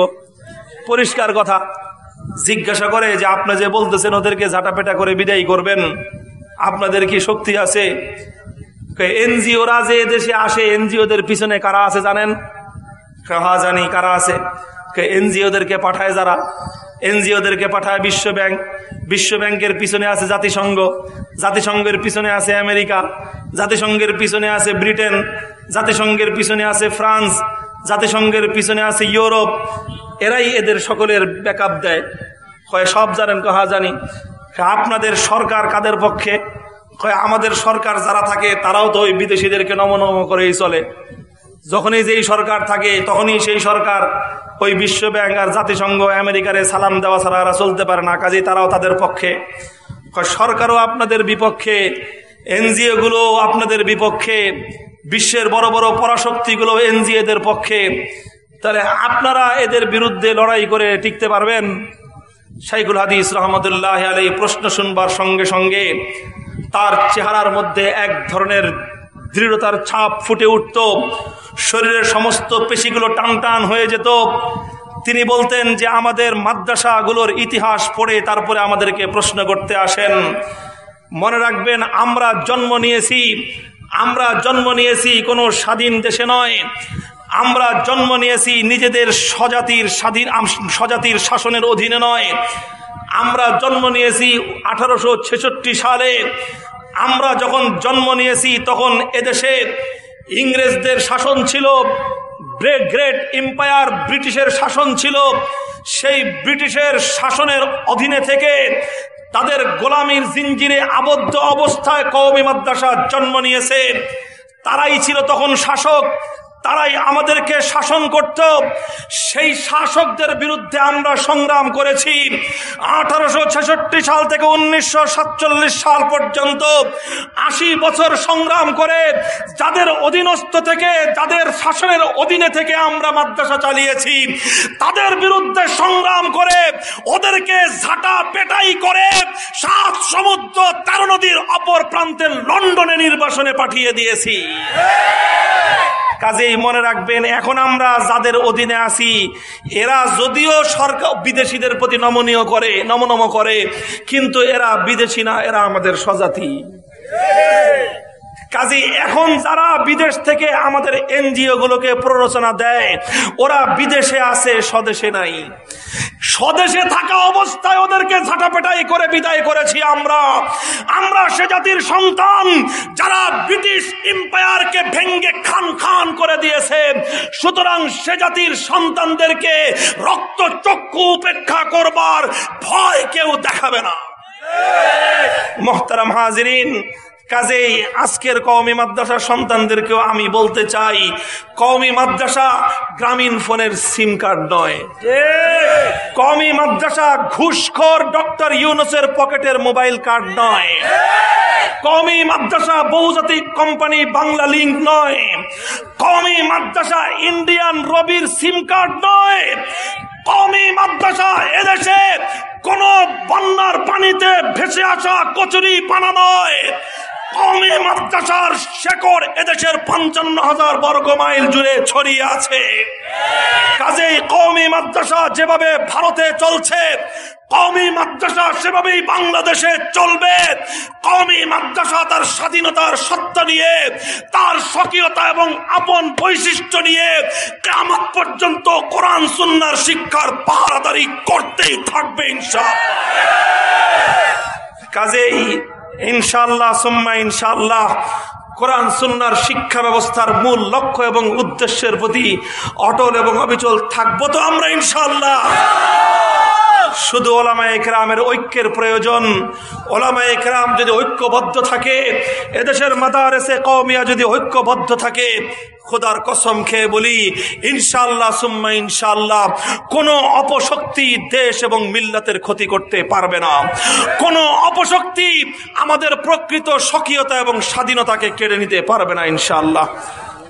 পরিষ্কার কথা। জিজ্ঞাসা করে যে আপনি যে বলতেছেন ওদেরকে ঝাঁটাপেটা করে বিদায় করবেন, আপনাদের কি শক্তি আছে? এনজিওরা যে দেশে আসে, এনজিওদের পিছনে কারা আছে জানেন? হ্যাঁ জানি কারা আছে? এনজিওদেরকে পাঠায় যারা? এনজিওদেরকে পাঠায় বিশ্ব ব্যাংক। বিশ্ব ব্যাংকের পিছনে আছে জাতিসংঘ। জাতিসংঘের পিছনে আছে আমেরিকা। জাতিসংঘের পিছনে আছে ব্রিটেন। জাতিসংঘের পিছনে আছে ফ্রান্স। জাতিসংঘের পিছনে আছে ইউরোপ। এরাই এদের সকলের ব্যাকআপ দেয়। হয় সব জানেন কহা জানি। আপনাদের সরকার কাদের পক্ষে? আমাদের সরকার যারা থাকে, তারাও তো ওই বিদেশিদেরকে নমনম করেই চলে। যখনই যেই সরকার থাকে, তখনই সেই সরকার ওই বিশ্ব ব্যাংক আর জাতিসংঘ আমেরিকারে সালাম দেওয়া ছাড়া চলতে পারে না, কাজেই তারাও তাদের পক্ষে। সরকারও আপনাদের বিপক্ষে এনজিও গুলো আপনাদের বিপক্ষে, বিশ্বের বড় বড় পরাশক্তিগুলো এনজিওদের পক্ষে তাহলে আপনারা এদের বিরুদ্ধে লড়াই করে টিকতে পারবেন? শাইকুল হাদিস রহমতুল্লাহ আলী প্রশ্ন শুনবার সঙ্গে সঙ্গে তার চেহারার মধ্যে এক ধরনের দৃঢ়তার ছাপ ফুটে উঠত। শরীরের সমস্ত পেশিগুলো টান টান হয়ে যেত। তিনি বলতেন যে, আমাদের মাদ্রাসাগুলোর ইতিহাস পড়ে তারপরে আমাদেরকে প্রশ্ন করতে আসেন। মনে রাখবেন, আমরা জন্ম নিয়েছি, আমরা জন্ম নিয়েছি কোনো স্বাধীন দেশে নয়। আমরা জন্ম নিয়েছি নিজেদের স্বজাতির স্বাধীন স্বজাতির শাসনের অধীনে নয়। আমরা জন্ম নিয়েছি আঠারোশো ছেষট্টি সালে। আমরা যখন জন্ম নিয়েছি তখন এদেশে ইংরেজদের শাসন ছিল, গ্রেট গ্রেট এম্পায়ার ব্রিটিশের শাসন ছিল। সেই ব্রিটিশের শাসনের অধীনে থেকে তাদের গোলামীর জিঞ্জিরে আবদ্ধ অবস্থায় কওমি মাদ্রাসা জন্ম নিয়েছে। তারাই ছিল তখন শাসক। তারাই আমাদেরকে শাসন করত। সেই শাসকদের বিরুদ্ধে আমরা সংগ্রাম করেছি। আঠারোশো ছেষট্টি সাল থেকে উনিশশো সাতচল্লিশ সাল পর্যন্ত আশি বছর সংগ্রাম করে যাদের অধীনস্থ থেকে, যাদের শাসনের অধীনে থেকে আমরা মাদ্রাসা চালিয়েছি, তাদের বিরুদ্ধে সংগ্রাম করে ওদেরকে ঝাঁটা পেটাই করে সাত সমুদ্র, তেরো নদীর অপর প্রান্তে লন্ডনে নির্বাসনে পাঠিয়ে দিয়েছি। কাজেই মনে রাখবেন, এখন আমরা যাদের অধীনে আছি, এরা যদিও সরকার বিদেশিদের প্রতি নমনীয় করে, নমনম করে, কিন্তু এরা বিদেশি না, এরা আমাদের স্বজাতি। কাজী, এখন যারা বিদেশ থেকে আমাদের এনজিও গুলোকে প্ররোচনা দেয়, ওরা বিদেশে আছে, স্বদেশে নাই। স্বদেশে থাকা অবস্থায় ওদেরকে ঝাঁটাপেটাই করে বিদায় করেছি আমরা। আমরা সে জাতির সন্তান যারা ব্রিটিশ এম্পায়ারকে ভেঙ্গে খান খান করে দিয়েছে, সুতরাং সে জাতির সন্তানদেরকে রক্ত চক্ষু উপেক্ষা করবার ভয় কেউ দেখাবে না। মোহতারাম হাজিরিন কাজেই আজকের কওমি মাদ্রাসা সন্তানদেরকেও আমি বলতে চাই, কওমি মাদ্রাসা গ্রামীণ ফোনের সিম কার্ড নয়। কওমি মাদ্রাসা ঘুষখোর ডক্টর ইউনুসের পকেটের মোবাইল কার্ড নয়। কওমি মাদ্রাসা বহুজাতিক কোম্পানি বাংলা লিঙ্ক নয়। কওমি মাদ্রাসা ইন্ডিয়ান রবির সিম কার্ড নয়। কওমি মাদ্রাসা এদেশে কোন বন্যার পানিতে ভেসে আসা কচুরি পানা নয়। কওমি মাদ্রাসার শেকড় এদেশের পঞ্চান্ন হাজার বর্গ মাইল জুড়ে ছড়িয়ে আছে। কাজেই কওমি মাদ্রাসা যেভাবে ভারতে চলছে, কওমি মাদ্রাসা সেভাবেই বাংলাদেশে চলবে। কওমি মাদ্রাসা তার স্বাধীনতার সত্তা নিয়ে, তার স্বকীয়তা এবং আপন বৈশিষ্ট্য নিয়ে কামত পর্যন্ত কোরআন সুন্নার শিক্ষার পাহারাদারি করতেই থাকবে ইনশাআল্লাহ। কাজেই ইনশাল্লাহ সুম্মা ইনশাল্লাহ কোরআন, সুন্নার শিক্ষা ব্যবস্থার মূল লক্ষ্য এবং উদ্দেশ্যের প্রতি অটল এবং অবিচল থাকব তো আমরা ইনশাল্লাহ শুধু ওলামা একরামের ঐক্যের প্রয়োজন। ওলামা একরাম যদি ঐক্যবদ্ধ থাকে, এদেশের মাদারেসে কৌমিয়া যদি ঐক্যবদ্ধ থাকে, খোদার কসম খেয়ে বলি ইনশাল্লাহ সুম্মা ইনশাল্লাহ কোনো অপশক্তি দেশ এবং মিল্লাতের ক্ষতি করতে পারবে না। কোনো অপশক্তি আমাদের প্রকৃত স্বকীয়তা এবং স্বাধীনতাকে কেড়ে নিতে পারবে না ইনশাল্লাহ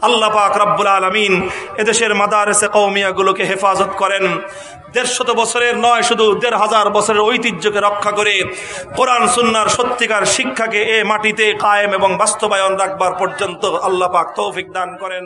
আল্লাহ পাক রব্বুল আলমিন এদেশের মাদারেসে কৌমিয়াগুলোকে হেফাজত করেন। দেড়শত বছরের নয়, শুধু দেড় হাজার বছরের ঐতিহ্যকে রক্ষা করে কোরআন, সুন্নার, সত্যিকার শিক্ষাকে এ মাটিতে কায়েম এবং বাস্তবায়ন রাখবার পর্যন্ত আল্লাহ পাক তৌফিক দান করেন।